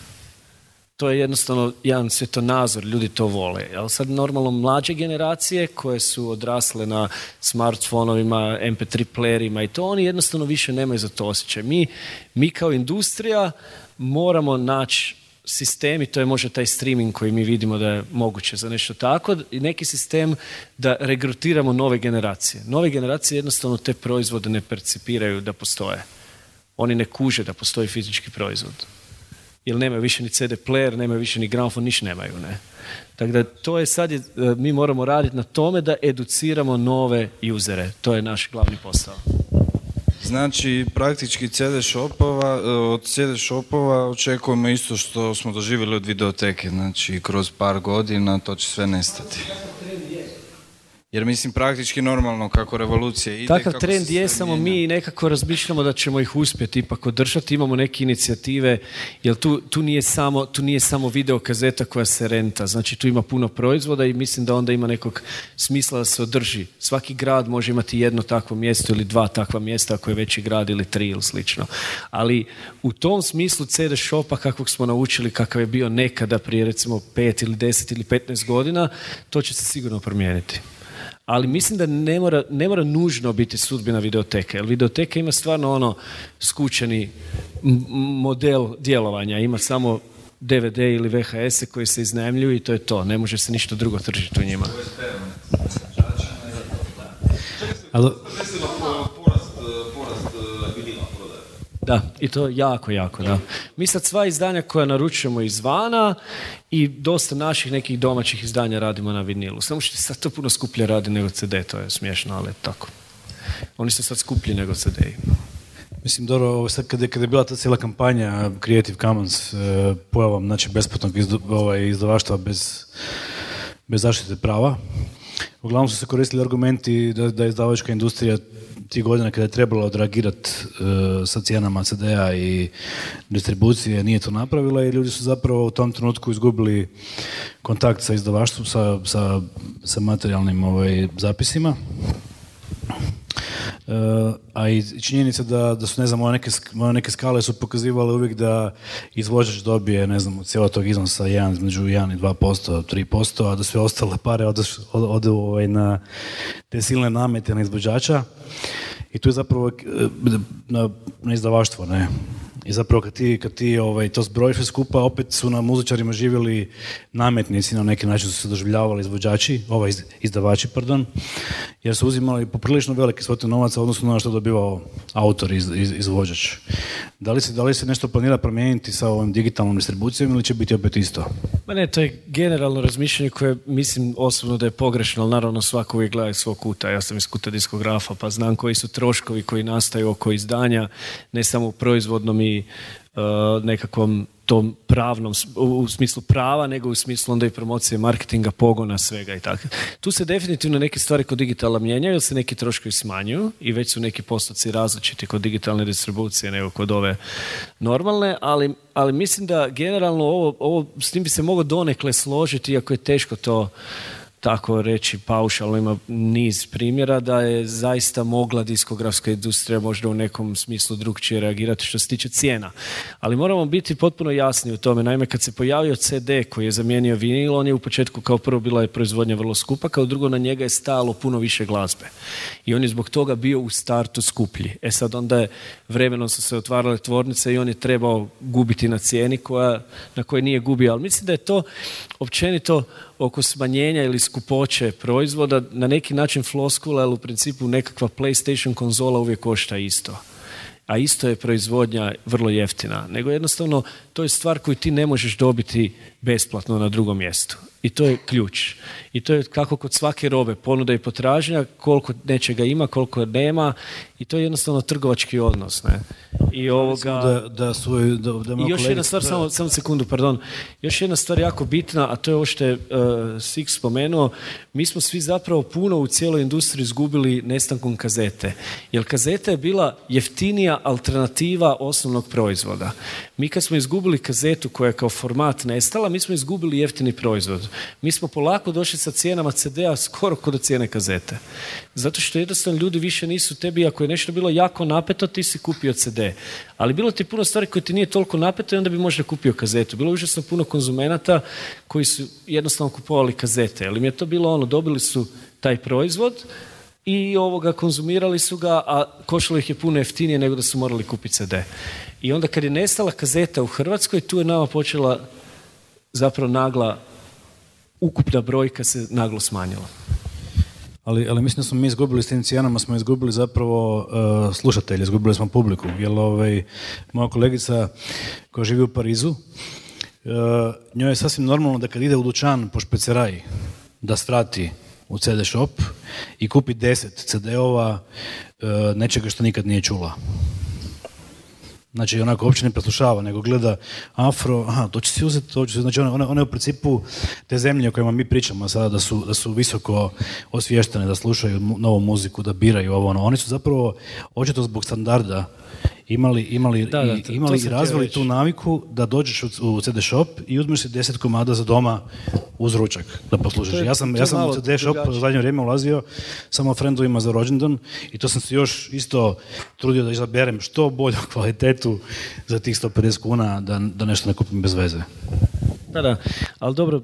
to je jednostavno jedan svjetonazor, ljudi to vole. Ali sad normalno mlađe generacije koje su odrasle na smartfonovima, MP3 playerima i to, oni jednostavno više nemaju za to osjećaj. Mi, mi kao industrija moramo naći sistemi, to je možda taj streaming koji mi vidimo da je moguće za nešto tako, i neki sistem da regrutiramo nove generacije. Nove generacije jednostavno te proizvode ne percipiraju da postoje. Oni ne kuže da postoji fizički proizvod jer nemaju više ni CD player, nemaju više ni gramofon, niš nemaju. Ne? Tako da to je sad, je, mi moramo raditi na tome da educiramo nove usere. To je naš glavni posao. Znači, praktički CD shopova, od CD shopova očekujemo isto što smo doživjeli od videoteke. Znači, kroz par godina to će sve nestati. Jer mislim praktički normalno kako revolucija ide. Takav trend je, samo mi nekako razmišljamo da ćemo ih uspjeti ipak održati. Imamo neke inicijative, jer tu, tu, nije samo, tu nije samo video kazeta koja se renta. Znači tu ima puno proizvoda i mislim da onda ima nekog smisla da se održi. Svaki grad može imati jedno takvo mjesto ili dva takva mjesta ako je veći grad ili tri ili slično. Ali u tom smislu CD shopa kakvog smo naučili kakav je bio nekada prije recimo pet ili deset ili petnaest godina, to će se sigurno promijeniti ali mislim da ne mora, ne mora nužno biti sudbina videoteke, jer videoteka ima stvarno ono skučeni model djelovanja, ima samo DVD ili VHS-e koji se iznajmljuju i to je to. Ne može se ništa drugo tržiti u njima. Ali, Da, i to jako, jako, da. Mi sad sva izdanja koja naručujemo izvana i dosta naših nekih domaćih izdanja radimo na vinilu. Samo što sad to puno skuplje radi nego CD, to je smiješno, ali tako. Oni su sad skuplji nego CD-i. Mislim, dobro, sad kad je, kad je bila ta cijela kampanja Creative Commons e, pojavom, znači besplatnog izdo, ovaj, izdavaštva bez, bez zaštite prava, uglavnom su se koristili argumenti da, da izdavačka industrija tih godina kada je trebalo odreagirati e, sa cijenama CD-a i distribucije nije to napravila i ljudi su zapravo u tom trenutku izgubili kontakt sa izdavaštvom, sa, sa, sa materijalnim ovaj, zapisima. E, a i činjenica da, da su, ne znam, neke, neke skale su pokazivale uvijek da izvođač dobije, ne znam, od tog iznosa 1, između 1 i 2%, 3%, a da sve ostale pare odu, odu ovaj, na te silne namete na izvođača. I tu je zapravo e, na, na izdavaštvo, ne? I zapravo kad ti, kad ti ovaj, to zbrojiš skupa, opet su na muzičarima živjeli nametnici, na neki način su se doživljavali izvođači, ovaj iz- izdavači, pardon, jer su uzimali poprilično velike svote novaca u odnosu na ono što dobivao autor, iz, iz, izvođač. Da li, se, da li se nešto planira promijeniti sa ovom digitalnom distribucijom ili će biti opet isto? Ma ne, to je generalno razmišljanje koje mislim osobno da je pogrešno, ali naravno svako uvijek gleda svog kuta. Ja sam iz kuta diskografa, pa znam koji su troškovi koji nastaju oko izdanja, ne samo u proizvodnom i uh, nekakvom tom pravnom, u smislu prava, nego u smislu onda i promocije marketinga, pogona, svega i tako. Tu se definitivno neke stvari kod digitala mijenjaju, jer se neki troškovi smanjuju i već su neki postoci različiti kod digitalne distribucije nego kod ove normalne, ali, ali mislim da generalno ovo, ovo, s tim bi se moglo donekle složiti, iako je teško to tako reći paušalno ima niz primjera da je zaista mogla diskografska industrija možda u nekom smislu drugčije reagirati što se tiče cijena. Ali moramo biti potpuno jasni u tome. Naime, kad se pojavio CD koji je zamijenio vinil, on je u početku kao prvo bila je proizvodnja vrlo skupa, kao drugo na njega je stalo puno više glazbe. I on je zbog toga bio u startu skuplji. E sad onda je vremenom su se otvarale tvornice i on je trebao gubiti na cijeni koja, na kojoj nije gubio. Ali mislim da je to općenito oko smanjenja ili skupoće proizvoda na neki način floskula, ali u principu nekakva PlayStation konzola uvijek košta isto. A isto je proizvodnja vrlo jeftina. Nego jednostavno to je stvar koju ti ne možeš dobiti besplatno na drugom mjestu. I to je ključ. I to je kako kod svake robe, ponuda i potražnja, koliko nečega ima, koliko nema i to je jednostavno trgovački odnos. Ne? I ovoga... Da, da su, da, da I još jedna stvar, samo, samo sekundu, pardon. Još jedna stvar jako bitna, a to je ovo što je uh, Six spomenuo. Mi smo svi zapravo puno u cijeloj industriji izgubili nestankom kazete. Jer kazeta je bila jeftinija alternativa osnovnog proizvoda. Mi kad smo izgubili kazetu koja je kao format nestala, mi smo izgubili jeftini proizvod. Mi smo polako došli sa cijenama CD-a skoro kod cijene kazete. Zato što jednostavno ljudi više nisu tebi, ako je nešto bilo jako napeto, ti si kupio CD. Ali bilo ti puno stvari koje ti nije toliko napeto i onda bi možda kupio kazetu. Bilo je užasno puno konzumenata koji su jednostavno kupovali kazete. Ali mi je to bilo ono, dobili su taj proizvod i ovoga konzumirali su ga, a košalo ih je puno jeftinije nego da su morali kupiti CD. I onda kad je nestala kazeta u Hrvatskoj, tu je nama počela zapravo nagla ukupna brojka se naglo smanjila. Ali, ali mislim da smo mi izgubili s tim cijenama, smo izgubili zapravo uh, slušatelje, izgubili smo publiku. Jer ovaj, moja kolegica koja živi u Parizu, uh, njoj je sasvim normalno da kad ide u dućan po špeceraji, da strati u CD shop i kupi 10 CD-ova uh, nečega što nikad nije čula. Znači, onako uopće ne preslušava, nego gleda afro, aha, to će si uzeti, to će si, znači one, one, u principu te zemlje o kojima mi pričamo sada da su, da su visoko osviještene, da slušaju novu muziku, da biraju ovo, ono, oni su zapravo, očito zbog standarda, imali, imali, Da, da, to- imali to i razvili tu naviku da dođeš u, u CD shop i uzmeš si 10 komada za doma uz ručak da poslušaš. Je- ja sam, ja sam u CD shop u zadnje vrijeme ulazio samo frendovima za rođendan i to sam se još isto trudio da izaberem što bolju kvalitetu za tih 150 kuna da, da nešto ne kupim bez veze. Da, da, ali dobro,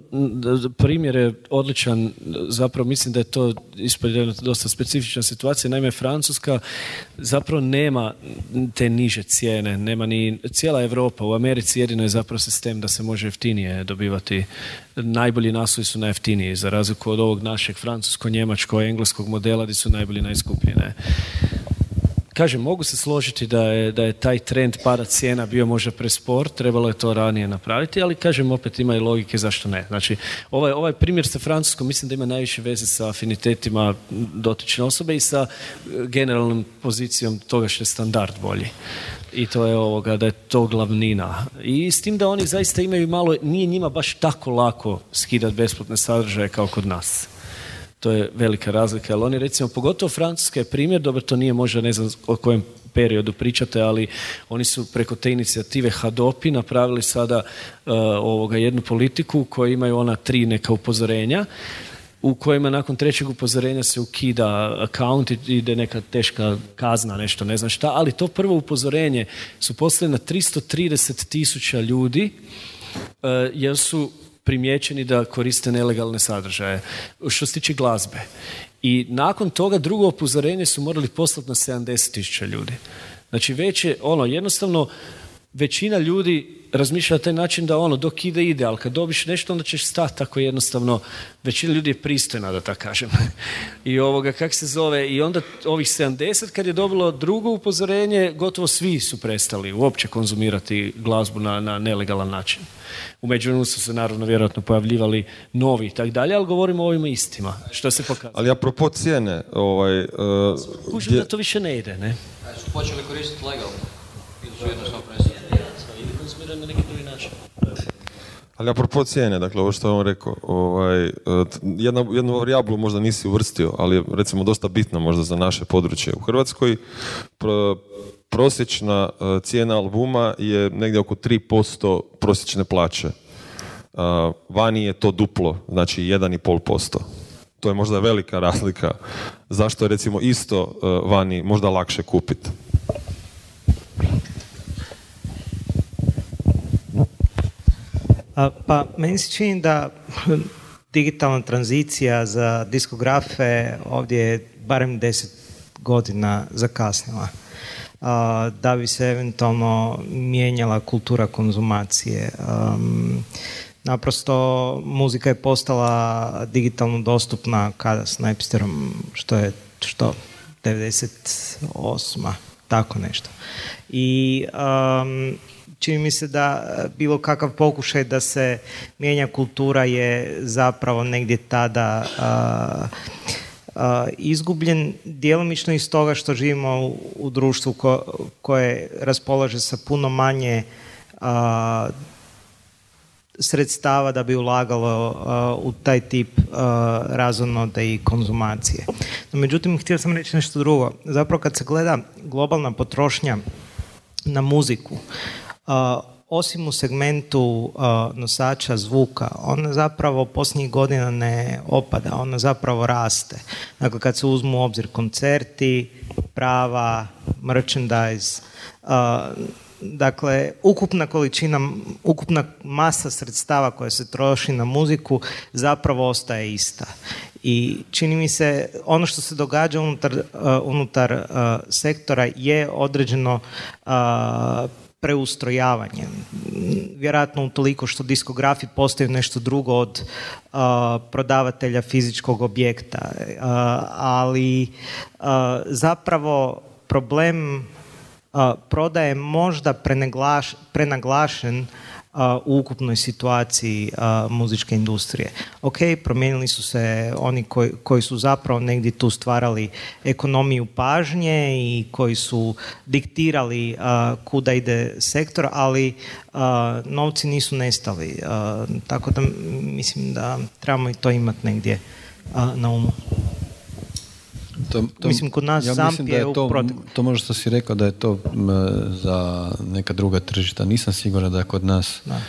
primjer je odličan, zapravo mislim da je to ispod dosta specifična situacija, naime Francuska zapravo nema te niže cijene, nema ni cijela Europa, u Americi jedino je zapravo sistem da se može jeftinije dobivati, najbolji naslovi su najjeftiniji, za razliku od ovog našeg francusko-njemačko-engleskog modela gdje su najbolji najskuplji, ne. Kažem, mogu se složiti da je, da je taj trend pada cijena bio možda prespor, trebalo je to ranije napraviti, ali kažem, opet ima i logike zašto ne. Znači, ovaj, ovaj primjer sa Francuskom mislim da ima najviše veze sa afinitetima dotične osobe i sa e, generalnom pozicijom toga što je standard bolji. I to je ovoga, da je to glavnina. I s tim da oni zaista imaju malo, nije njima baš tako lako skidati besplatne sadržaje kao kod nas. To je velika razlika, ali oni recimo, pogotovo Francuska je primjer, dobro to nije možda ne znam o kojem periodu pričate, ali oni su preko te inicijative Hadopi napravili sada uh, ovoga jednu politiku u kojoj imaju ona tri neka upozorenja u kojima nakon trećeg upozorenja se ukida account i ide neka teška kazna, nešto ne znam šta, ali to prvo upozorenje su poslali na 330 tisuća ljudi uh, jer su primijećeni da koriste nelegalne sadržaje što se tiče glazbe. I nakon toga drugo upozorenje su morali poslati na 70 tisuća ljudi. Znači već je ono, jednostavno većina ljudi razmišlja na taj način da ono dok ide ide, ali kad dobiš nešto onda ćeš stati tako jednostavno. Većina ljudi je pristojna da tako kažem. I ovoga kak se zove i onda ovih 70 kad je dobilo drugo upozorenje gotovo svi su prestali uopće konzumirati glazbu na, na nelegalan način. U međuvremenu su se naravno vjerojatno pojavljivali novi i tako dalje, ali govorimo o ovima istima, što se pokazuje. Ali apropo cijene, ovaj, uh, Kužim gdje- da to više ne ide, ne? su počeli koristiti legalno? Ili su jednostavno na neki drugi način. Ali apropo cijene, dakle ovo što je on rekao, ovaj, t- jedna, jednu varijablu možda nisi uvrstio, ali je recimo dosta bitna možda za naše područje. U Hrvatskoj pr- prosječna eh, cijena albuma je negdje oko 3% prosječne plaće. A, vani je to duplo, znači 1,5%. To je možda velika razlika. Zašto je recimo isto vani možda lakše kupiti? Pa, meni se čini da digitalna tranzicija za diskografe ovdje je barem 10 godina zakasnila. Da bi se eventualno mijenjala kultura konzumacije. Naprosto muzika je postala digitalno dostupna kada s Napsterom, što je što 98. tako nešto. I um, čini mi se da bilo kakav pokušaj da se mijenja kultura je zapravo negdje tada a, a, izgubljen djelomično iz toga što živimo u, u društvu ko- koje raspolaže sa puno manje a, sredstava da bi ulagalo uh, u taj tip uh, razonode i konzumacije. No, međutim, htio sam reći nešto drugo. Zapravo kad se gleda globalna potrošnja na muziku, uh, osim u segmentu uh, nosača zvuka, ona zapravo posljednjih godina ne opada, ona zapravo raste. Dakle, kad se uzmu u obzir koncerti, prava, merchandise, uh, Dakle, ukupna količina, ukupna masa sredstava koja se troši na muziku zapravo ostaje ista. I čini mi se, ono što se događa unutar, uh, unutar uh, sektora je određeno uh, preustrojavanje. Vjerojatno utoliko što diskografi postaju nešto drugo od uh, prodavatelja fizičkog objekta. Uh, ali uh, zapravo problem prodaje možda prenaglaš, prenaglašen u ukupnoj situaciji muzičke industrije. Ok, promijenili su se oni koji, koji su zapravo negdje tu stvarali ekonomiju pažnje i koji su diktirali kuda ide sektor, ali novci nisu nestali. Tako da mislim da trebamo i to imati negdje na umu. To, to, Mislim, kod nas ja Zamp da je je u to, protek- to možda što si rekao da je to m, za neka druga tržišta. Nisam siguran da je kod nas. Da.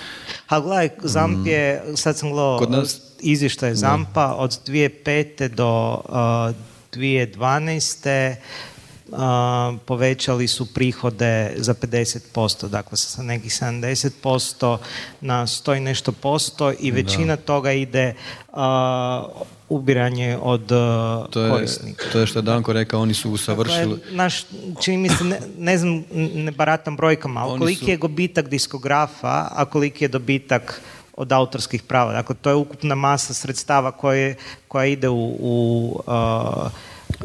A gledaj, Zamp je, sad sam gledao Mm. Kod nas- izvještaj Zampa od 2005. do uh, 2012. Uh, povećali su prihode za 50%, dakle sa nekih 70% na 100 i nešto posto i većina toga ide a, ubiranje od a, To je, korisnika. to je što je Danko rekao, oni su usavršili... Dakle, naš, čini mi se, ne, ne znam, ne baratam brojkama, ali Oni koliki su- je gubitak diskografa, a koliki je dobitak od autorskih prava. Dakle, to je ukupna masa sredstava koje, koja ide u, u, uh,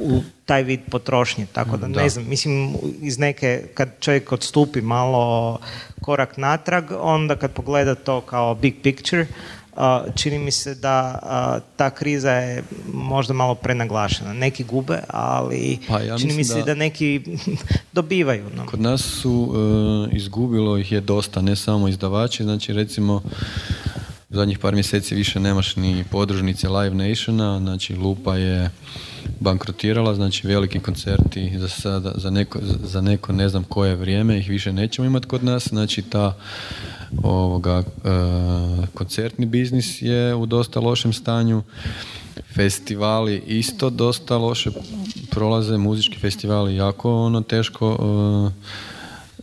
u taj vid potrošnje. Tako da, Da. ne znam, mislim, iz neke, kad čovjek odstupi malo korak natrag, onda kad pogleda to kao big picture, uh, čini mi se da ta kriza je možda malo prenaglašena. Neki gube, ali Pa ja čini mi se da, da- neki dobivaju. No. Kod nas su e, izgubilo ih je dosta, ne samo izdavači, znači recimo zadnjih par mjeseci više nemaš ni podružnice Live Nationa, znači Lupa je bankrotirala, znači veliki koncerti za, sada, za, neko, za neko ne znam koje vrijeme ih više nećemo imati kod nas, znači ta ovoga, e, koncertni biznis je u dosta lošem stanju, festivali isto dosta loše prolaze, muzički festivali jako ono teško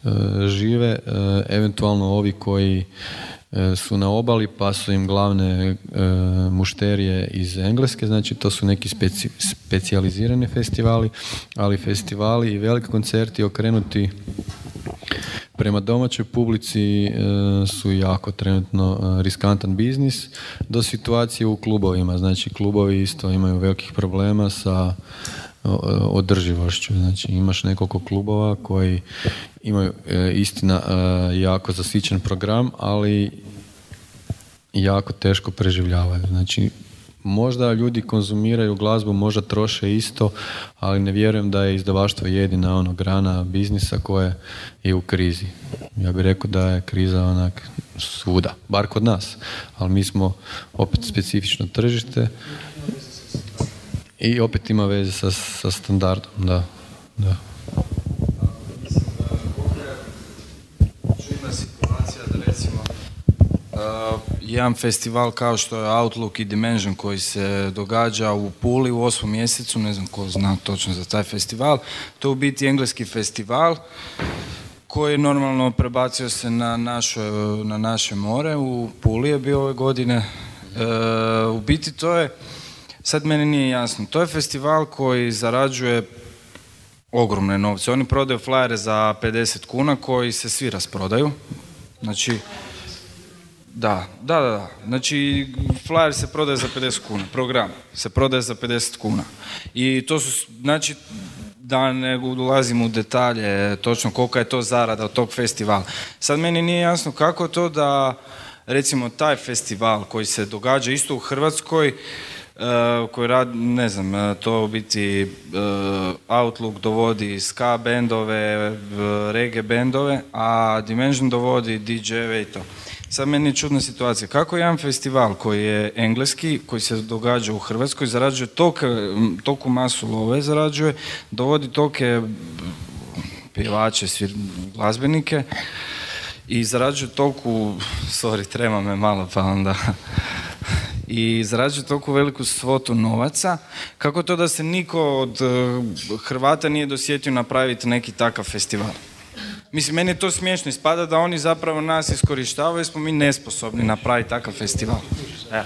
e, e, žive, eventualno ovi koji su na obali pa su im glavne mušterije iz Engleske, znači to su neki speci, specijalizirani festivali, ali festivali i veliki koncerti okrenuti prema domaćoj publici e, su jako trenutno e, riskantan biznis do situacije u klubovima. Znači klubovi isto imaju velikih problema sa o, održivošću. Znači imaš nekoliko klubova koji imaju e, istina e, jako zasićen program, ali jako teško preživljavaju. Znači možda ljudi konzumiraju glazbu, možda troše isto, ali ne vjerujem da je izdavaštvo jedina ono grana biznisa koja je u krizi. Ja bih rekao da je kriza onak svuda, bar kod nas, ali mi smo opet specifično tržište i opet ima veze sa, sa standardom, da. da. uh, jedan festival kao što je Outlook i Dimension koji se događa u Puli u osmom mjesecu, ne znam ko zna točno za taj festival, to je u biti engleski festival koji normalno prebacio se na, naše, na naše more, u Puli je bio ove godine. E, u biti to je, sad meni nije jasno, to je festival koji zarađuje ogromne novce. Oni prodaju flajere za 50 kuna koji se svi rasprodaju. Znači, da, da, da. Znači, flyer se prodaje za 50 kuna, program se prodaje za 50 kuna. I to su, znači, da ne ulazim u detalje točno kolika je to zarada od tog festivala. Sad meni nije jasno kako to da, recimo, taj festival koji se događa isto u Hrvatskoj, Uh, koji rad, ne znam, uh, to u biti uh, Outlook dovodi ska bendove, uh, reggae bendove, a Dimension dovodi DJ-eve i to. Sad meni je čudna situacija. Kako jedan festival koji je engleski, koji se događa u Hrvatskoj, zarađuje tolike, m, toliku masu love, zarađuje, dovodi tolike pjevače, svir, glazbenike i zarađuje toliku, sorry, trema me malo pa onda i zarađuje toliko veliku svotu novaca, kako to da se niko od eh, Hrvata nije dosjetio napraviti neki takav festival? Mislim, meni je to smiješno, ispada da oni zapravo nas iskorištavaju jer smo mi nesposobni napraviti takav festival. Evo.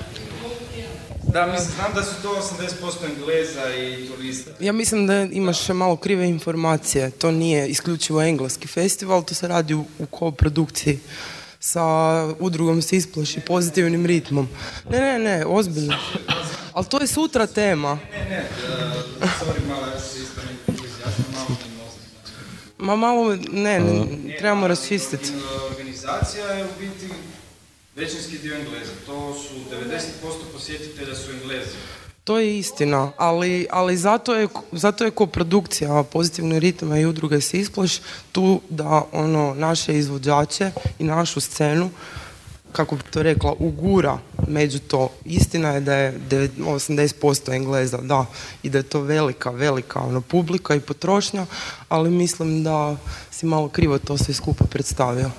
Da, mislim, znam da su to 80% Engleza i turista. Ja mislim da imaš malo krive informacije. To nije isključivo engleski festival, to se radi u, u koprodukciji sa udrugom se isplaši pozitivnim ritmom. Ne, ne, ne, ozbiljno. Ali to je sutra tema. Ne, ne, uh, sorry, malo, Ma malo, ne, ne, trebamo raščistiti. Organizacija je u biti većinski dio Engleza. To su 90% posjetitelja su Englezi. To je istina, ali, ali zato, je, zato je koprodukcija pozitivne ritma i udruge se isplaš tu da ono naše izvođače i našu scenu kako bi to rekla, ugura među to. Istina je da je devet- 80% Engleza, da, i da je to velika, velika ono, publika i potrošnja, ali mislim da si malo krivo to sve skupa predstavio.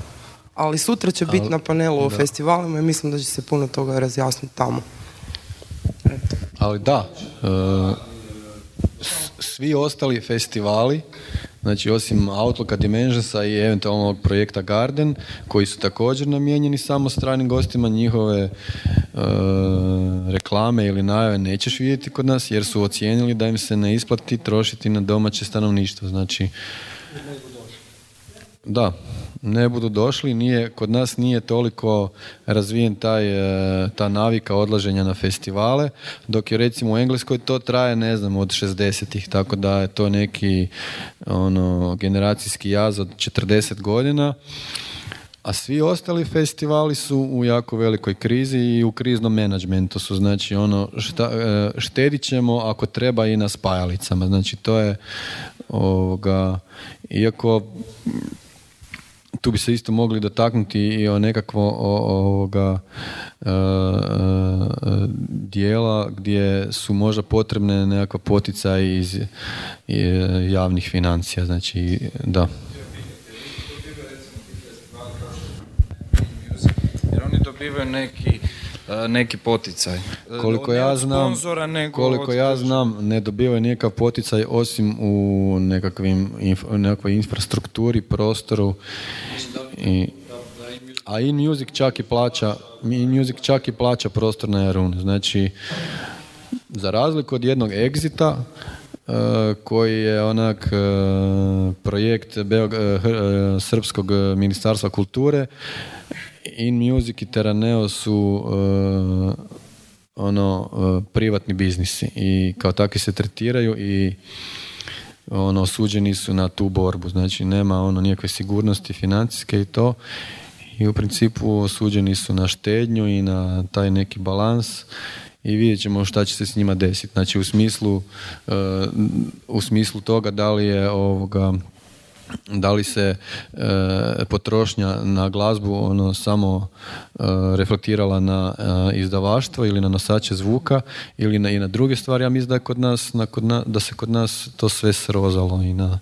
Ali sutra će biti na panelu o da. festivalima i mislim da će se puno toga razjasniti tamo. Ali da, e, svi ostali festivali Znači, osim Outlooka Dimensionsa i eventualno ovog projekta Garden, koji su također namijenjeni samo stranim gostima, njihove e, reklame ili najave nećeš vidjeti kod nas, jer su ocijenili da im se ne isplati trošiti na domaće stanovništvo. Znači, da, ne budu došli, nije, kod nas nije toliko razvijen taj, e, ta navika odlaženja na festivale, dok je recimo u Engleskoj to traje, ne znam, od 60-ih, tako da je to neki ono, generacijski jaz od 40 godina. A svi ostali festivali su u jako velikoj krizi i u kriznom menadžmentu su, znači ono, šta, e, štedit ćemo ako treba i na spajalicama, znači to je ovoga, iako tu bi se isto mogli dotaknuti i o nekakvo ovoga e, e, dijela gdje su možda potrebne nekakva poticaj iz, javnih financija, znači da. Jer oni dobivaju neki E, neki poticaj. E, koliko ja znam, koliko ja znam, ne dobivaju nikakav poticaj osim u nekakvim, nekakvoj infrastrukturi, prostoru. I, a in music čak i plaća, in music čak i plaća prostor na Jarun. Znači, za razliku od jednog exita, e, koji je onak projekt Srpskog ministarstva kulture In Music i Teraneo su uh, ono uh, privatni biznisi i kao takvi se tretiraju i ono osuđeni su na tu borbu. Znači nema ono nikakve sigurnosti financijske i to. I u principu osuđeni su na štednju i na taj neki balans i vidjet ćemo šta će se s njima desiti znači u smislu uh, u smislu toga da li je ovoga da li se e, potrošnja na glazbu ono samo e, reflektirala na e, izdavaštvo ili na nosače zvuka ili na, i na druge stvari ja mislim da kod nas na, kod da se kod nas to sve srozalo i na,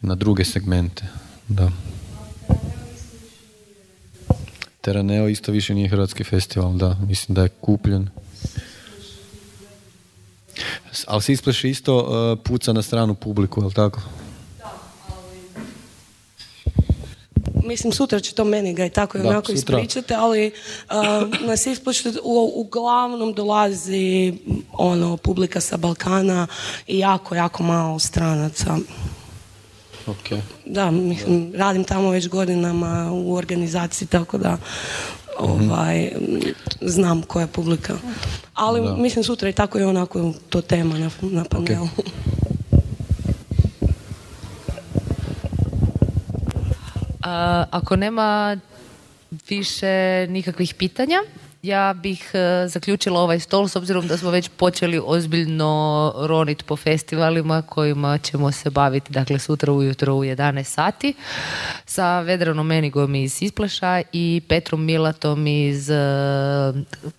na druge segmente da Teraneo isto više nije hrvatski festival da mislim da je kupljen ali se ispleši isto puca na stranu publiku, je tako? Mislim sutra će to meni ga i tako i onako ispričati, ali uh, nas u, uglavnom dolazi ono publika sa Balkana i jako, jako malo stranaca. Okay. Da, mislim, radim tamo već godinama u organizaciji, tako da ovaj, znam koja je publika. Ali mislim sutra i tako i onako to tema na, na panelu. Ako nema više nikakvih pitanja, ja bih e, zaključila ovaj stol s obzirom da smo već počeli ozbiljno roniti po festivalima kojima ćemo se baviti dakle sutra ujutro u 11 sati sa Vedranom Menigom iz Ispleša i Petrom Milatom iz e,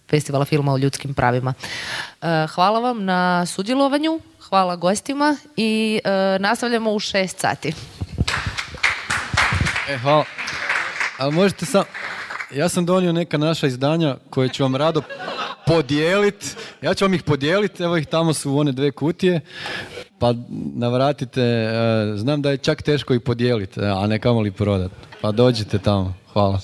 festivala filma o ljudskim pravima. E, hvala vam na sudjelovanju, hvala gostima i nastavljamo u 6 sati. E, hvala. Ali možete sam... Ja sam donio neka naša izdanja koje ću vam rado podijeliti. Ja ću vam ih podijeliti, evo ih tamo su u one dve kutije. Pa navratite, e, znam da je čak teško ih podijeliti, e, a ne kamoli prodati. Pa dođite tamo. Hvala.